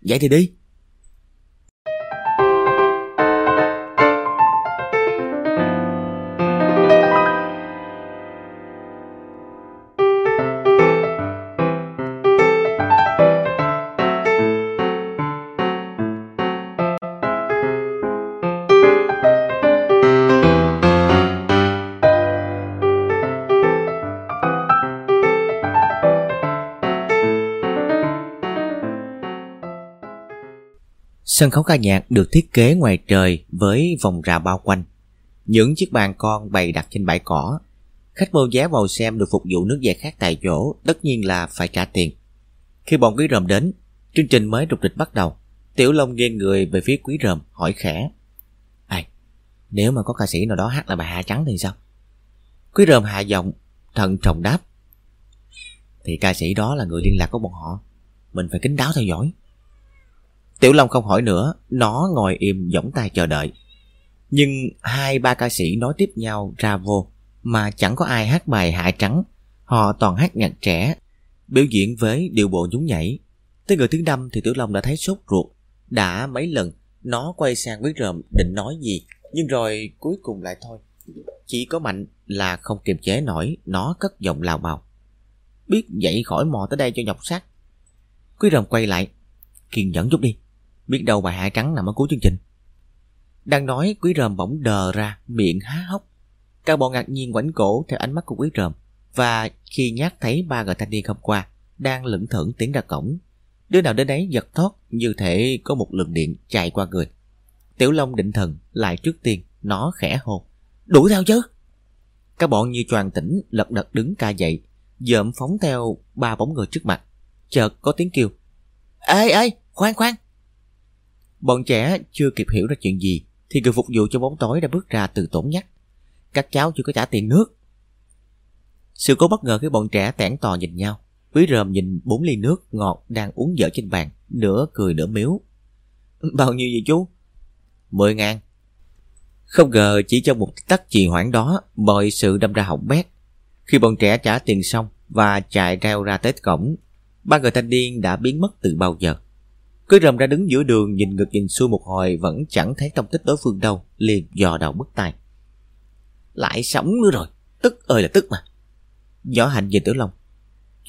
Speaker 1: Vậy thì đi. Sân khấu ca nhạc được thiết kế ngoài trời với vòng rào bao quanh. Những chiếc bàn con bày đặt trên bãi cỏ. Khách mua vé vào xem được phục vụ nước giải khát tại chỗ, tất nhiên là phải trả tiền. Khi bọn quý ròm đến, chương trình mới trục rịch bắt đầu. Tiểu Long nghiêng người về phía quý ròm, hỏi khẽ. Ai, nếu mà có ca sĩ nào đó hát là bài hạ trắng thì sao? Quý ròm hạ giọng, thận trọng đáp. Thì ca sĩ đó là người liên lạc của bọn họ. Mình phải kính đáo theo dõi. Tiểu Long không hỏi nữa, nó ngồi im giỏng tay chờ đợi. Nhưng hai ba ca sĩ nói tiếp nhau ra vô, mà chẳng có ai hát bài hại trắng. Họ toàn hát nhạc trẻ, biểu diễn với điệu bộ nhún nhảy. Tới người thứ năm thì Tiểu Long đã thấy sốt ruột. Đã mấy lần, nó quay sang với rộm định nói gì, nhưng rồi cuối cùng lại thôi. Chỉ có Mạnh là không kiềm chế nổi, nó cất giọng lào bào. Biết dậy khỏi mò tới đây cho nhọc xác. Quý rồng quay lại, kiên nhẫn chút đi. Biết đâu bài hạ trắng nằm ở cuối chương trình Đang nói quý rơm bỗng đờ ra Miệng há hốc Cả bọn ngạc nhiên quảnh cổ theo ánh mắt của quý rơm và khi nhát thấy ba người thanh niên hôm qua đang lững thững tiến ra cổng. Đứa nào đến đấy giật thoát như thể có một lượng điện chạy qua người. Tiểu Long định thần lại trước tiên, nó khẽ hô. Đuổi theo chứ! Các bọn như choàng tỉnh, lật đật đứng ca dậy, dợm phóng theo ba bóng người trước mặt. Chợt có tiếng kêu. Ê ê, khoan khoan! Bọn trẻ chưa kịp hiểu ra chuyện gì, thì người phục vụ trong bóng tối đã bước ra từ tổn nhắc. Các cháu chưa có trả tiền nước. Sự cố bất ngờ khi bọn trẻ tản tò nhìn nhau. Quý rơm nhìn bốn ly nước ngọt đang uống dở trên bàn, nửa cười nửa miếu. Bao nhiêu vậy chú? Mười ngàn. Không ngờ chỉ trong một tắc trì hoãn đó, mọi sự đâm ra hỏng bét. Khi bọn trẻ trả tiền xong và chạy reo ra tới cổng, ba người thanh niên đã biến mất từ bao giờ. Cứ rầm ra đứng giữa đường nhìn ngược nhìn xuôi một hồi vẫn chẳng thấy thông tích đối phương đâu, liền dò đầu bứt tay. Lại sống nữa rồi, tức ơi là tức mà. Võ Hạnh nhìn Tiểu Long.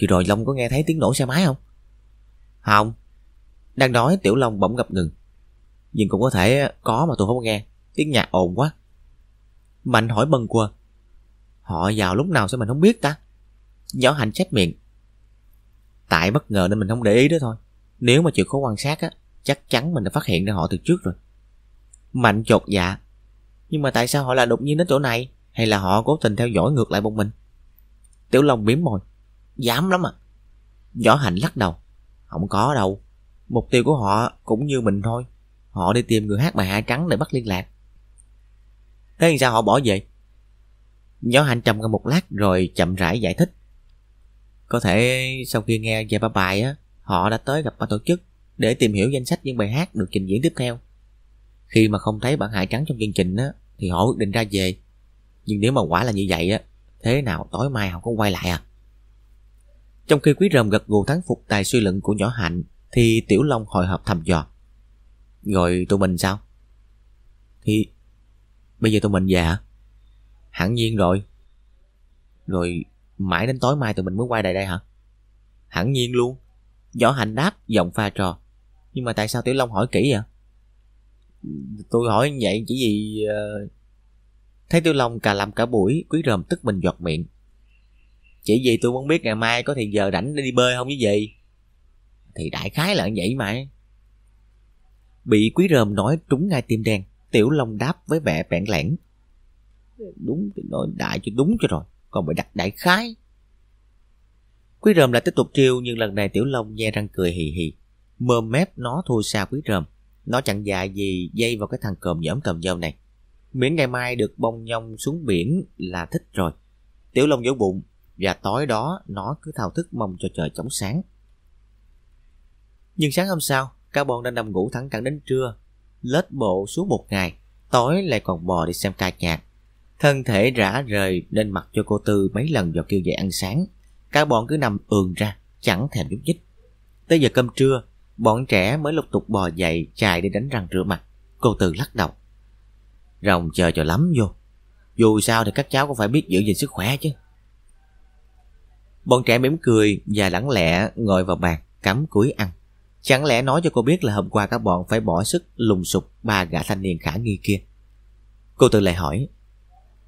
Speaker 1: Vừa rồi Long có nghe thấy tiếng nổ xe máy không? Không. Đang nói Tiểu Long bỗng ngập ngừng. Nhưng cũng có thể có mà tôi không nghe. Tiếng nhạc ồn quá. Mạnh hỏi bần quơ. Họ vào lúc nào sao mình không biết ta? Võ Hạnh chép miệng. Tại bất ngờ nên mình không để ý đó thôi. Nếu mà chịu khó quan sát á, chắc chắn mình đã phát hiện ra họ từ trước rồi. Mạnh chột dạ. Nhưng mà tại sao họ lại đột nhiên đến chỗ này? Hay là họ cố tình theo dõi ngược lại một mình? Tiểu Long biếm môi. Dám lắm à. Võ Hành lắc đầu. Không có đâu. Mục tiêu của họ cũng như mình thôi. Họ đi tìm người hát bài hạ trắng để bắt liên lạc. Thế sao họ bỏ về? Võ Hành trầm ngâm một lát rồi chậm rãi giải thích. Có thể sau khi nghe về ba bài á, họ đã tới gặp ban tổ chức để tìm hiểu danh sách những bài hát được trình diễn tiếp theo. Khi mà không thấy bản hại trắng trong chương trình á, thì họ quyết định ra về. Nhưng nếu mà quả là như vậy á, thế nào tối mai họ cũng quay lại à? Trong khi quý rồng gật gù thắng phục tài suy luận của nhỏ hạnh, thì Tiểu Long hồi hộp thầm dò. Rồi tụi mình sao? Thì bây giờ tụi mình về hả? Hẳn nhiên rồi. Rồi mãi đến tối mai tụi mình mới quay lại đây hả? Hẳn nhiên luôn. Võ Hạnh đáp giọng pha trò. Nhưng mà tại sao Tiểu Long hỏi kỹ vậy? Tôi hỏi như vậy chỉ vì... Uh... Thấy Tiểu Long cà làm cả buổi, quý ròm tức mình giọt miệng. Chỉ vì tôi muốn biết ngày mai có thì giờ rảnh để đi bơi không với gì. Thì đại khái là vậy mà. Bị quý ròm nói trúng ngay tim đen, Tiểu Long đáp với vẻ bẽn lẽn. Đúng thì nói đại cho đúng cho rồi, còn bị đặt đại khái. Quý ròm lại tiếp tục trêu nhưng lần này Tiểu Long nhe răng cười hì hì. Mơm mép nó thua xa quý ròm. Nó chẳng dài gì dây vào cái thằng cầm nhõm cầm dâu này. Miễn ngày mai được bông nhông xuống biển là thích rồi. Tiểu Long vỗ bụng và tối đó nó cứ thao thức mong cho trời chóng sáng. Nhưng sáng hôm sau, cá bọn đã nằm ngủ thẳng cẳng đến trưa. Lết bộ suốt một ngày, tối lại còn bò đi xem ca nhạc. Thân thể rã rời nên mặc cho cô Tư mấy lần vào kêu dậy ăn sáng. Cả bọn cứ nằm ườn ra, chẳng thèm nhúc nhích. Tới giờ cơm trưa, bọn trẻ mới lục tục bò dậy chạy để đánh răng rửa mặt. Cô từ lắc đầu. Rồng chờ cho lắm vô. Dù sao thì các cháu cũng phải biết giữ gìn sức khỏe chứ. Bọn trẻ mỉm cười và lẳng lẽ ngồi vào bàn, cắm cúi ăn. Chẳng lẽ nói cho cô biết là hôm qua các bọn phải bỏ sức lùng sục ba gã thanh niên khả nghi kia. Cô từ lại hỏi,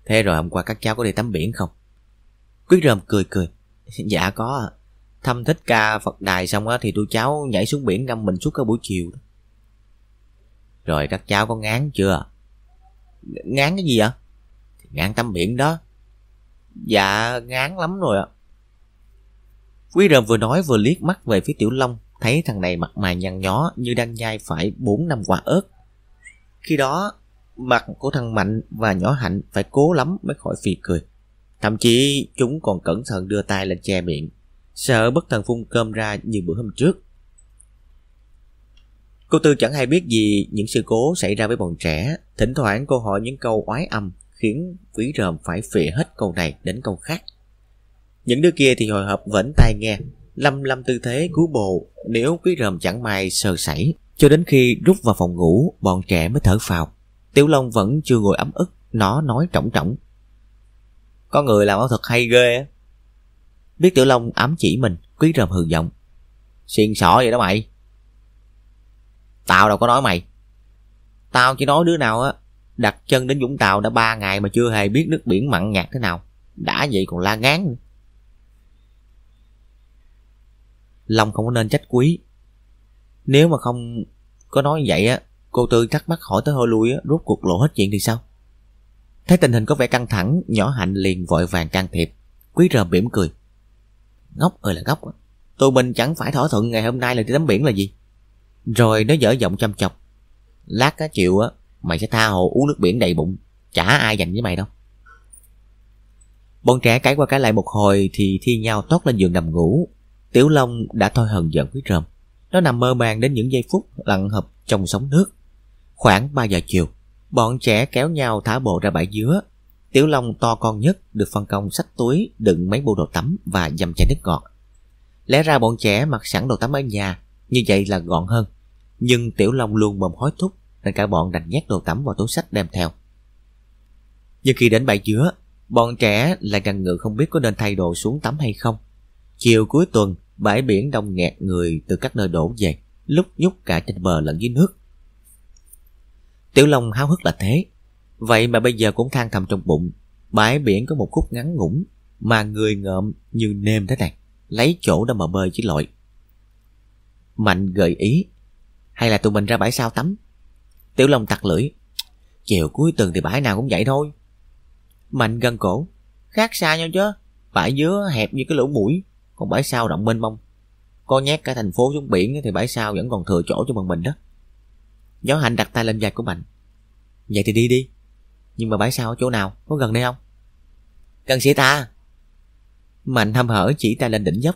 Speaker 1: thế rồi hôm qua các cháu có đi tắm biển không? quyết rơm cười cười, dạ có Thăm thích ca Phật đài xong á thì tôi cháu nhảy xuống biển ngâm mình suốt cả buổi chiều. Rồi các cháu có ngán chưa? Ngán cái gì ạ? Thì ngán tắm biển đó. Dạ ngán lắm rồi ạ. Quý rầm vừa nói vừa liếc mắt về phía Tiểu Long, thấy thằng này mặt mày nhăn nhó như đang nhai phải 4 năm quả ớt. Khi đó, mặt của thằng Mạnh và nhỏ Hạnh phải cố lắm mới khỏi phì cười. Thậm chí chúng còn cẩn thận đưa tay lên che miệng, sợ bất thần phun cơm ra như bữa hôm trước. Cô Tư chẳng hay biết gì những sự cố xảy ra với bọn trẻ, thỉnh thoảng cô hỏi những câu oái âm khiến quý rờm phải phịa hết câu này đến câu khác. Những đứa kia thì hồi hộp vẫn tai nghe, lâm lâm tư thế cứu bồ nếu quý rờm chẳng may sờ sảy. Cho đến khi rút vào phòng ngủ, bọn trẻ mới thở phào. Tiểu Long vẫn chưa ngồi ấm ức, nó nói trọng trọng. Có người làm ảo thuật hay ghê á. Biết Tiểu Long ám chỉ mình, quý rầm hừ giọng. Xiên sỏ vậy đó mày. Tao đâu có nói mày. Tao chỉ nói đứa nào á, đặt chân đến Vũng Tàu đã ba ngày mà chưa hề biết nước biển mặn nhạt thế nào. Đã vậy còn la ngán nữa. Long không có nên trách quý. Nếu mà không có nói vậy á, cô Tư thắc mắc hỏi tới hơi lui á, rút cuộc lộ hết chuyện thì sao? Thấy tình hình có vẻ căng thẳng, nhỏ hạnh liền vội vàng can thiệp. Quý rờ mỉm cười. Ngốc ơi là ngốc. Tụi mình chẳng phải thỏa thuận ngày hôm nay là đi tắm biển là gì? Rồi nó dở giọng chăm chọc. Lát á chịu á, mày sẽ tha hồ uống nước biển đầy bụng. Chả ai dành với mày đâu. Bọn trẻ cãi qua cãi lại một hồi thì thi nhau tót lên giường nằm ngủ. Tiểu Long đã thôi hờn giận quý rơm. Nó nằm mơ màng đến những giây phút lặng hợp trong sóng nước. Khoảng 3 giờ chiều, bọn trẻ kéo nhau thả bộ ra bãi dứa. Tiểu Long to con nhất được phân công sách túi đựng mấy bộ đồ tắm và dầm chai nước ngọt. Lẽ ra bọn trẻ mặc sẵn đồ tắm ở nhà, như vậy là gọn hơn. Nhưng Tiểu Long luôn mồm hối thúc nên cả bọn đành nhét đồ tắm vào túi sách đem theo. Nhưng khi đến bãi dứa, bọn trẻ lại ngần ngự không biết có nên thay đồ xuống tắm hay không. Chiều cuối tuần, bãi biển đông nghẹt người từ các nơi đổ về, lúc nhúc cả trên bờ lẫn dưới nước. Tiểu Long háo hức là thế. Vậy mà bây giờ cũng than thầm trong bụng. Bãi biển có một khúc ngắn ngủn mà người ngợm như nêm thế này. Lấy chỗ đâu mà bơi chỉ lội. Mạnh gợi ý. Hay là tụi mình ra bãi sao tắm? Tiểu Long tặc lưỡi. Chiều cuối tuần thì bãi nào cũng vậy thôi. Mạnh gân cổ. Khác xa nhau chứ. Bãi dứa hẹp như cái lỗ mũi. Còn bãi sao rộng mênh mông. Có nhét cả thành phố xuống biển thì bãi sao vẫn còn thừa chỗ cho bọn mình đó. Gió hạnh đặt tay lên vai của Mạnh. Vậy thì đi đi. Nhưng mà bãi sao ở chỗ nào? Có gần đây không? Gần sĩ ta. Mạnh hâm hở chỉ tay lên đỉnh dốc.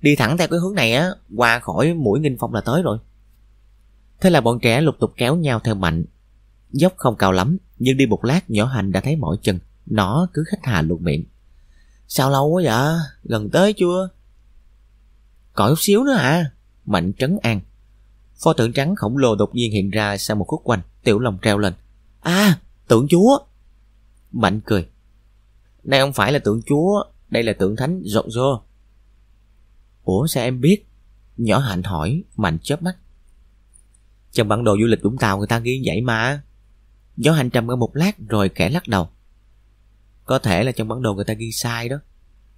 Speaker 1: Đi thẳng theo cái hướng này á, qua khỏi mũi nghinh phong là tới rồi. Thế là bọn trẻ lục tục kéo nhau theo Mạnh. Dốc không cao lắm, nhưng đi một lát nhỏ hành đã thấy mỏi chân. Nó cứ khách hà luôn miệng. Sao lâu quá vậy? Gần tới chưa? Còn chút xíu nữa à? Mạnh trấn an. Pho tượng trắng khổng lồ đột nhiên hiện ra sau một khúc quanh, tiểu lòng treo lên. À, tượng chúa! Mạnh cười. Đây không phải là tượng chúa, đây là tượng thánh rộng rô. Ủa sao em biết? Nhỏ hạnh hỏi, Mạnh chớp mắt. Trong bản đồ du lịch Vũng Tàu người ta ghi vậy mà. Gió hành trầm ngâm một lát rồi kẻ lắc đầu. Có thể là trong bản đồ người ta ghi sai đó.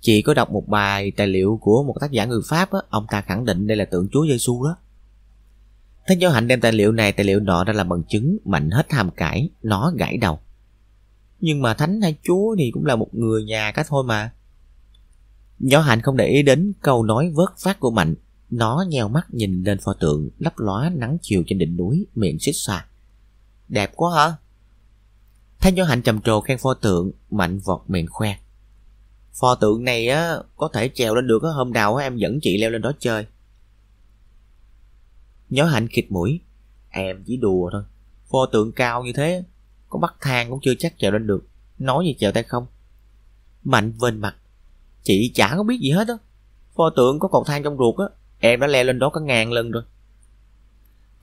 Speaker 1: Chị có đọc một bài tài liệu của một tác giả người Pháp á, ông ta khẳng định đây là tượng Chúa Giêsu đó. Thế giáo Hạnh đem tài liệu này, tài liệu nọ ra làm bằng chứng, Mạnh hết tham cãi Nó gãi đầu. Nhưng mà Thánh hay Chúa thì cũng là một người nhà cả thôi mà. Giáo Hạnh không để ý đến câu nói vớt phát của Mạnh. Nó nheo mắt nhìn lên pho tượng, lấp lóa nắng chiều trên đỉnh núi, Miệng xích xoa. Đẹp quá hả? Thánh giáo Hạnh trầm trồ khen pho tượng, Mạnh vọt miệng khoe. Pho tượng này á, có thể trèo lên được á, hôm nào em dẫn chị leo lên đó chơi. Nhớ hạnh khịt mũi? Em chỉ đùa thôi. Pho tượng cao như thế, Có bắt thang cũng chưa chắc trèo lên được. Nói gì trèo tay không? Mạnh vên mặt. Chị chả có biết gì hết á. Pho tượng có cầu thang trong ruột á. Em đã leo lên đó cả ngàn lần rồi.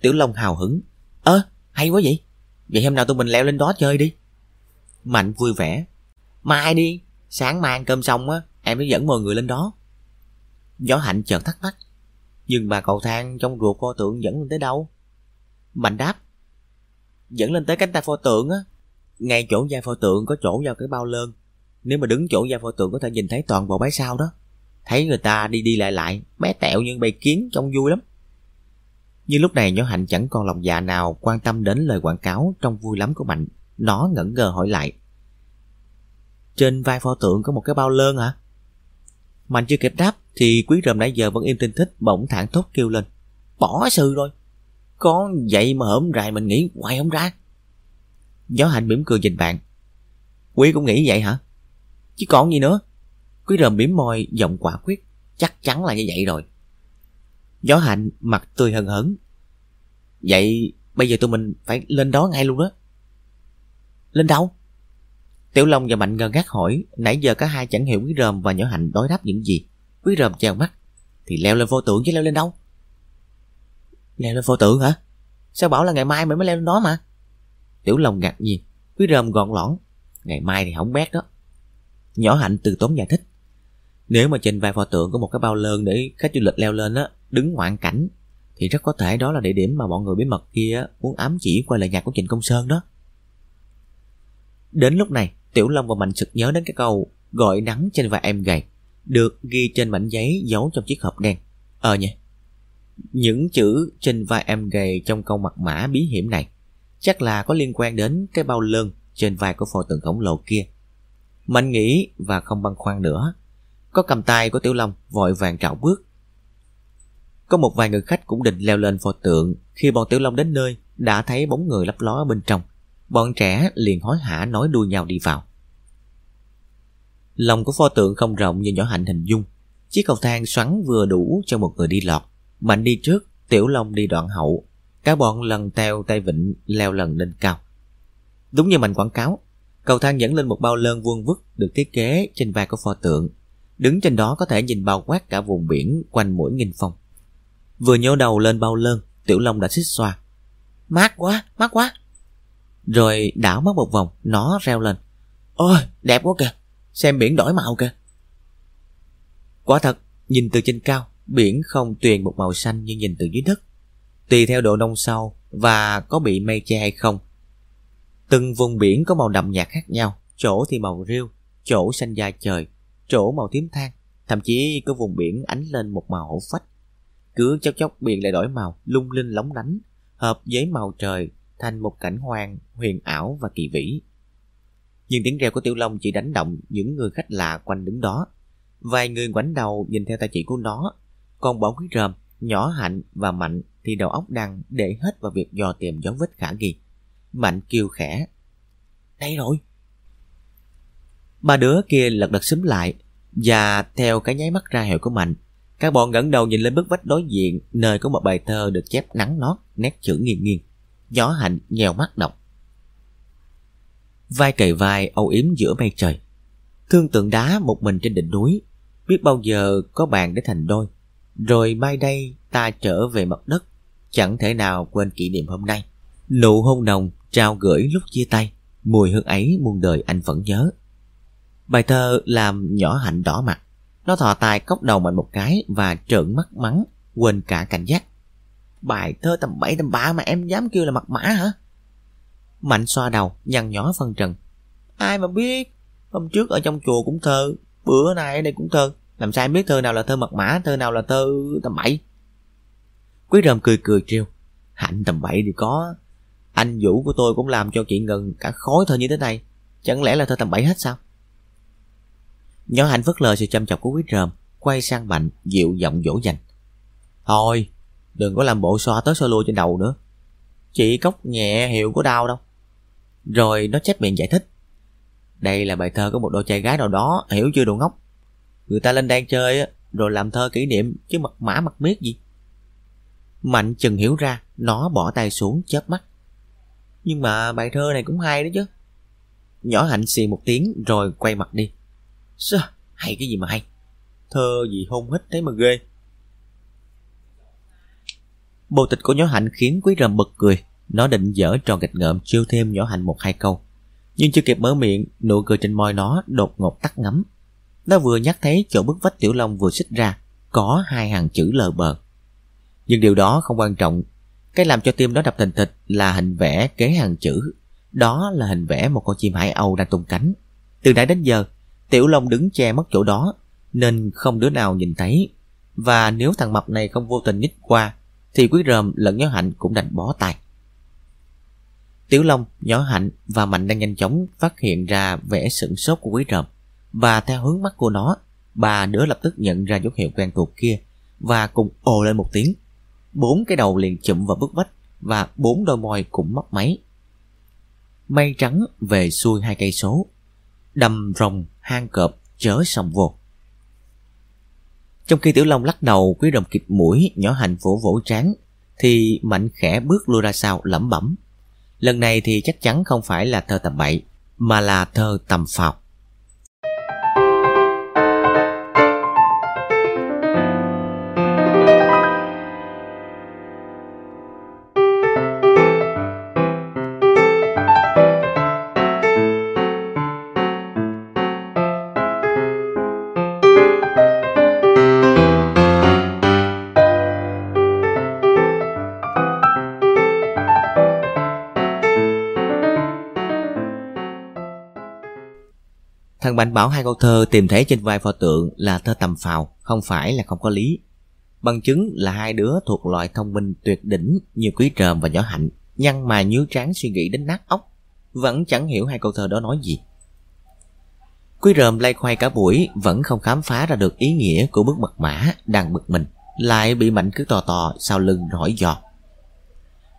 Speaker 1: Tiểu Long hào hứng. Ơ, hay quá vậy. Vậy hôm nào tụi mình leo lên đó chơi đi. Mạnh vui vẻ. Mai đi. Sáng mai ăn cơm xong á, Em sẽ dẫn mọi người lên đó. Gió hạnh chợt thắc mắc nhưng mà cầu thang trong ruột pho tượng dẫn lên tới đâu? Mạnh đáp. Dẫn lên tới cánh tay pho tượng á. Ngay chỗ da pho tượng có chỗ vào cái bao lơn. Nếu mà đứng chỗ da pho tượng có thể nhìn thấy toàn bộ bãi sao đó. Thấy người ta đi đi lại lại, bé tẹo nhưng bầy kiến trông vui lắm. Nhưng lúc này nhỏ hạnh chẳng còn lòng dạ nào quan tâm đến lời quảng cáo trong vui lắm của Mạnh. Nó ngẩn ngơ hỏi lại. Trên vai pho tượng có một cái bao lơn hả? Mạnh chưa kịp đáp thì quý rầm nãy giờ vẫn im tinh thích bỗng thản thốt kêu lên. Bỏ sự rồi. Có vậy mà hổm rài mình nghĩ hoài không ra. Gió hạnh mỉm cười nhìn bạn. Quý cũng nghĩ vậy hả? Chứ còn gì nữa. Quý rầm mỉm môi giọng quả quyết. Chắc chắn là như vậy rồi. Gió hạnh mặt tươi hân hấn. Vậy bây giờ tụi mình phải lên đó ngay luôn đó. Lên đâu? Tiểu Long và Mạnh ngơ ngác hỏi, nãy giờ cả hai chẳng hiểu quý ròm và nhỏ hạnh đối đáp những gì. Quý rầm chèo mắt, thì leo lên vô tượng chứ leo lên đâu? Leo lên vô tượng hả? Sao bảo là ngày mai mày mới leo lên đó mà? Tiểu Long ngạc nhiên, quý rầm gọn lõn. Ngày mai thì không bét đó. Nhỏ hạnh từ tốn giải thích. Nếu mà trên vai pho tượng có một cái bao lơn để khách du lịch leo lên á, đứng ngoạn cảnh, thì rất có thể đó là địa điểm mà bọn người bí mật kia muốn ám chỉ quay lại nhà của Trịnh Công Sơn đó. Đến lúc này, Tiểu Long và Mạnh sực nhớ đến cái câu gọi nắng trên vai em gầy, được ghi trên mảnh giấy giấu trong chiếc hộp đen. Ờ nhỉ. Những chữ trên vai em gầy trong câu mặt mã bí hiểm này chắc là có liên quan đến cái bao lơn trên vai của pho tượng khổng lồ kia. Mạnh nghĩ và không băn khoăn nữa. Có cầm tay của Tiểu Long vội vàng trảo bước. Có một vài người khách cũng định leo lên pho tượng khi bọn Tiểu Long đến nơi đã thấy bóng người lấp ló ở bên trong. Bọn trẻ liền hối hả nói đuôi nhau đi vào. Lòng của pho tượng không rộng như nhỏ hạnh hình dung. Chiếc cầu thang xoắn vừa đủ cho một người đi lọt. Mạnh đi trước, Tiểu Long đi đoạn hậu. Cả bọn lần theo tay vịnh leo lần lên cao. Đúng như mình quảng cáo, cầu thang dẫn lên một bao lơn vuông vức được thiết kế trên vai của pho tượng. Đứng trên đó có thể nhìn bao quát cả vùng biển quanh mũi nghìn phong. Vừa nhô đầu lên bao lơn, Tiểu Long đã xích xoa. Mát quá, mát quá. Rồi đảo mắt một vòng, nó reo lên. Ôi, đẹp quá kìa, xem biển đổi màu kìa. Quả thật, nhìn từ trên cao, biển không tuyền một màu xanh như nhìn từ dưới đất. Tùy theo độ nông sâu và có bị mây che hay không. Từng vùng biển có màu đậm nhạt khác nhau, chỗ thì màu rêu, chỗ xanh da trời, chỗ màu tím than, thậm chí có vùng biển ánh lên một màu hổ phách. Cứ chốc chốc biển lại đổi màu, lung linh lóng lánh, hợp với màu trời thành một cảnh hoang huyền ảo và kỳ vĩ. Nhưng tiếng reo của Tiểu Long chỉ đánh động những người khách lạ quanh đứng đó. Vài người ngoảnh đầu nhìn theo tay chỉ của nó, còn bọn quý rơm, nhỏ hạnh và mạnh thì đầu óc đang để hết vào việc dò tìm dấu vết khả nghi. Mạnh kêu khẽ. Đây rồi! Ba đứa kia lật đật xúm lại và theo cái nháy mắt ra hiệu của Mạnh, các bọn ngẩng đầu nhìn lên bức vách đối diện nơi có một bài thơ được chép nắng nót, nét chữ nghiêng nghiêng. Nhỏ hạnh nhèo mắt đọc. Vai cày vai âu yếm giữa mây trời. Thương tượng đá một mình trên đỉnh núi, biết bao giờ có bạn để thành đôi. Rồi mai đây ta trở về mặt đất, chẳng thể nào quên kỷ niệm hôm nay. Nụ hôn nồng trao gửi lúc chia tay, mùi hương ấy muôn đời anh vẫn nhớ. Bài thơ làm nhỏ hạnh đỏ mặt. Nó thò tay cốc đầu mạnh một cái và trợn mắt mắng, quên cả cảnh giác. Bài thơ tầm bậy tầm bạ mà em dám kêu là mặt mã hả? Mạnh xoa đầu, nhăn nhó phân trần. Ai mà biết, hôm trước ở trong chùa cũng thơ, bữa nay ở đây cũng thơ. Làm sao em biết thơ nào là thơ mật mã, thơ nào là thơ tầm bậy? Quý rơm cười cười trêu. Hạnh tầm bậy thì có. Anh Vũ của tôi cũng làm cho chị Ngân cả khối thơ như thế này. Chẳng lẽ là thơ tầm bậy hết sao? Nhỏ Hạnh phớt lờ sự chăm chọc của quý rơm, quay sang Mạnh, dịu giọng dỗ dành. Thôi, đừng có làm bộ xoa tới xoa lui trên đầu nữa. Chị cốc nhẹ hiệu có đau đâu. Rồi nó chép miệng giải thích. Đây là bài thơ của một đôi trai gái nào đó, hiểu chưa đồ ngốc. Người ta lên đang chơi rồi làm thơ kỷ niệm chứ mặt mã mặt miết gì. Mạnh chừng hiểu ra, nó bỏ tay xuống chớp mắt. Nhưng mà bài thơ này cũng hay đó chứ. Nhỏ hạnh xì một tiếng rồi quay mặt đi. Sao? Hay cái gì mà hay? Thơ gì hôn hít thấy mà ghê. Bộ tịch của nhỏ hạnh khiến quý rầm bật cười. Nó định dở trò gạch ngợm chiêu thêm nhỏ hạnh một hai câu. Nhưng chưa kịp mở miệng, nụ cười trên môi nó đột ngột tắt ngấm. Nó vừa nhắc thấy chỗ bức vách tiểu long vừa xích ra, có hai hàng chữ lờ bờ. Nhưng điều đó không quan trọng. Cái làm cho tim nó đập thình thịch là hình vẽ kế hàng chữ. Đó là hình vẽ một con chim hải âu đang tung cánh. Từ nãy đến giờ, Tiểu Long đứng che mất chỗ đó, nên không đứa nào nhìn thấy. Và nếu thằng mập này không vô tình nhích qua, thì quý rơm lẫn nhỏ hạnh cũng đành bó tay. Tiểu Long, nhỏ hạnh và Mạnh đang nhanh chóng phát hiện ra vẻ sửng sốt của quý rơm. Và theo hướng mắt của nó, ba đứa lập tức nhận ra dấu hiệu quen thuộc kia và cùng ồ lên một tiếng. Bốn cái đầu liền chụm vào bức vách và bốn đôi môi cũng mất máy. Mây trắng về xuôi hai cây số, đầm rồng hang cọp chớ sòng vô. Trong khi Tiểu Long lắc đầu quý rồng kịp mũi nhỏ hành vỗ vỗ trán thì Mạnh khẽ bước lui ra sau lẩm bẩm. Lần này thì chắc chắn không phải là thơ tầm bậy, mà là thơ tầm phào. Mạnh bảo hai câu thơ tìm thấy trên vai pho tượng là thơ tầm phào, không phải là không có lý. Bằng chứng là hai đứa thuộc loại thông minh tuyệt đỉnh như Quý Trờm và Nhỏ Hạnh, nhăn mà nhíu trán suy nghĩ đến nát óc, vẫn chẳng hiểu hai câu thơ đó nói gì. Quý Rờm lay khoai cả buổi vẫn không khám phá ra được ý nghĩa của bức mật mã đang bực mình, lại bị mạnh cứ to to sau lưng hỏi dò.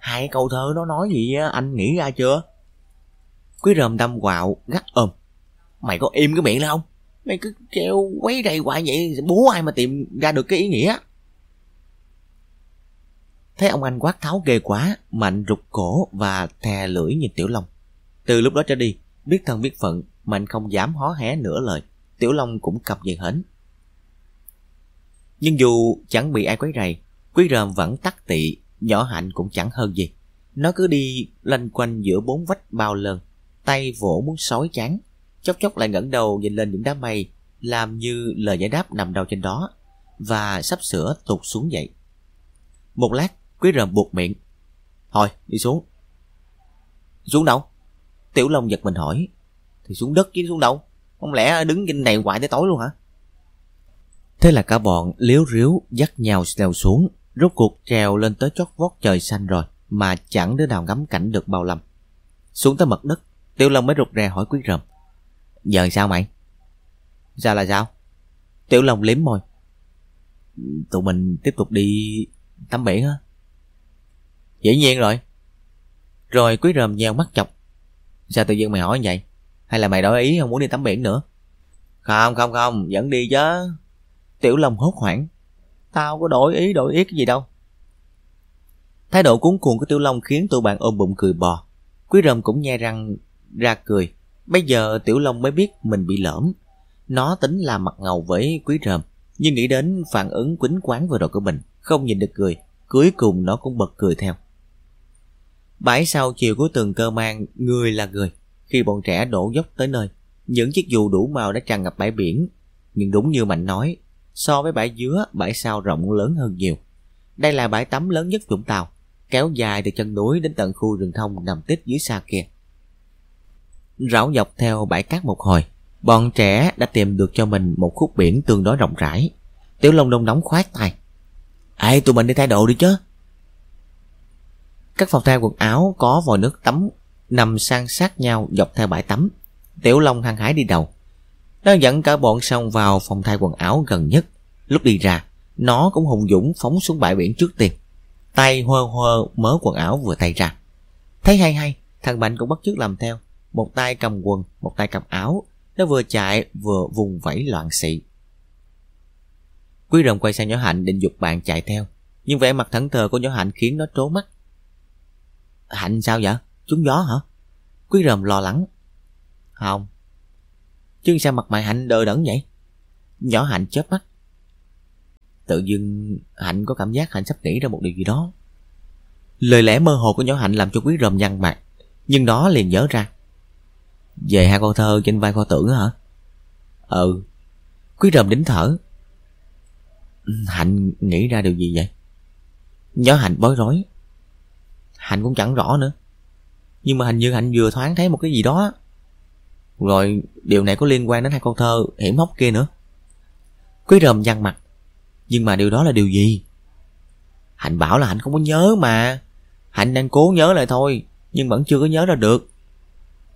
Speaker 1: Hai câu thơ nó nói gì anh nghĩ ra chưa? Quý Rờm đâm quạo gắt ôm. Mày có im cái miệng lên không? Mày cứ kêu quấy rầy hoài vậy bố ai mà tìm ra được cái ý nghĩa? Thấy ông anh quát tháo ghê quá, Mạnh rụt cổ và thè lưỡi nhìn Tiểu Long. Từ lúc đó trở đi, biết thân biết phận, Mạnh không dám hó hé nửa lời. Tiểu Long cũng cập về hến. Nhưng dù chẳng bị ai quấy rầy, Quý Rơm vẫn tắc tị, nhỏ hạnh cũng chẳng hơn gì. Nó cứ đi lanh quanh giữa bốn vách bao lần, tay vỗ muốn sói chán, chốc chốc lại ngẩng đầu nhìn lên những đám mây, làm như lời giải đáp nằm đâu trên đó, và sắp sửa tụt xuống dậy. Một lát, Quý rầm buộc miệng. Thôi, đi xuống. Xuống đâu? Tiểu Long giật mình hỏi. Thì xuống đất chứ xuống đâu? Không lẽ đứng trên này hoài tới tối luôn hả? Thế là cả bọn liếu riếu dắt nhau leo xuống, rốt cuộc trèo lên tới chót vót trời xanh rồi, mà chẳng đứa nào ngắm cảnh được bao lâm. Xuống tới mặt đất, Tiểu Long mới rụt rè hỏi Quý Rầm. Giờ sao mày? Sao là sao? Tiểu Long liếm môi. Tụi mình tiếp tục đi tắm biển á. Dĩ nhiên rồi. Rồi quý rơm nheo mắt chọc. Sao tự nhiên mày hỏi vậy? Hay là mày đổi ý không muốn đi tắm biển nữa? Không, không, không, vẫn đi chứ. Tiểu Long hốt hoảng. Tao có đổi ý, đổi ý cái gì đâu. Thái độ cuốn cuồng của Tiểu Long khiến tụi bạn ôm bụng cười bò. Quý rơm cũng nhe răng ra cười. Bây giờ Tiểu Long mới biết mình bị lỡm. Nó tính là mặt ngầu với quý rơm. Nhưng nghĩ đến phản ứng quýnh quán vừa rồi của mình, không nhìn được cười. Cuối cùng nó cũng bật cười theo. Bãi sau chiều của từng cơ mang, người là người. Khi bọn trẻ đổ dốc tới nơi, những chiếc dù đủ màu đã tràn ngập bãi biển. Nhưng đúng như Mạnh nói, so với bãi dứa, bãi sau rộng lớn hơn nhiều. Đây là bãi tắm lớn nhất Vũng Tàu, kéo dài từ chân núi đến tận khu rừng thông nằm tít dưới xa kia. Rảo dọc theo bãi cát một hồi, bọn trẻ đã tìm được cho mình một khúc biển tương đối rộng rãi. Tiểu Long đông nóng khoát tay. Ê, tụi mình đi thay đồ đi chứ. Các phòng thay quần áo có vòi nước tắm nằm san sát nhau dọc theo bãi tắm. Tiểu Long hăng hái đi đầu. Nó dẫn cả bọn xong vào phòng thay quần áo gần nhất. Lúc đi ra, nó cũng hùng dũng phóng xuống bãi biển trước tiên. Tay hơ hơ mớ quần áo vừa tay ra. Thấy hay hay, thằng Mạnh cũng bắt chước làm theo. Một tay cầm quần, một tay cầm áo. Nó vừa chạy vừa vùng vẫy loạn xị. Quý rồng quay sang nhỏ hạnh định dục bạn chạy theo. Nhưng vẻ mặt thẫn thờ của nhỏ hạnh khiến nó trố mắt. Hạnh sao vậy? Trúng gió hả? Quý rồng lo lắng. Không. Chứ sao mặt mày Hạnh đờ đẫn vậy? Nhỏ Hạnh chớp mắt. Tự dưng Hạnh có cảm giác Hạnh sắp nghĩ ra một điều gì đó. Lời lẽ mơ hồ của nhỏ Hạnh làm cho quý rồng nhăn mặt. Nhưng nó liền nhớ ra. Về hai con thơ trên vai kho tưởng hả? Ừ. Quý rầm đính thở. Ừ, Hạnh nghĩ ra điều gì vậy? nhớ Hạnh bối rối. Hạnh cũng chẳng rõ nữa Nhưng mà hình như Hạnh vừa thoáng thấy một cái gì đó Rồi điều này có liên quan đến hai câu thơ hiểm hóc kia nữa Quý rầm nhăn mặt Nhưng mà điều đó là điều gì Hạnh bảo là Hạnh không có nhớ mà Hạnh đang cố nhớ lại thôi, Nhưng vẫn chưa có nhớ ra được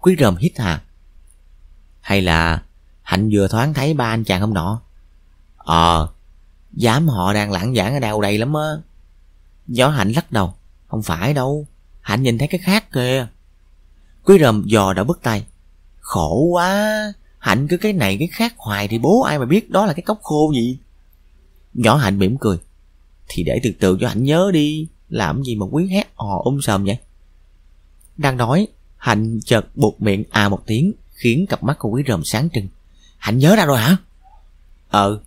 Speaker 1: Quý rầm hít hà. Hay là Hạnh vừa thoáng thấy ba anh chàng hôm nọ? Ờ Dám họ đang lãng giảng ở đâu đây lắm á. Gió Hạnh lắc đầu. Không phải đâu. Hạnh nhìn thấy cái khác kìa. Quý rầm dò đã bứt tay. Khổ quá. Hạnh cứ cái này cái khác hoài Thì bố ai mà biết đó là cái cốc khô gì? Nhỏ Hạnh mỉm cười. Thì để từ từ cho Hạnh nhớ đi. Làm gì mà quý hét ò um sờm vậy? Đang nói Hạnh chợt buộc miệng à một tiếng Khiến cặp mắt của quý rồng sáng trưng. Hạnh nhớ ra rồi hả? Ờ.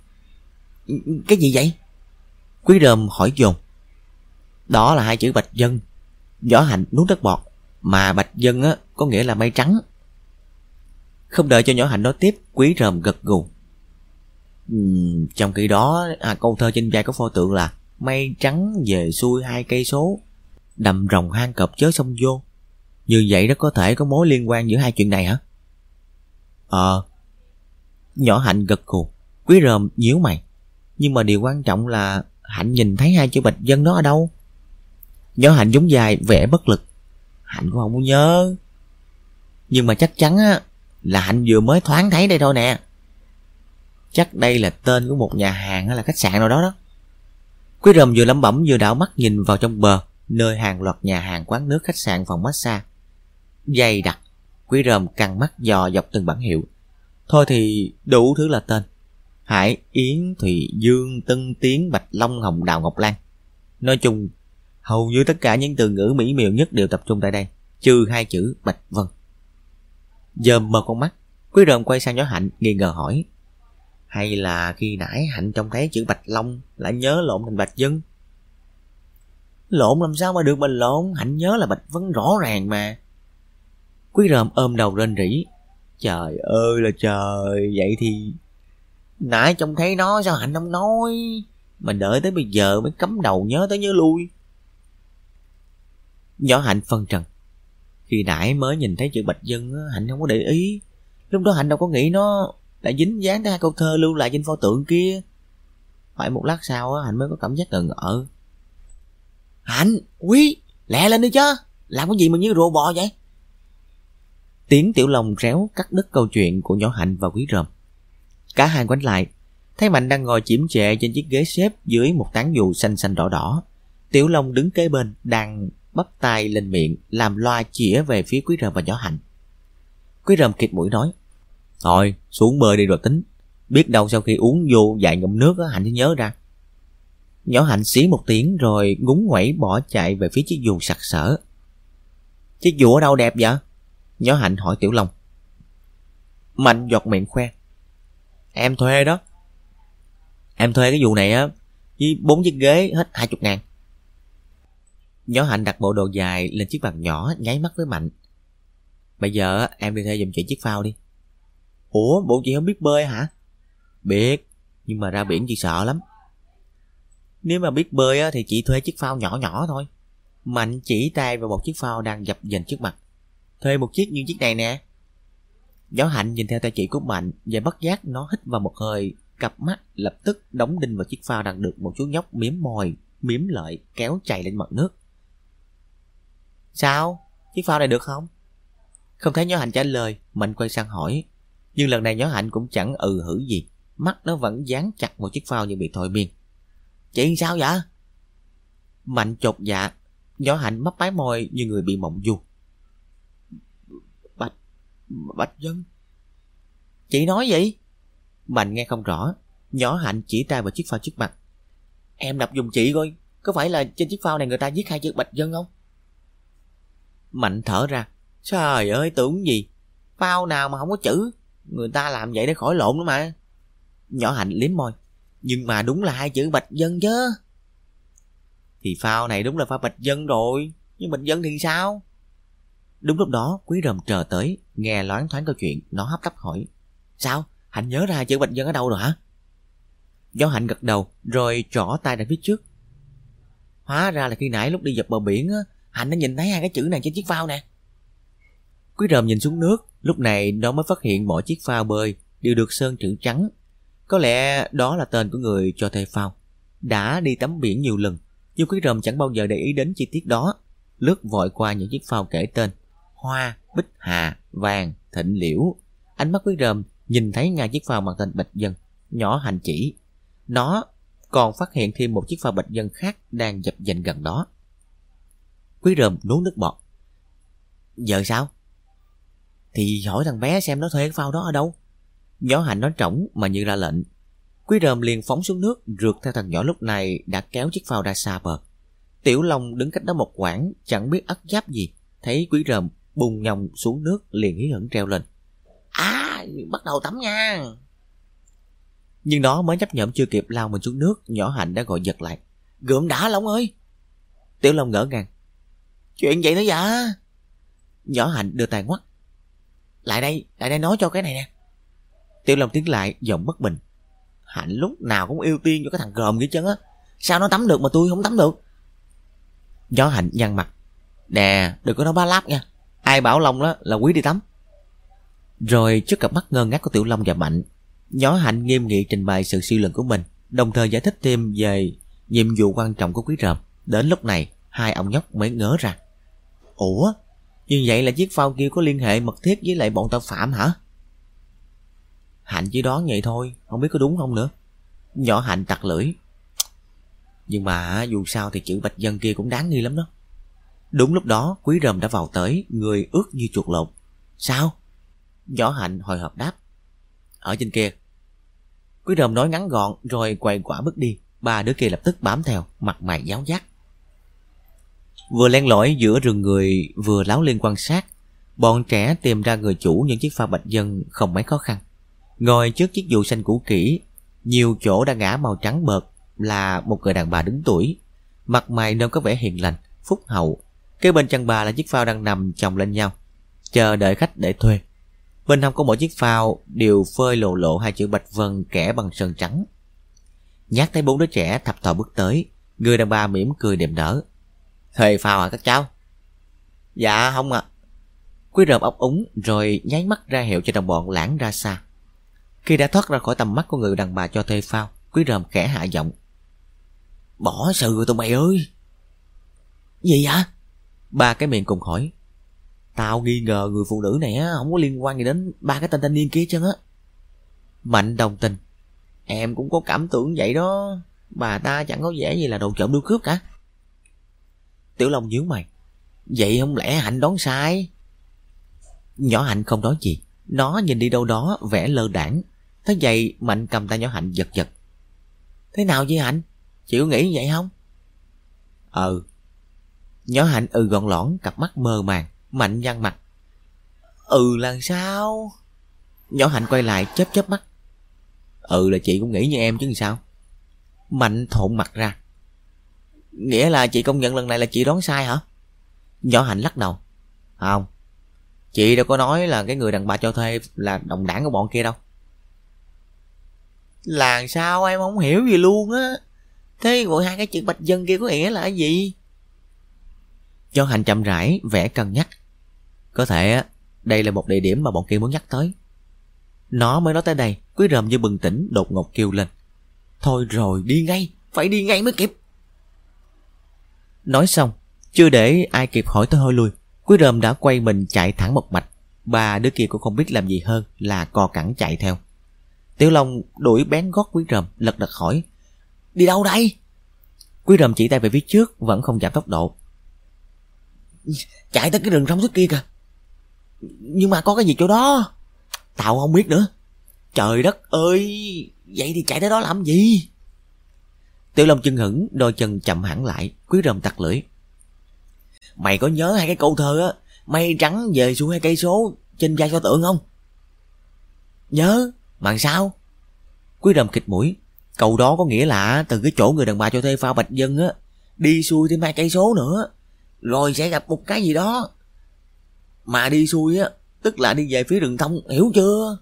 Speaker 1: Cái gì vậy? Quý rồng hỏi dồn. Đó là hai chữ bạch dân. Gió hạnh nuốt đất bọt Mà bạch dân á có nghĩa là mây trắng. Không đợi cho nhỏ hạnh nói tiếp Quý rồng gật gù. Uhm, Trong khi đó à, Câu thơ trên vai có pho tượng là Mây trắng về xuôi hai cây số Đầm rồng hang cọp chớ sông vô. Như vậy đó có thể có mối liên quan giữa hai chuyện này hả? Ờ Nhỏ hạnh gật gù Quý rơm nhíu mày. Nhưng mà điều quan trọng là Hạnh nhìn thấy hai chữ Bạch Dân đó ở đâu? Nhỏ Hạnh giống dài, vẻ bất lực. Hạnh cũng không muốn nhớ. Nhưng mà chắc chắn á, Là Hạnh vừa mới thoáng thấy đây thôi nè. Chắc đây là tên của một nhà hàng hay là khách sạn nào đó đó. Quý rầm vừa lẩm bẩm vừa đảo mắt nhìn vào trong bờ, Nơi hàng loạt nhà hàng quán nước khách sạn phòng massage. Dày đặc. Quý rầm căng mắt dò dọc từng bản hiệu. Thôi thì đủ thứ là tên. Hải, Yến, Thùy, Dương, Tân Tiến, Bạch Long, Hồng Đào, Ngọc Lan. Nói chung Hầu như tất cả những từ ngữ mỹ miều nhất đều tập trung tại đây. Trừ hai chữ Bạch Vân. Giờ mờ con mắt Quý rầm quay sang nhóm Hạnh nghi ngờ hỏi Hay là khi nãy Hạnh trông thấy chữ Bạch Long Lại nhớ lộn thành Bạch Dân Lộn làm sao mà được mình lộn Hạnh nhớ là Bạch Vân rõ ràng mà. Quý ròm ôm đầu rên rỉ. Trời ơi là trời Vậy thì Nãy trông thấy nó sao Hạnh không nói? Mà đợi tới bây giờ mới cấm đầu nhớ tới nhớ lui. Nhỏ Hạnh phân trần. Khi nãy mới nhìn thấy chữ Bạch Dân Hạnh không có để ý. Lúc đó Hạnh đâu có nghĩ nó Lại dính dáng tới hai câu thơ lưu lại trên pho tượng kia. Phải một lát sau Hạnh mới có cảm giác ngần ngợ. Hạnh, quý, lẹ lên đi chứ. Làm cái gì mà như rùa bò vậy? Tiếng tiểu Long réo cắt đứt câu chuyện của nhỏ Hạnh và quý ròm Cả hai quánh lại Thấy Mạnh đang ngồi chiếm trệ trên chiếc ghế xếp dưới một tán dù xanh xanh đỏ đỏ. Tiểu Long đứng kế bên, đang bắp tay lên miệng, làm loa chĩa về phía Quý Rầm và nhỏ Hạnh. Quý Rầm kịt mũi nói, Thôi, xuống bơi đi rồi tính. Biết đâu sau khi uống vô vài ngụm nước Hạnh sẽ nhớ ra. Nhỏ Hạnh xí một tiếng rồi ngúng ngoẩy bỏ chạy về phía chiếc dù sặc sỡ. Chiếc dù ở đâu đẹp vậy? Nhỏ Hạnh hỏi Tiểu Long. Mạnh giọt miệng khoe. Em thuê đó. Em thuê cái vụ này á, với bốn chiếc ghế hết hai chục ngàn. Nhỏ Hạnh đặt bộ đồ dài lên chiếc bàn nhỏ nháy mắt với Mạnh. Bây giờ em đi thuê giùm chị chiếc phao đi. Ủa, bộ chị không biết bơi hả? Biết, nhưng mà ra biển chị sợ lắm. Nếu mà biết bơi á, thì chị thuê chiếc phao nhỏ nhỏ thôi. Mạnh chỉ tay vào một chiếc phao đang dập dềnh trước mặt. Thuê một chiếc như chiếc này nè. Gió hạnh nhìn theo tay chị của Mạnh và bất giác nó hít vào một hơi, cặp mắt lập tức đóng đinh vào chiếc phao đang được một chú nhóc miếm mồi, miếm lợi kéo chạy lên mặt nước. Sao? Chiếc phao này được không? Không thấy Nhó Hạnh trả lời, Mạnh quay sang hỏi. Nhưng lần này Nhó Hạnh cũng chẳng ừ hử gì, mắt nó vẫn dán chặt một chiếc phao như bị thôi miên. Chị sao vậy? Mạnh chột dạ, Nhó Hạnh mấp mái môi như người bị mộng du. Bạch Dân Chị nói gì? Mạnh nghe không rõ, Nhỏ Hạnh chỉ tay vào chiếc phao trước mặt. Em đập dùng chị coi, Có phải là trên chiếc phao này người ta viết hai chữ Bạch Dân không? Mạnh thở ra. Trời ơi, tưởng gì? Phao nào mà không có chữ? Người ta làm vậy để khỏi lộn nữa mà. Nhỏ Hạnh liếm môi. Nhưng mà đúng là hai chữ Bạch Dân chứ. Thì phao này đúng là phao Bạch Dân rồi. Nhưng Bạch Dân thì sao? Đúng lúc đó quý rầm trờ tới Nghe loáng thoáng câu chuyện Nó hấp tấp hỏi Sao? Hạnh nhớ ra chữ Bạch Dân ở đâu rồi hả? Do Hạnh gật đầu Rồi trỏ tay ra phía trước. Hóa ra là khi nãy lúc đi dọc bờ biển á, Hạnh đã nhìn thấy hai cái chữ này trên chiếc phao nè. Quý rầm nhìn xuống nước Lúc này nó mới phát hiện mỗi chiếc phao bơi Đều được sơn chữ trắng. Có lẽ đó là tên của người cho thuê phao. Đã đi tắm biển nhiều lần Nhưng quý rầm chẳng bao giờ để ý đến chi tiết đó. Lướt vội qua những chiếc phao kể tên hoa, bích hà, vàng, thịnh liễu. Ánh mắt quý rơm nhìn thấy ngay chiếc phao mang tên Bạch Dân, nhỏ hành chỉ. Nó còn phát hiện thêm một chiếc phao Bạch Dân khác đang dập dành gần đó. Quý rơm nuốt nước bọt. Giờ sao? Thì hỏi thằng bé xem nó thuê cái phao đó ở đâu. Nhỏ hành nói trỏng mà như ra lệnh. Quý rơm liền phóng xuống nước, rượt theo thằng nhỏ lúc này đã kéo chiếc phao ra xa bờ. Tiểu Long đứng cách đó một quãng, chẳng biết ắt giáp gì. Thấy quý rơm bùng nhòng xuống nước liền hí hửng treo lên. À bắt đầu tắm nha. Nhưng nó mới chấp nhận chưa kịp lao mình xuống nước nhỏ hạnh đã gọi giật lại. Gượm đã long ơi. Tiểu long ngỡ ngàng. Chuyện vậy nữa dạ? Nhỏ hạnh đưa tay ngoắt. Lại đây lại đây nói cho cái này nè. Tiểu long tiến lại giọng bất bình. Hạnh lúc nào cũng ưu tiên cho cái thằng gồm vậy chân á. Sao nó tắm được mà tôi không tắm được? Gió hạnh nhăn mặt. Nè đừng có nói ba láp nha Ai bảo Long đó là quý đi tắm. Rồi trước cặp mắt ngơ ngác của Tiểu Long và Mạnh, Nhỏ Hạnh nghiêm nghị trình bày sự siêu lần của mình, Đồng thời giải thích thêm về Nhiệm vụ quan trọng của quý ròm. Đến lúc này, hai ông nhóc mới ngớ ra. Ủa? Như vậy là chiếc phao kia có liên hệ mật thiết với lại bọn tội phạm hả? Hạnh chỉ đoán vậy thôi, Không biết có đúng không nữa. Nhỏ Hạnh tặc lưỡi. Nhưng mà dù sao thì chữ bạch dân kia cũng đáng nghi lắm đó. Đúng lúc đó, quý rầm đã vào tới, Người ướt như chuột lột Sao? Võ Hạnh hồi hộp đáp. Ở trên kia. Quý rầm nói ngắn gọn, rồi quay quả bước đi. Ba đứa kia lập tức bám theo, Mặt mày giáo giác. Vừa len lỏi giữa rừng người, Vừa láo lên quan sát, Bọn trẻ tìm ra người chủ những chiếc pha bạch dân Không mấy khó khăn. Ngồi trước chiếc dù xanh cũ kỹ, Nhiều chỗ đã ngã màu trắng bợt Là một người đàn bà đứng tuổi, Mặt mày nên có vẻ hiền lành, Phúc hậu Kế bên chân bà là chiếc phao đang nằm chồng lên nhau. Chờ đợi khách để thuê. Bên hông có mỗi chiếc phao Đều phơi lộ lộ hai chữ bạch vân kẻ bằng sơn trắng. Nhát thấy bốn đứa trẻ thập thò bước tới. Người đàn bà mỉm cười đềm đỡ. Thuê phao à các cháu? Dạ không ạ. À. Quý rợm ốc úng rồi nháy mắt ra hiệu cho đồng bọn lãng ra xa. Khi đã thoát ra khỏi tầm mắt của người đàn bà cho thuê phao, Quý rơm khẽ hạ giọng. Bỏ sự tụi mày ơi. Gì vậy? Ba cái miệng cùng hỏi, Tao nghi ngờ người phụ nữ này á, Không có liên quan gì đến ba cái tên thanh niên kia chân á. Mạnh đồng tình, Em cũng có cảm tưởng vậy đó, Bà ta chẳng có vẻ gì là đồ trộm đưa cướp cả. Tiểu Long nhíu mày, Vậy không lẽ Hạnh đoán sai? Nhỏ Hạnh không nói gì, Nó nhìn đi đâu đó vẻ lơ đảng Thế vậy Mạnh cầm tay nhỏ Hạnh giật giật. Thế nào vậy Hạnh? Chịu nghĩ vậy không? Ừ Nhỏ Hạnh ừ gọn lõn, Cặp mắt mơ màng, Mạnh nhăn mặt. Ừ là sao? Nhỏ Hạnh quay lại, chớp chớp mắt. Ừ là chị cũng nghĩ như em chứ sao? Mạnh thộn mặt ra. Nghĩa là chị công nhận lần này là chị đoán sai hả? Nhỏ Hạnh lắc đầu. Không. Chị đâu có nói là cái người đàn bà cho thuê Là đồng đảng của bọn kia đâu. Là sao em không hiểu gì luôn á? Thế gọi hai cái chữ bạch dân kia có nghĩa là cái gì? Cho hành chậm rãi vẽ cân nhắc. Có thể đây là một địa điểm mà bọn kia muốn nhắc tới. Nó mới nói tới đây Quý rầm như bừng tỉnh đột ngột kêu lên. Thôi rồi đi ngay Phải đi ngay mới kịp. Nói xong Chưa để ai kịp hỏi tới hôi lui Quý rầm đã quay mình chạy thẳng một mạch. Ba đứa kia cũng không biết làm gì hơn Là co cẳng chạy theo. Tiểu Long đuổi bén gót quý rầm, Lật đật hỏi Đi đâu đây? Quý rầm chỉ tay về phía trước Vẫn không giảm tốc độ. Chạy tới cái rừng rong trước kia kìa. Nhưng mà có cái gì chỗ đó? Tao không biết nữa. Trời đất ơi, Vậy thì chạy tới đó làm gì? Tiểu Long chân hững Đôi chân chậm hẳn lại, Quý rầm tặc lưỡi. Mày có nhớ hai cái câu thơ á, Mây trắng về xuống hai cây số Trên vai cho tượng không? Nhớ Mà sao? Quý rầm kịch mũi. Câu đó có nghĩa là từ cái chỗ người đàn bà cho thuê phao bạch dân á, Đi xuôi thêm hai cây số nữa. Rồi sẽ gặp một cái gì đó Mà đi xuôi á, Tức là đi về phía rừng thông, Hiểu chưa?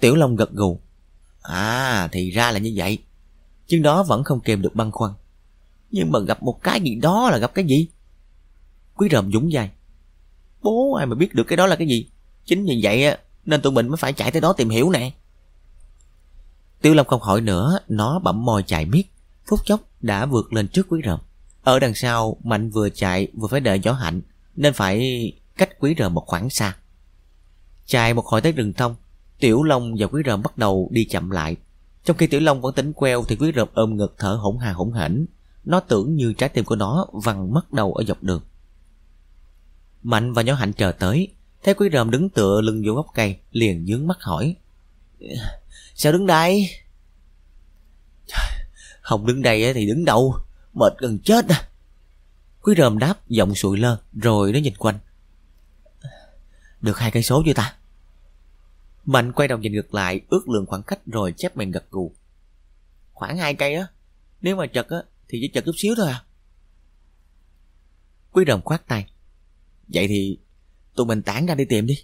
Speaker 1: Tiểu Long gật gù. À thì ra là như vậy. Nhưng đó vẫn không kèm được băn khoăn. Nhưng mà gặp một cái gì đó là gặp cái gì? Quý rầm dũng dài Bố ai mà biết được cái đó là cái gì? Chính vì vậy á, Nên tụi mình mới phải chạy tới đó tìm hiểu nè. Tiêu Long không hỏi nữa, Nó bẩm môi chạy miết, Phút chốc đã vượt lên trước quý Rồng ở đằng sau Mạnh vừa chạy vừa phải đợi gió hạnh Nên phải cách quý rờ một khoảng xa Chạy một hồi tới rừng thông Tiểu Long và Quý rờ bắt đầu đi chậm lại. Trong khi Tiểu Long vẫn tính queo thì Quý rờ ôm ngực thở hổn hà hổn hển. Nó tưởng như trái tim của nó văng mất đầu ở dọc đường. Mạnh và nhỏ Hạnh chờ tới. Thấy Quý Rơm đứng tựa lưng vô gốc cây, liền nhướng mắt hỏi. Sao đứng đây? Không đứng đây thì đứng đâu, mệt gần chết à. Quý Rơm đáp giọng sụi lơ, rồi nó nhìn quanh. Được hai cây số chưa ta? Mạnh quay đầu nhìn ngược lại Ước lượng khoảng cách rồi chép miệng gật gù. Khoảng hai cây á Nếu mà chật á thì chỉ chật chút xíu thôi à. Quý đồng khoát tay. Vậy thì tụi mình tản ra đi tìm đi.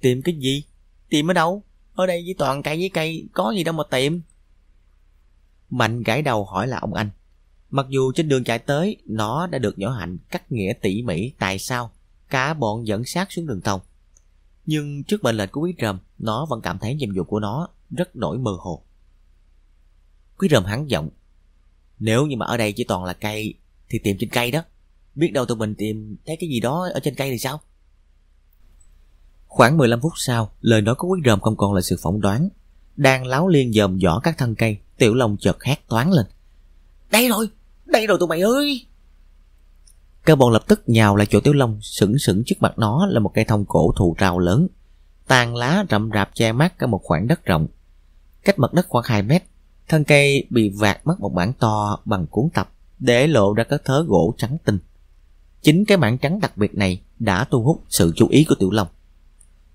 Speaker 1: Tìm cái gì? Tìm ở đâu? Ở đây với toàn cây với cây Có gì đâu mà tìm. Mạnh gãi đầu hỏi là ông anh Mặc dù trên đường chạy tới Nó đã được nhỏ hạnh cắt nghĩa tỉ mỉ Tại sao cả bọn dẫn sát xuống đường tông nhưng trước mệnh lệnh của quý trầm Nó vẫn cảm thấy nhiệm vụ của nó rất nổi mơ hồ Quý rầm hắn giọng. Nếu như mà ở đây chỉ toàn là cây thì tìm trên cây đó. Biết đâu tụi mình tìm thấy cái gì đó ở trên cây thì sao? Khoảng 15 phút sau, lời nói của quý rầm không còn là sự phỏng đoán. Đang láo liên dòm dõi các thân cây, tiểu long chợt hét toán lên. Đây rồi, đây rồi tụi mày ơi! Cơ bọn lập tức nhào lại chỗ tiểu long, sững sững trước mặt nó là một cây thông cổ thụ rào lớn. Tàn lá rậm rạp che mắt cả một khoảng đất rộng. Cách mặt đất khoảng 2 mét, thân cây bị vạt mất một mảng to bằng cuốn tập để lộ ra các thớ gỗ trắng tinh. Chính cái mảng trắng đặc biệt này đã thu hút sự chú ý của Tiểu Long.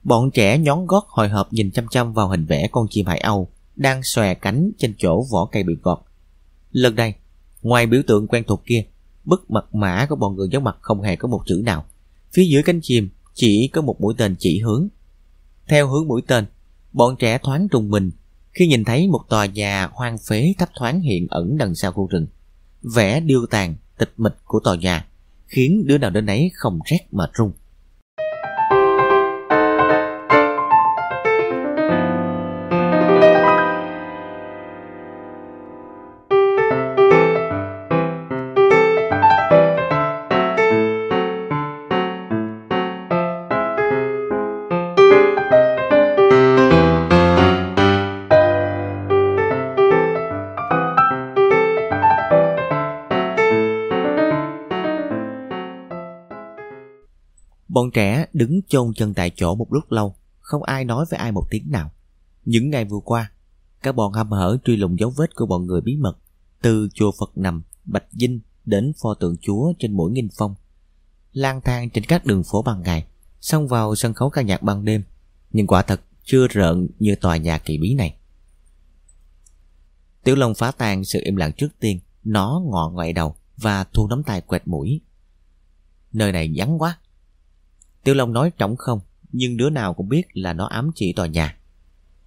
Speaker 1: Bọn trẻ nhón gót hồi hộp nhìn chăm chăm vào hình vẽ con chim hải âu đang xòe cánh trên chỗ vỏ cây bị gọt. Lần đây, ngoài biểu tượng quen thuộc kia, bức mật mã của bọn người giấu mặt không hề có một chữ nào. Phía dưới cánh chim chỉ có một mũi tên chỉ hướng. Theo hướng mũi tên, bọn trẻ thoáng trùng mình khi nhìn thấy một tòa nhà hoang phế thấp thoáng hiện ẩn đằng sau khu rừng. Vẻ điêu tàn, tịch mịch của tòa nhà khiến đứa nào đến ấy không rét mà run. Bọn trẻ đứng chôn chân tại chỗ một lúc lâu, không ai nói với ai một tiếng nào. Những ngày vừa qua, cả bọn hâm hở truy lùng dấu vết của bọn người bí mật, từ chùa Phật nằm, Bạch Dinh đến pho tượng Chúa trên mỗi nghìn phong. lang thang trên các đường phố ban ngày, xông vào sân khấu ca nhạc ban đêm, nhưng quả thật chưa rợn như tòa nhà kỳ bí này. Tiểu Long phá tan sự im lặng trước tiên, nó ngọ ngoại đầu và thu nắm tay quẹt mũi. Nơi này vắng quá, Tiêu Long nói trống không, nhưng đứa nào cũng biết là nó ám chỉ tòa nhà.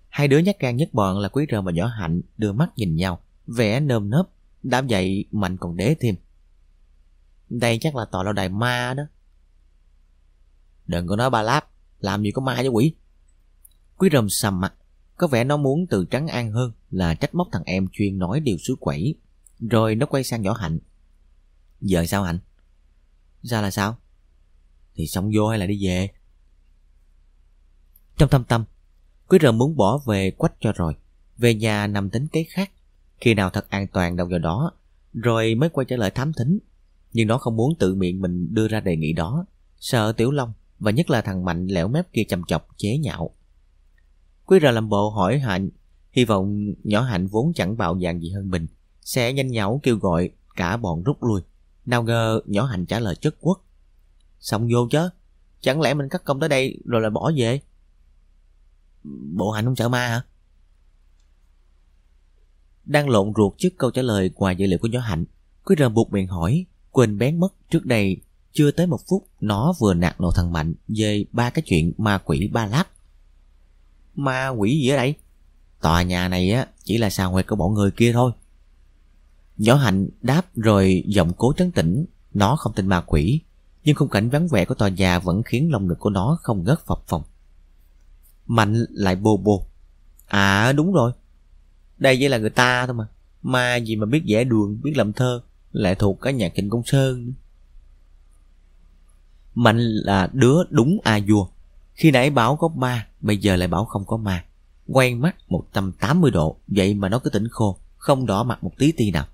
Speaker 1: Hai đứa nhát gan nhất bọn là Quý Rơm và Nhỏ Hạnh đưa mắt nhìn nhau, vẻ nơm nớp, đám dậy mạnh còn đế thêm. Đây chắc là tòa lâu đài ma đó. Đừng có nói ba láp, làm gì có ma với quỷ. Quý Rơm sầm mặt, có vẻ nó muốn từ trắng an hơn là trách móc thằng em chuyên nói điều xứ quẩy. Rồi nó quay sang nhỏ Hạnh. Giờ sao Hạnh? Ra là sao? Thì xong vô hay là đi về? Trong thâm tâm, quý rờ muốn bỏ về quách cho rồi, về nhà nằm tính kế khác. Khi nào thật an toàn đâu vào đó, rồi mới quay trở lại thám thính. Nhưng nó không muốn tự miệng mình đưa ra đề nghị đó. Sợ tiểu long và nhất là thằng mạnh lẻo mép kia chăm chọc, chế nhạo. Quý rờ làm bộ hỏi hạnh, hy vọng nhỏ hạnh vốn chẳng bạo dạn gì hơn mình, sẽ nhanh nhảu kêu gọi cả bọn rút lui. Nào ngờ nhỏ hạnh trả lời chất quốc. Xong vô chứ Chẳng lẽ mình cắt công tới đây rồi lại bỏ về? Bộ hạnh không sợ ma hả? Đang lộn ruột trước câu trả lời ngoài dữ liệu của nhỏ hạnh Quý rờ buộc miệng hỏi, Quên bén mất trước đây Chưa tới một phút Nó vừa nạt nộ thằng Mạnh Về ba cái chuyện ma quỷ ba lát. Ma quỷ gì ở đây? Tòa nhà này á, chỉ là xào huyệt của bọn người kia thôi. Nhỏ hạnh đáp rồi giọng cố trấn tĩnh, Nó không tin ma quỷ nhưng khung cảnh vắng vẻ của tòa nhà vẫn khiến lòng ngực của nó không ngớt phập phồng. Mạnh lại bô bô. À đúng rồi. Đây chỉ là người ta thôi mà. Ma gì mà biết vẽ đường, biết làm thơ, lại thuộc cả nhà Trịnh Công Sơn. Mạnh là đứa đúng a vua. Khi nãy bảo có ma, bây giờ lại bảo không có ma. Quen mắt 180 độ, vậy mà nó cứ tỉnh khô, không đỏ mặt một tí ti nào.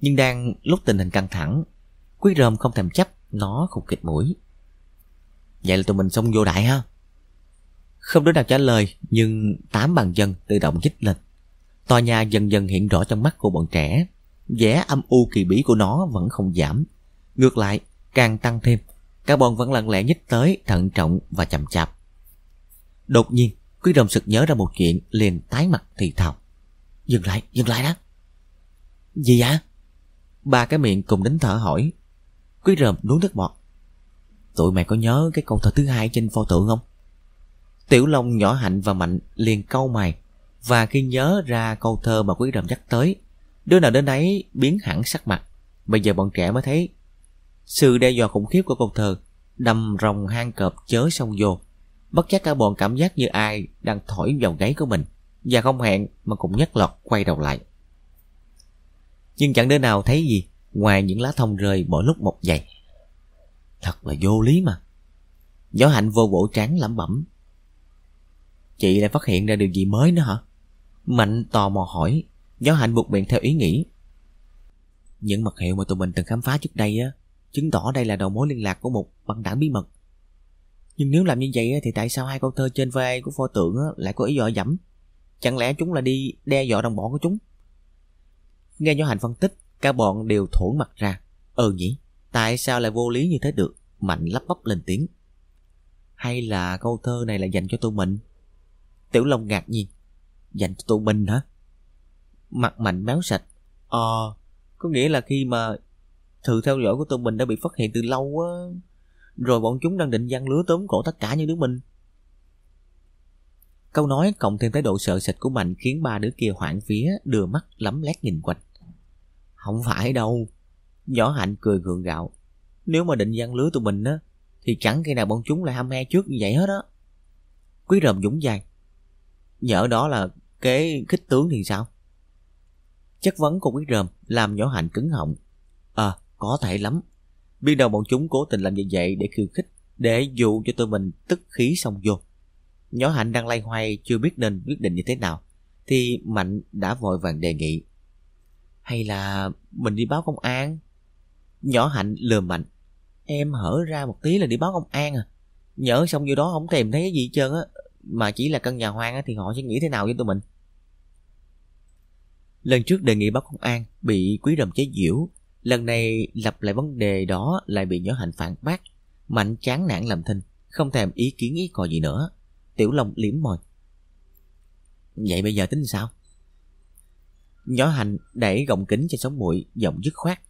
Speaker 1: Nhưng đang lúc tình hình căng thẳng, Quý rơm không thèm chấp nó không kịch mũi. Vậy là tụi mình xông vô đại ha. Không đứa nào trả lời Nhưng tám bàn dân tự động nhích lên. Tòa nhà dần dần hiện rõ trong mắt của bọn trẻ. Vẻ âm u kỳ bí của nó vẫn không giảm. Ngược lại càng tăng thêm Cả bọn vẫn lặng lẽ nhích tới Thận trọng và chậm chạp. Đột nhiên Quý đồng sực nhớ ra một chuyện Liền tái mặt thì thào. Dừng lại, dừng lại đó Gì vậy? Ba cái miệng cùng đến thở hỏi. Quý rơm nuốt nước bọt. Tụi mày có nhớ cái câu thơ thứ hai trên pho tượng không? Tiểu Long nhỏ hạnh và mạnh liền câu mày, Và khi nhớ ra câu thơ mà quý rầm nhắc tới, Đứa nào đến ấy biến hẳn sắc mặt. Bây giờ bọn trẻ mới thấy, Sự đe dọa khủng khiếp của câu thơ Đầm rồng hang cọp chớ sông vô, Bất giác cả bọn cảm giác như ai Đang thổi vào gáy của mình, Và không hẹn mà cũng nhắc lọt quay đầu lại. Nhưng chẳng đứa nào thấy gì Ngoài những lá thông rơi mỗi lúc một dày Thật là vô lý mà. Gió hạnh vô vỗ trán lẩm bẩm. Chị lại phát hiện ra điều gì mới nữa hả? Mạnh tò mò hỏi. Gió hạnh buộc miệng theo ý nghĩ. Những mật hiệu mà tụi mình từng khám phá trước đây á, Chứng tỏ đây là đầu mối liên lạc của một băng đảng bí mật. Nhưng nếu làm như vậy thì tại sao hai câu thơ trên vai của pho tượng lại có ý dọa dẫm? Chẳng lẽ chúng là đi đe dọa đồng bọn của chúng? Nghe Gió Hạnh phân tích Cả bọn đều thổn mặt ra. Ừ nhỉ Tại sao lại vô lý như thế được? Mạnh lắp bắp lên tiếng. Hay là câu thơ này là dành cho tụi mình? Tiểu Long ngạc nhiên. Dành cho tụi mình hả? Mặt mạnh béo sạch. Ờ Có nghĩa là khi mà Sự theo dõi của tụi mình đã bị phát hiện từ lâu á. Rồi bọn chúng đang định giăng lứa tóm cổ tất cả những đứa mình. Câu nói cộng thêm thái độ sợ sệt của Mạnh khiến ba đứa kia hoảng vía, đưa mắt lắm lét nhìn quanh. Không phải đâu. Nhỏ Hạnh cười gượng gạo. Nếu mà định gian lưới tụi mình á, thì chẳng khi nào bọn chúng lại ham he trước như vậy hết á. Quý rầm dũng dài. Nhỡ đó là kế khích tướng thì sao? Chất vấn của quý rầm làm nhỏ Hạnh cứng họng. Ờ, à, có thể lắm. Biết đâu bọn chúng cố tình làm như vậy để khiêu khích, để dụ cho tụi mình tức khí xong vô. Nhỏ Hạnh đang lay hoay chưa biết nên quyết định như thế nào Thì Mạnh đã vội vàng đề nghị hay là mình đi báo công an? Nhỏ Hạnh lừa Mạnh. Em hở ra một tí là đi báo công an à? Nhỡ xong vô đó không tìm thấy cái gì hết trơn á, Mà chỉ là căn nhà hoang á Thì họ sẽ nghĩ thế nào với tụi mình? Lần trước đề nghị báo công an Bị quý rầm chế diễu Lần này lặp lại vấn đề đó Lại bị nhỏ Hạnh phản bác. Mạnh chán nản làm thinh, Không thèm ý kiến ý cò gì nữa. Tiểu Long liếm môi. Vậy bây giờ tính sao? Nhỏ Hạnh đẩy gọng kính cho sống muội, Giọng dứt khoát.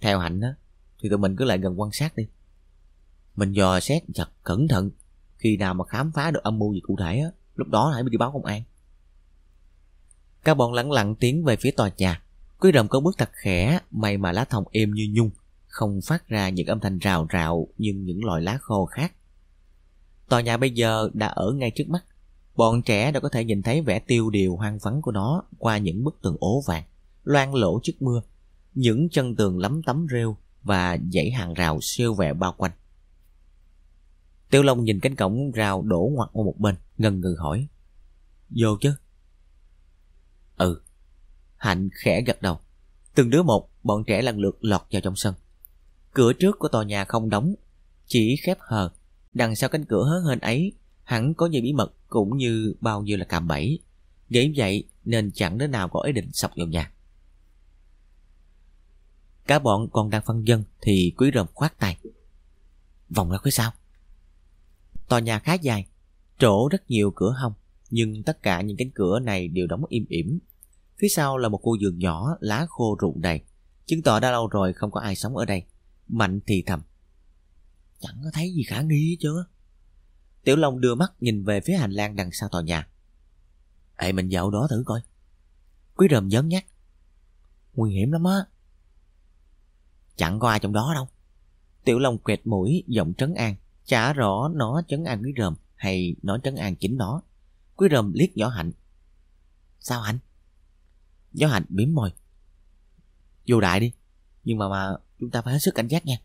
Speaker 1: Theo Hạnh á, Thì tụi mình cứ lại gần quan sát đi. Mình dò xét chặt cẩn thận, Khi nào mà khám phá được âm mưu gì cụ thể á, Lúc đó hãy đi báo công an. Các bọn lặng lặng tiến về phía tòa nhà. Quý rồng có bước thật khẽ, May mà lá thông êm như nhung, Không phát ra những âm thanh rào rào Như những loại lá khô khác. Tòa nhà bây giờ đã ở ngay trước mắt. Bọn trẻ đã có thể nhìn thấy vẻ tiêu điều hoang vắng của nó qua những bức tường ố vàng, loang lỗ trước mưa, những chân tường lấm tấm rêu và dãy hàng rào siêu vẹo bao quanh. Tiêu Long nhìn cánh cổng rào đổ ngoặt qua một bên, ngần ngừ hỏi. Vô chứ? Ừ. Hạnh khẽ gật đầu. Từng đứa một, bọn trẻ lần lượt lọt vào trong sân. Cửa trước của tòa nhà không đóng, chỉ khép hờ Đằng sau cánh cửa hớ hên ấy Hẳn có nhiều bí mật cũng như bao nhiêu là cạm bẫy. Nghĩ vậy nên chẳng đứa nào có ý định sọc vào nhà. Cả bọn còn đang phân dân Thì quý rồng khoát tay. Vòng ra phía sau. Tòa nhà khá dài, Trổ rất nhiều cửa hông, Nhưng tất cả những cánh cửa này đều đóng im ỉm. Phía sau là một khu vườn nhỏ, Lá khô rụng đầy. Chứng tỏ đã lâu rồi không có ai sống ở đây. Mạnh thì thầm, Chẳng có thấy gì khả nghi chứ? Tiểu Long đưa mắt nhìn về phía hành lang đằng sau tòa nhà. Ê mình dạo đó thử coi. Quý rầm nhấn nhắc Nguy hiểm lắm á. Chẳng có ai trong đó đâu. Tiểu Long quẹt mũi giọng trấn an. Chả rõ nó trấn an quý rầm Hay nó trấn an chính nó. Quý rầm liếc nhỏ hạnh. Sao hạnh? Gió hạnh biếm môi. Vô đại đi Nhưng mà mà chúng ta phải hết sức cảnh giác nha.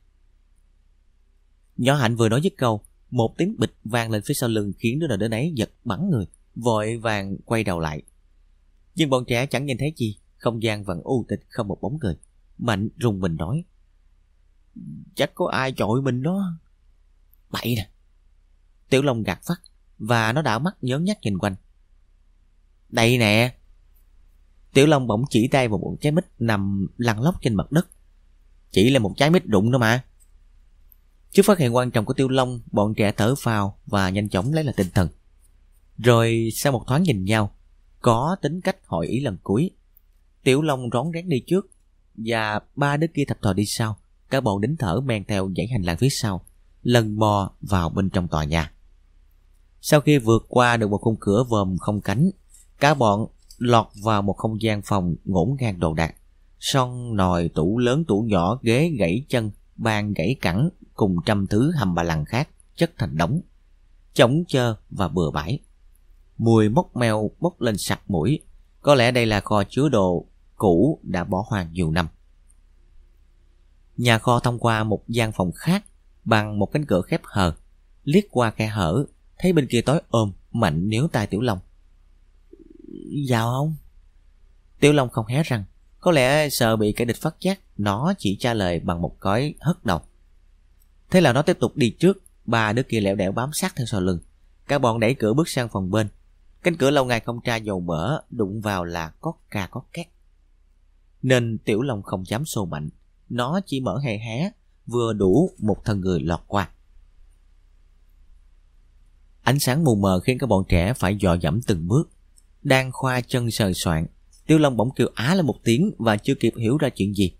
Speaker 1: Nhỏ Hạnh vừa nói dứt câu, một tiếng bịch vang lên phía sau lưng khiến đứa nào đứa nấy giật bắn người, vội vàng quay đầu lại. Nhưng bọn trẻ chẳng nhìn thấy gì, không gian vẫn u tịch không một bóng người. Mạnh rùng mình nói. Chắc có ai chọi mình đó. Bậy nè. Tiểu Long gạt phát và nó đảo mắt nhớn nhắc nhìn quanh. Đây nè. Tiểu Long bỗng chỉ tay vào một trái mít nằm lăn lóc trên mặt đất. Chỉ là một trái mít rụng đó mà. Trước phát hiện quan trọng của Tiêu Long, bọn trẻ thở phào và nhanh chóng lấy lại tinh thần. Rồi sau một thoáng nhìn nhau, có tính cách hội ý lần cuối. Tiểu Long rón rén đi trước, và ba đứa kia thập thò đi sau. Cả bọn đính thở men theo dãy hành lang phía sau, lần mò vào bên trong tòa nhà. Sau khi vượt qua được một khung cửa vòm không cánh, cả bọn lọt vào một không gian phòng ngổn ngang đồ đạc. Son, nồi, tủ lớn, tủ nhỏ, ghế gãy chân, bàn gãy cẳng, cùng trăm thứ hầm bà lằng khác chất thành đống, chống chơ và bừa bãi. Mùi mốc meo bốc lên sặc mũi, có lẽ đây là kho chứa đồ cũ đã bỏ hoang nhiều năm. Nhà kho thông qua một gian phòng khác bằng một cánh cửa khép hờ, liếc qua khe hở, thấy bên kia tối ôm, mạnh níu tay Tiểu Long. Vào không? Tiểu Long không hé răng, có lẽ sợ bị kẻ địch phát giác, nó chỉ trả lời bằng một cái hất đầu. Thế là nó tiếp tục đi trước, ba đứa kia lẹo đẹo bám sát theo sau lưng. Cả bọn đẩy cửa bước sang phòng bên. Cánh cửa lâu ngày không tra dầu mỡ, đụng vào là có ca có két. Nên Tiểu Long không dám xô mạnh, nó chỉ mở hề hé, vừa đủ một thân người lọt qua. Ánh sáng mù mờ khiến các bọn trẻ phải dò dẫm từng bước. Đang khoa chân sờ soạn, Tiêu Long bỗng kêu á lên một tiếng và chưa kịp hiểu ra chuyện gì.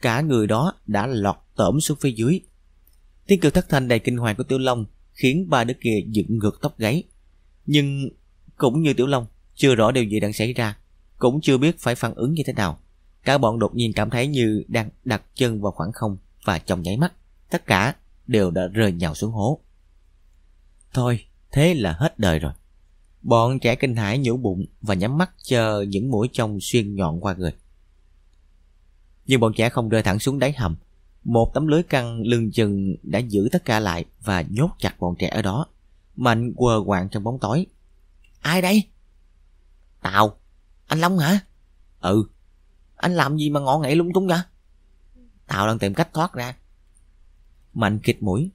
Speaker 1: Cả người đó đã lọt tổm xuống phía dưới. Tiếng kêu thất thanh đầy kinh hoàng của tiểu Long khiến ba đứa kia dựng ngược tóc gáy. Nhưng cũng như Tiểu Long, chưa rõ điều gì đang xảy ra, cũng chưa biết phải phản ứng như thế nào. Cả bọn đột nhiên cảm thấy như đang đặt chân vào khoảng không và trong nháy mắt, tất cả đều đã rơi nhào xuống hố. Thôi, thế là hết đời rồi. Bọn trẻ kinh hãi nhủ bụng và nhắm mắt chờ những mũi trong xuyên nhọn qua người. Nhưng bọn trẻ không rơi thẳng xuống đáy hầm. Một tấm lưới căng lưng chừng đã giữ tất cả lại và nhốt chặt bọn trẻ ở đó. Mạnh quờ quạng trong bóng tối. Ai đây? Tào. Anh Long hả? Ừ. Anh làm gì mà ngọ ngậy lung tung vậy? Tào đang tìm cách thoát ra. Mạnh kịch mũi.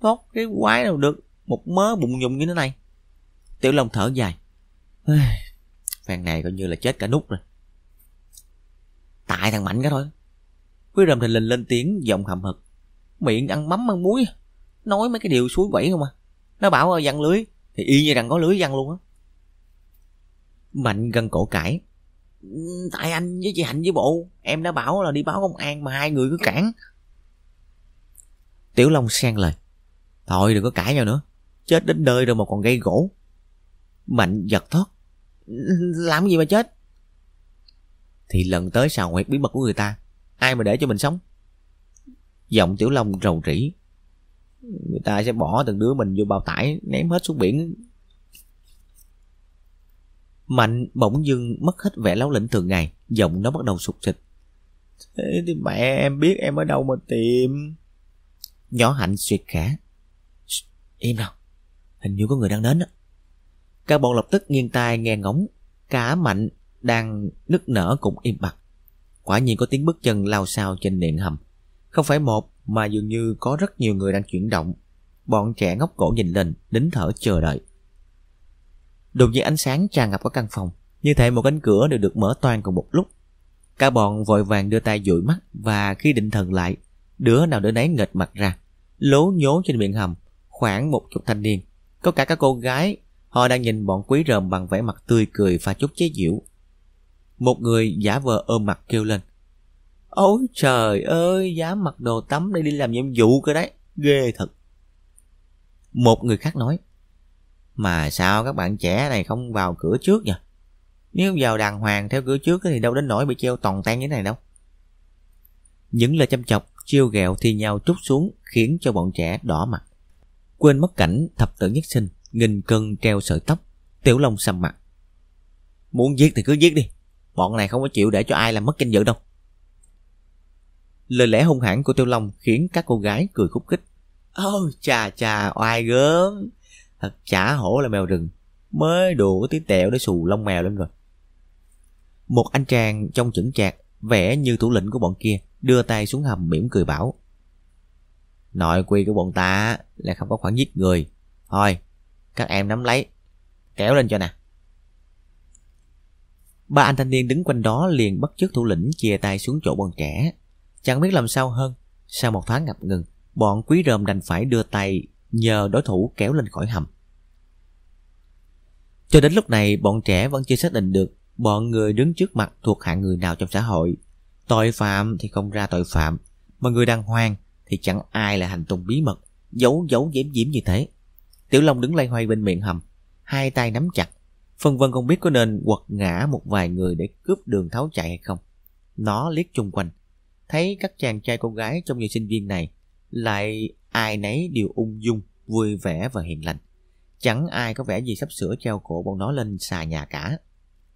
Speaker 1: Thoát cái quái nào được. Một mớ bụng nhùng như thế này. Tiểu Long thở dài. Phan này coi như là chết cả nút rồi. Tại thằng Mạnh cái thôi. Quý rầm thình lình lên tiếng, giọng hầm hực. Miệng ăn mắm, ăn muối. Nói mấy cái điều suối quẩy không à. Nó bảo ờ, ở văng lưới. Thì y như rằng có lưới văng luôn á. Mạnh gần cổ cãi. Tại anh với chị Hạnh với bộ. Em đã bảo là đi báo công an mà hai người cứ cản. Tiểu Long xen lời. Thôi đừng có cãi nhau nữa. Chết đến đời rồi mà còn gây gỗ. Mạnh giật thoát. Làm gì mà chết? Thì lần tới xào huyệt bí mật của người ta. Ai mà để cho mình sống? Giọng Tiểu Long rầu rĩ. Người ta sẽ bỏ từng đứa mình vô bao tải, ném hết xuống biển. Mạnh bỗng dưng mất hết vẻ láo lĩnh thường ngày. Giọng nó bắt đầu sụt sịt. Thế thì mẹ em biết em ở đâu mà tìm. Nhỏ Hạnh suyệt khẽ Im nào. Hình như có người đang đến á. Cả bọn lập tức nghiêng tai nghe ngóng. Cả Mạnh đang nức nở cũng im bặt. Quả nhiên có tiếng bước chân lao sao trên nền hầm. Không phải một mà dường như có rất nhiều người đang chuyển động. Bọn trẻ ngóc cổ nhìn lên, nín thở chờ đợi. Đột nhiên ánh sáng tràn ngập ở căn phòng, như thể một cánh cửa đều được mở toan cùng một lúc. Cả bọn vội vàng đưa tay dụi mắt và khi định thần lại, đứa nào đứa nấy nghệt mặt ra, lố nhố trên miệng hầm, khoảng một chục thanh niên. Có cả các cô gái Họ đang nhìn bọn quý rơm bằng vẻ mặt tươi cười và chút chế giễu. Một người giả vờ ôm mặt kêu lên. Ôi trời ơi, dám mặc đồ tắm để đi làm nhiệm vụ cơ đấy. Ghê thật. Một người khác nói. Mà sao các bạn trẻ này không vào cửa trước nhỉ? Nếu vào đàng hoàng theo cửa trước thì đâu đến nỗi bị treo toàn tan như thế này đâu. Những lời chăm chọc, chiêu ghẹo thì nhau trút xuống khiến cho bọn trẻ đỏ mặt. Quên mất cảnh thập tử nhất sinh nghìn cân treo sợi tóc tiểu long sầm mặt muốn giết thì cứ giết đi bọn này không có chịu để cho ai làm mất danh dự đâu. Lời lẽ hung hãn của tiêu long khiến các cô gái cười khúc khích. Ôi chà chà, oai gớm. Thật chả hổ là mèo rừng. Mới đùa tí tẹo để xù lông mèo lên rồi. Một anh chàng trong chững chạc, vẻ như thủ lĩnh của bọn kia, đưa tay xuống hầm mỉm cười bảo. Nội quy của bọn ta là không có khoản giết người. Thôi, các em nắm lấy. Kéo lên cho nè. Ba anh thanh niên đứng quanh đó liền bắt chước thủ lĩnh chia tay xuống chỗ bọn trẻ. Chẳng biết làm sao hơn Sau một thoáng ngập ngừng Bọn quý rơm đành phải đưa tay Nhờ đối thủ kéo lên khỏi hầm. Cho đến lúc này bọn trẻ vẫn chưa xác định được Bọn người đứng trước mặt thuộc hạng người nào trong xã hội. Tội phạm thì không ra tội phạm Mà người đang hoang thì chẳng ai là hành tung bí mật Giấu giấu giếm giếm như thế. Tiểu Long đứng lay hoay bên miệng hầm, hai tay nắm chặt. Phân vân không biết có nên quật ngã một vài người để cướp đường tháo chạy hay không. Nó liếc chung quanh, thấy các chàng trai cô gái trong nhiều sinh viên này lại ai nấy đều ung dung, vui vẻ và hiền lành. Chẳng ai có vẻ gì sắp sửa treo cổ bọn nó lên xà nhà cả.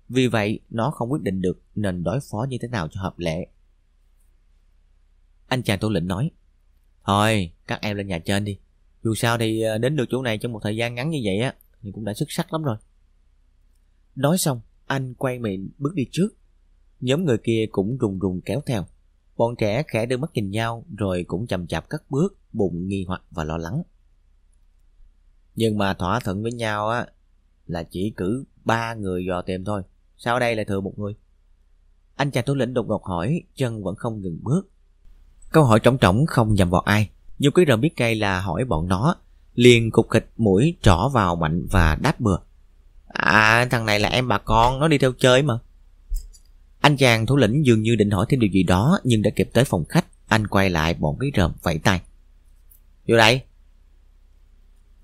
Speaker 1: Vì vậy, nó không quyết định được nên đối phó như thế nào cho hợp lệ. Anh chàng thủ lĩnh nói, Thôi, các em lên nhà trên đi. Dù sao thì ờ, đến được chỗ này trong một thời gian ngắn như vậy á, thì cũng đã xuất sắc lắm rồi. Nói xong, anh quay miệng bước đi trước. Nhóm người kia cũng rùng rùng kéo theo. Bọn trẻ khẽ đưa mắt nhìn nhau rồi cũng chậm chạp cắt bước, bụng nghi hoặc và lo lắng. Nhưng mà thỏa thuận với nhau á là chỉ cử ba người dò tìm thôi. Sao đây lại thừa một người? Anh chàng thủ lĩnh đột ngột hỏi, chân vẫn không ngừng bước. Câu hỏi trống trống không nhầm vào ai. Nhưng quý rầm biết cây là hỏi bọn nó, liền cục kịch mũi trỏ vào mạnh và đáp bừa. À, thằng này là em bà con, nó đi theo chơi mà. Anh chàng thủ lĩnh dường như định hỏi thêm điều gì đó nhưng đã kịp tới phòng khách. Anh quay lại bọn cái rầm vẫy tay. Vô đây.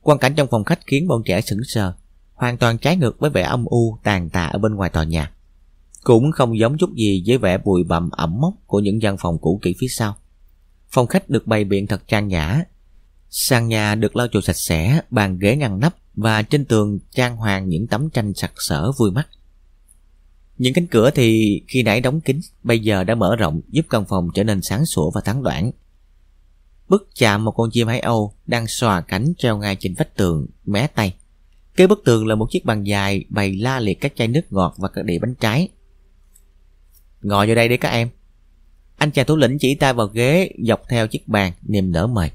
Speaker 1: Quan cảnh trong phòng khách khiến bọn trẻ sững sờ, hoàn toàn trái ngược với vẻ âm u tàn tạ ở bên ngoài tòa nhà. Cũng không giống chút gì với vẻ bụi bặm ẩm mốc của những gian phòng cũ kỹ phía sau. Phòng khách được bày biện thật trang nhã. Sàn nhà được lau chùi sạch sẽ, bàn ghế ngăn nắp và trên tường trang hoàng những tấm tranh sặc sỡ vui mắt. Những cánh cửa thì khi nãy đóng kín, bây giờ đã mở rộng giúp căn phòng trở nên sáng sủa và thoáng đoạn. Bức chạm một con chim hải âu đang xòa cánh treo ngay trên vách tường, mé tay. Kế bức tường là một chiếc bàn dài bày la liệt các chai nước ngọt và các đĩa bánh trái. Ngồi vào đây đi các em. Anh chàng thủ lĩnh chỉ tay vào ghế dọc theo chiếc bàn, niềm nở mời.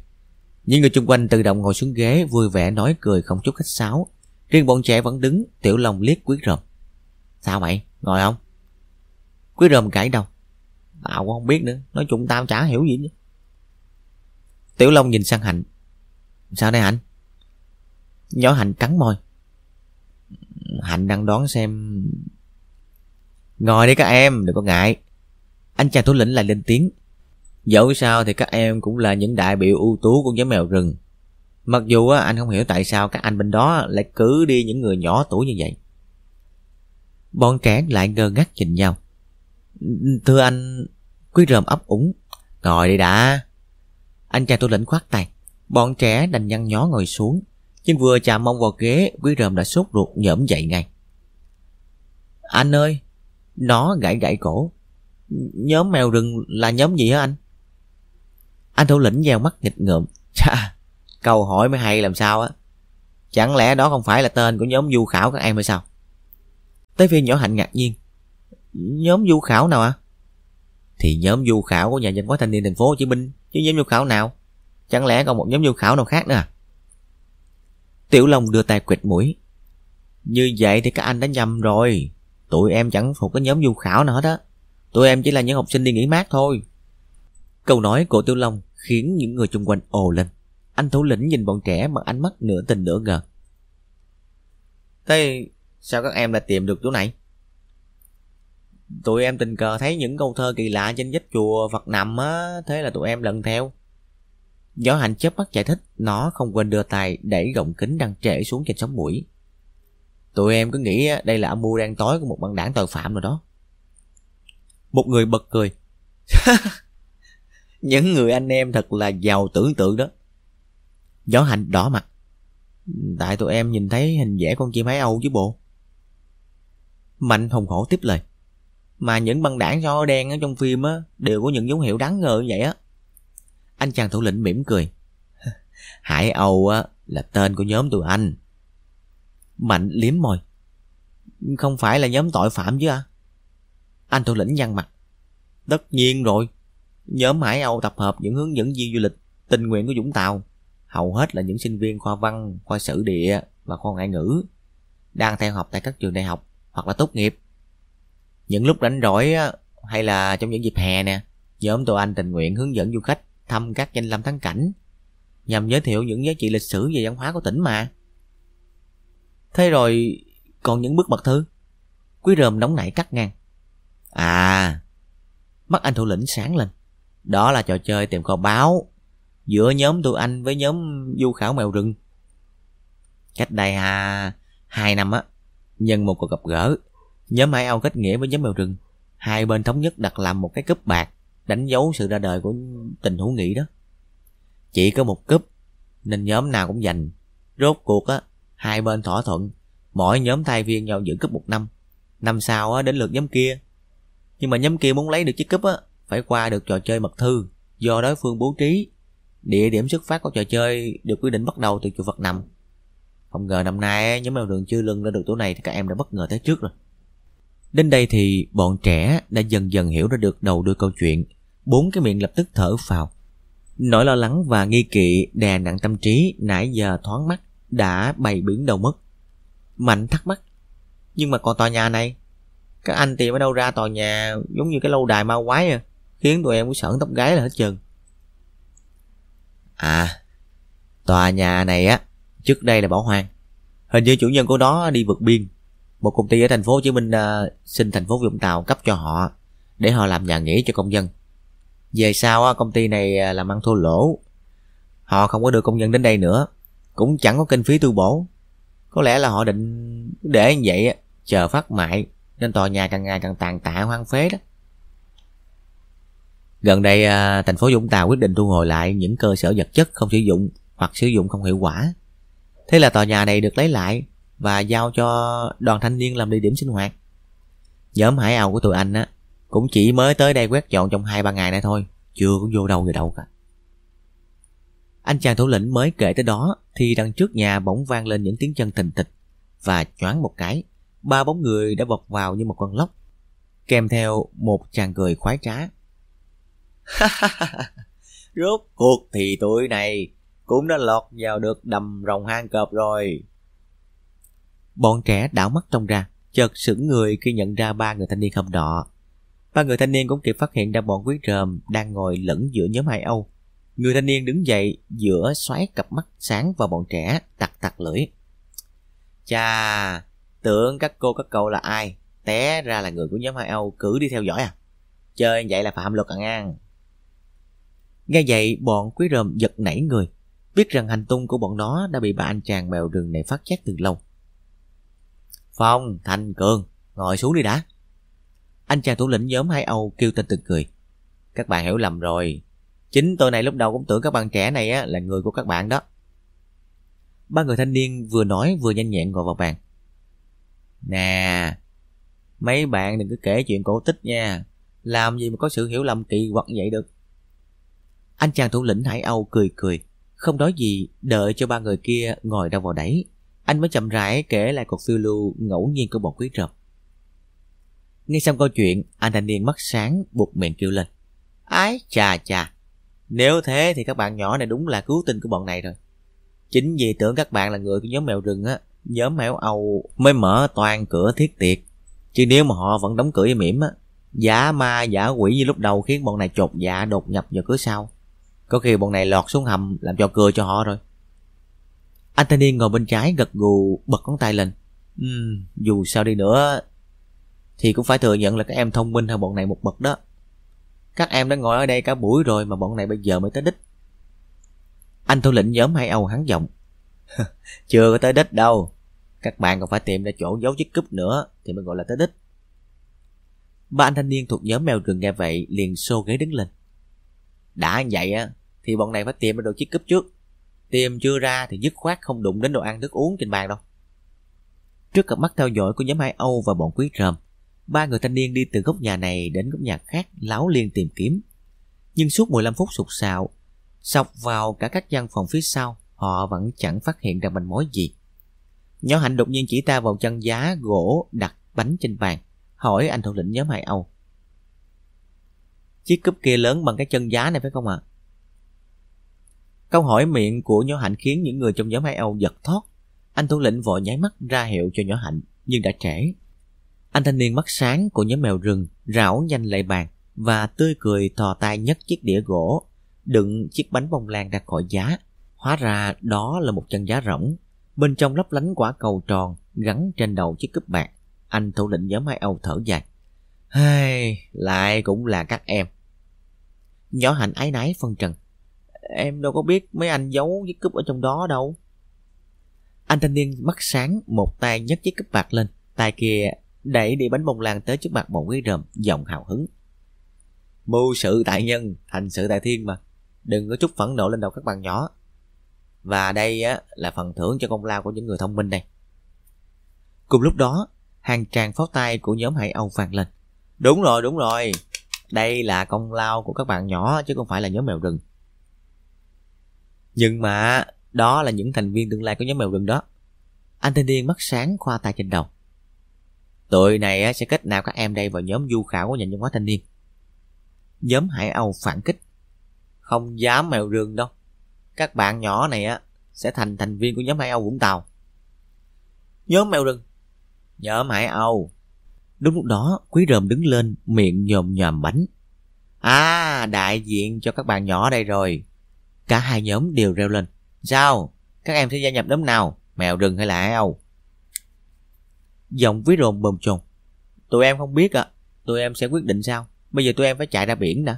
Speaker 1: Những người chung quanh tự động ngồi xuống ghế vui vẻ nói cười không chút khách sáo. Riêng bọn trẻ vẫn đứng, tiểu long liếc quý rồng. Sao mày, ngồi không? Quý rồng cãi đầu. Tao cũng không biết nữa, nói chung tao chả hiểu gì nữa. Tiểu Long nhìn sang Hạnh Sao đây Hạnh Nhỏ Hạnh cắn môi Hạnh đang đoán xem Ngồi đi các em đừng có ngại Anh chàng thủ lĩnh lại lên tiếng Dẫu sao thì các em cũng là những đại biểu ưu tú của nhóm mèo rừng. Mặc dù anh không hiểu tại sao các anh bên đó lại cứ đi những người nhỏ tuổi như vậy. Bọn trẻ lại ngơ ngác nhìn nhau. Thưa anh, Quý rơm ấp úng, Ngồi đi đã. Anh chàng tôi lĩnh khoát tay. Bọn trẻ đành nhăn nhó ngồi xuống, Nhưng vừa chạm mông vào ghế, Quý rơm đã sốt ruột nhỡm dậy ngay. Anh ơi, Nó gãy gãy cổ. Nhóm mèo rừng là nhóm gì hả anh? Anh thủ lĩnh gieo mắt nghịch ngợm. Chà, Câu hỏi mới hay làm sao á? Chẳng lẽ đó không phải là tên của nhóm du khảo các em hay sao? Tới phiên nhỏ hạnh ngạc nhiên. Nhóm du khảo nào ạ? À? Thì nhóm du khảo của nhà dân hóa thanh niên thành phố Hồ Chí Minh, chứ nhóm du khảo nào? Chẳng lẽ còn một nhóm du khảo nào khác nữa à? Tiểu long đưa tay quệt mũi. Như vậy thì các anh đã nhầm rồi. Tụi em chẳng thuộc cái nhóm du khảo nào hết á. Tụi em chỉ là những học sinh đi nghỉ mát thôi câu nói của tiểu long khiến những người chung quanh ồ lên anh thủ lĩnh nhìn bọn trẻ bằng ánh mắt nửa tình nửa ngờ thế sao các em lại tìm được chỗ này Tụi em tình cờ thấy những câu thơ kỳ lạ trên vách chùa Phật nằm á, thế là tụi em lần theo. Gió hành chớp mắt giải thích, nó không quên đưa tay đẩy gọng kính đang trễ xuống trên sống mũi. Tụi em cứ nghĩ đây là âm mưu đen tối của một băng đảng tội phạm rồi đó. Một người bật cười. Những người anh em thật là giàu tưởng tượng đó. Gió hành đỏ mặt. Tại tụi em nhìn thấy hình vẽ con chim hải âu chứ bộ. Mạnh hùng hổ tiếp lời. Mà những băng đảng do đen ở trong phim á, đều có những dấu hiệu đáng ngờ như vậy á. Anh chàng thủ lĩnh mỉm cười. Hải âu á, là tên của nhóm tụi anh. Mạnh liếm môi. Không phải là nhóm tội phạm chứ à? Anh thủ lĩnh nhăn mặt. Tất nhiên rồi nhóm hải âu tập hợp những hướng dẫn viên du lịch tình nguyện của dũng tàu hầu hết là những sinh viên khoa văn khoa sử địa và khoa ngoại ngữ đang theo học tại các trường đại học hoặc là tốt nghiệp những lúc rảnh rỗi hay là trong những dịp hè nè, nhóm tụi anh tình nguyện hướng dẫn du khách thăm các danh lam thắng cảnh nhằm giới thiệu những giá trị lịch sử và văn hóa của tỉnh mà. Thế rồi còn những bức mật thư? Quý rơm nóng nảy cắt ngang. À, mắt anh thủ lĩnh sáng lên. Đó là trò chơi tìm kho báo giữa nhóm tụi anh với nhóm du khảo mèo rừng. Cách đây à, hai năm á, nhân một cuộc gặp gỡ, Nhóm Hải Âu kết nghĩa với nhóm mèo rừng Hai bên thống nhất đặt làm một cái cúp bạc Đánh dấu sự ra đời của tình hữu nghị đó Chỉ có một cúp Nên nhóm nào cũng giành Rốt cuộc á Hai bên thỏa thuận Mỗi nhóm thay viên nhau giữ cúp một năm Năm sau á, đến lượt nhóm kia. Nhưng mà nhóm kia muốn lấy được chiếc cúp á, phải qua được trò chơi mật thư do đối phương bố trí. Địa điểm xuất phát của trò chơi được quyết định bắt đầu từ chùa vật nằm. Không ngờ năm nay nhóm mèo đường chưa lưng lên được tuổi này thì các em đã bất ngờ tới trước rồi. Đến đây thì bọn trẻ đã dần dần hiểu ra được đầu đuôi câu chuyện. Bốn cái miệng lập tức thở phào. Nỗi lo lắng và nghi kỵ đè nặng tâm trí nãy giờ thoáng mắt đã bày biến đầu mất. Mạnh thắc mắc. Nhưng mà còn tòa nhà này, các anh tìm ở đâu ra tòa nhà giống như cái lâu đài ma quái à, khiến tụi em cũng sởn tóc gái là hết chừng. À, tòa nhà này á, trước đây là bỏ hoang. Hình như chủ nhân của nó đi vượt biên. Một công ty ở thành phố Hồ Chí Minh uh, xin thành phố Vũng Tàu cấp cho họ để họ làm nhà nghỉ cho công dân. Về sau công ty này ờ, làm ăn thua lỗ. Họ không có đưa công nhân đến đây nữa, cũng chẳng có kinh phí tu bổ. Có lẽ là họ định để như vậy chờ phát mại nên tòa nhà càng ngày càng tàn tạ hoang phế đó. Gần đây à, thành phố Vũng Tàu quyết định thu hồi lại những cơ sở vật chất không sử dụng hoặc sử dụng không hiệu quả. Thế là tòa nhà này được lấy lại và giao cho đoàn thanh niên làm địa điểm sinh hoạt. Nhóm hải ảo của tụi anh á cũng chỉ mới tới đây quét dọn trong hai ba ngày này thôi, chưa cũng vô đâu người đâu cả. Anh chàng thủ lĩnh mới kể tới đó thì đằng trước nhà bỗng vang lên những tiếng chân thình thịch và choáng một cái, ba bóng người đã vọt vào như một con lốc, kèm theo một chàng cười khoái trá. Rốt cuộc thì tuổi này cũng đã lọt vào được đầm rồng hang cọp rồi. Bọn trẻ đảo mắt trông ra, chợt sững người khi nhận ra ba người thanh niên không đỏ. Ba người thanh niên cũng kịp phát hiện ra bọn quý rờm đang ngồi lẫn giữa nhóm hai Âu. Người thanh niên đứng dậy giữa xoáy cặp mắt sáng vào bọn trẻ, tặc tặc lưỡi. Chà, tưởng các cô các cậu là ai? Té ra là người của nhóm hai Âu cứ đi theo dõi à? Chơi vậy là phạm luật à ngang. Nghe vậy bọn quý rơm giật nảy người. Biết rằng hành tung của bọn nó đã bị bà anh chàng mèo rừng này phát giác từ lâu. Phong, Thành, Cường Ngồi xuống đi đã. Anh chàng thủ lĩnh nhóm hai Âu kêu tên từng cười Các bạn hiểu lầm rồi. Chính tôi này lúc đầu cũng tưởng các bạn trẻ này á, là người của các bạn đó. Ba người thanh niên vừa nói vừa nhanh nhẹn ngồi vào bàn. Nè Mấy bạn đừng cứ kể chuyện cổ tích nha. Làm gì mà có sự hiểu lầm kỳ quặc vậy được? Anh chàng thủ lĩnh Hải Âu cười cười, không nói gì, đợi cho ba người kia ngồi đâu vào đấy. Anh mới chậm rãi kể lại cuộc phiêu lưu ngẫu nhiên của bọn quý rập. Nghe xong câu chuyện, anh thanh niên mắt sáng buộc miệng kêu lên. Ái chà chà, nếu thế thì các bạn nhỏ này đúng là cứu tinh của bọn này rồi. Chính vì tưởng các bạn là người của nhóm mèo rừng á, nhóm mèo Âu mới mở toàn cửa thiết tiệt. Chứ nếu mà họ vẫn đóng cửa im mỉm á, giả ma giả quỷ như lúc đầu khiến bọn này chột dạ đột nhập vào cửa sau. Có khi bọn này lọt xuống hầm làm cho cười cho họ rồi. Anh thanh niên ngồi bên trái gật gù bật ngón tay lên. Uhm, dù sao đi nữa thì cũng phải thừa nhận là các em thông minh hơn bọn này một bậc đó. Các em đã ngồi ở đây cả buổi rồi mà bọn này bây giờ mới tới đích. Anh thủ lĩnh nhóm hai Âu hắn giọng. Chưa có tới đích đâu. Các bạn còn phải tìm ra chỗ giấu chiếc cúp nữa thì mới gọi là tới đích. Ba anh thanh niên thuộc nhóm mèo rừng nghe vậy liền xô ghế đứng lên. Đã vậy á, thì bọn này phải tìm được chiếc cúp trước. Tìm chưa ra thì dứt khoát không đụng đến đồ ăn thức uống trên bàn đâu. Trước cặp mắt theo dõi của nhóm hai Âu và bọn quý rơm, ba người thanh niên đi từ góc nhà này đến góc nhà khác láo liên tìm kiếm. Nhưng suốt 15 phút sụt sạo, sọc vào cả các gian phòng phía sau, họ vẫn chẳng phát hiện ra manh mối gì. Nhỏ Hạnh đột nhiên chỉ ta vào chân giá gỗ đặt bánh trên bàn, hỏi anh thủ lĩnh nhóm hai Âu. Chiếc cúp kia lớn bằng cái chân giá này phải không ạ? À? Câu hỏi miệng của nhỏ hạnh khiến những người trong nhóm hai Âu giật thoát. Anh thủ lĩnh vội nháy mắt ra hiệu cho nhỏ hạnh, nhưng đã trễ. Anh thanh niên mắt sáng của nhóm mèo rừng rảo nhanh lại bàn và tươi cười thò tay nhấc chiếc đĩa gỗ đựng chiếc bánh bông lan ra khỏi giá. Hóa ra đó là một chân giá rỗng, bên trong lấp lánh quả cầu tròn gắn trên đầu chiếc cúp bạc. Anh thủ lĩnh nhóm hai Âu thở dài. Hey, lại cũng là các em. Nhỏ hạnh ái nái phân trần. Em đâu có biết mấy anh giấu chiếc cúp ở trong đó đâu. Anh thanh niên mắt sáng, một tay nhấc chiếc cúp bạc lên, tay kia đẩy đi bánh bông lan tới trước mặt một cái rầm, giọng hào hứng. Mưu sự tại nhân, thành sự tại thiên mà. Đừng có chút phẫn nộ lên đầu các bạn nhỏ. Và đây á, là phần thưởng cho công lao của những người thông minh đây. Cùng lúc đó, Hàng tràng pháo tay của nhóm Hải Âu vang lên. Đúng rồi, đúng rồi. Đây là công lao của các bạn nhỏ, chứ không phải là nhóm mèo rừng. Nhưng mà đó là những thành viên tương lai của nhóm mèo rừng đó. Anh thanh niên mắt sáng khoa tay trên đầu. Tụi này sẽ kết nạp các em đây vào nhóm du khảo của nhà văn hóa thanh niên. Nhóm Hải Âu phản kích. Không dám mèo rừng đâu. Các bạn nhỏ này á, sẽ thành thành viên của nhóm Hải Âu Vũng Tàu. Nhóm mèo rừng. Nhóm Hải Âu. Đúng lúc đó, Quý Rơm đứng lên, miệng nhồm nhòm bánh. À, đại diện cho các bạn nhỏ đây rồi. Cả hai nhóm đều reo lên. Sao? Các em sẽ gia nhập nhóm nào? Mèo rừng hay là Hải Âu? Giọng Quý Rơm bồm chồn. Tụi em không biết ạ. À. Tụi em sẽ quyết định sao? Bây giờ tụi em phải chạy ra biển đã.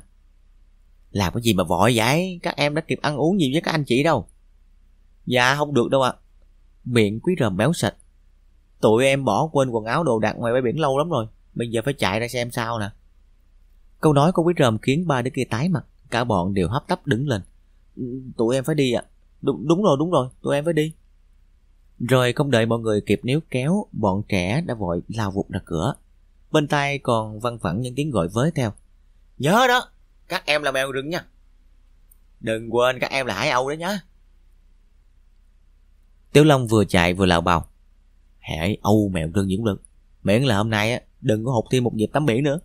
Speaker 1: Làm cái gì mà vội vậy? Các em đã kịp ăn uống gì với các anh chị đâu. Dạ không được đâu ạ. À. Miệng quý rờm béo sạch. Tụi em bỏ quên quần áo đồ đạc ngoài bãi biển lâu lắm rồi. Bây giờ phải chạy ra xem sao nè. Câu nói của quý rờm khiến ba đứa kia tái mặt. Cả bọn đều hấp tấp đứng lên. Ừ, tụi em phải đi ạ. À. Đúng, đúng rồi, đúng rồi. Tụi em phải đi. Rồi không đợi mọi người kịp níu kéo, bọn trẻ đã vội lao vụt ra cửa. Bên tay còn văng vẳng những tiếng gọi với theo. Nhớ đó, các em là mèo rừng nha. Đừng quên các em là hải âu đó nhá. Tiểu Long vừa chạy vừa lào bào. Hải âu mèo rừng những lực. Miễn là hôm nay á, đừng có hụt thêm một nhịp tắm biển nữa.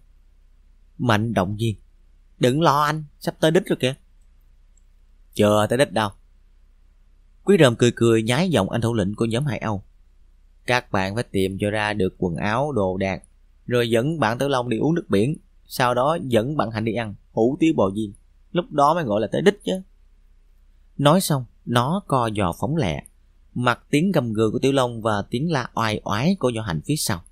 Speaker 1: Mạnh động viên. Đừng lo anh, sắp tới đích rồi kìa. Chờ tới đích đâu. Quý rơm cười cười nhái giọng anh thủ lĩnh của nhóm Hải Âu. Các bạn phải tìm cho ra được quần áo, đồ đạc, rồi dẫn bạn Tử Long đi uống nước biển, sau đó dẫn bạn Hạnh đi ăn, hủ tiếu bò viên Lúc đó mới gọi là tới đích chứ. Nói xong, nó co giò phóng lẹ, mặt tiếng gầm gừ của Tiểu Long và tiếng la oai oái của nhỏ Hạnh phía sau.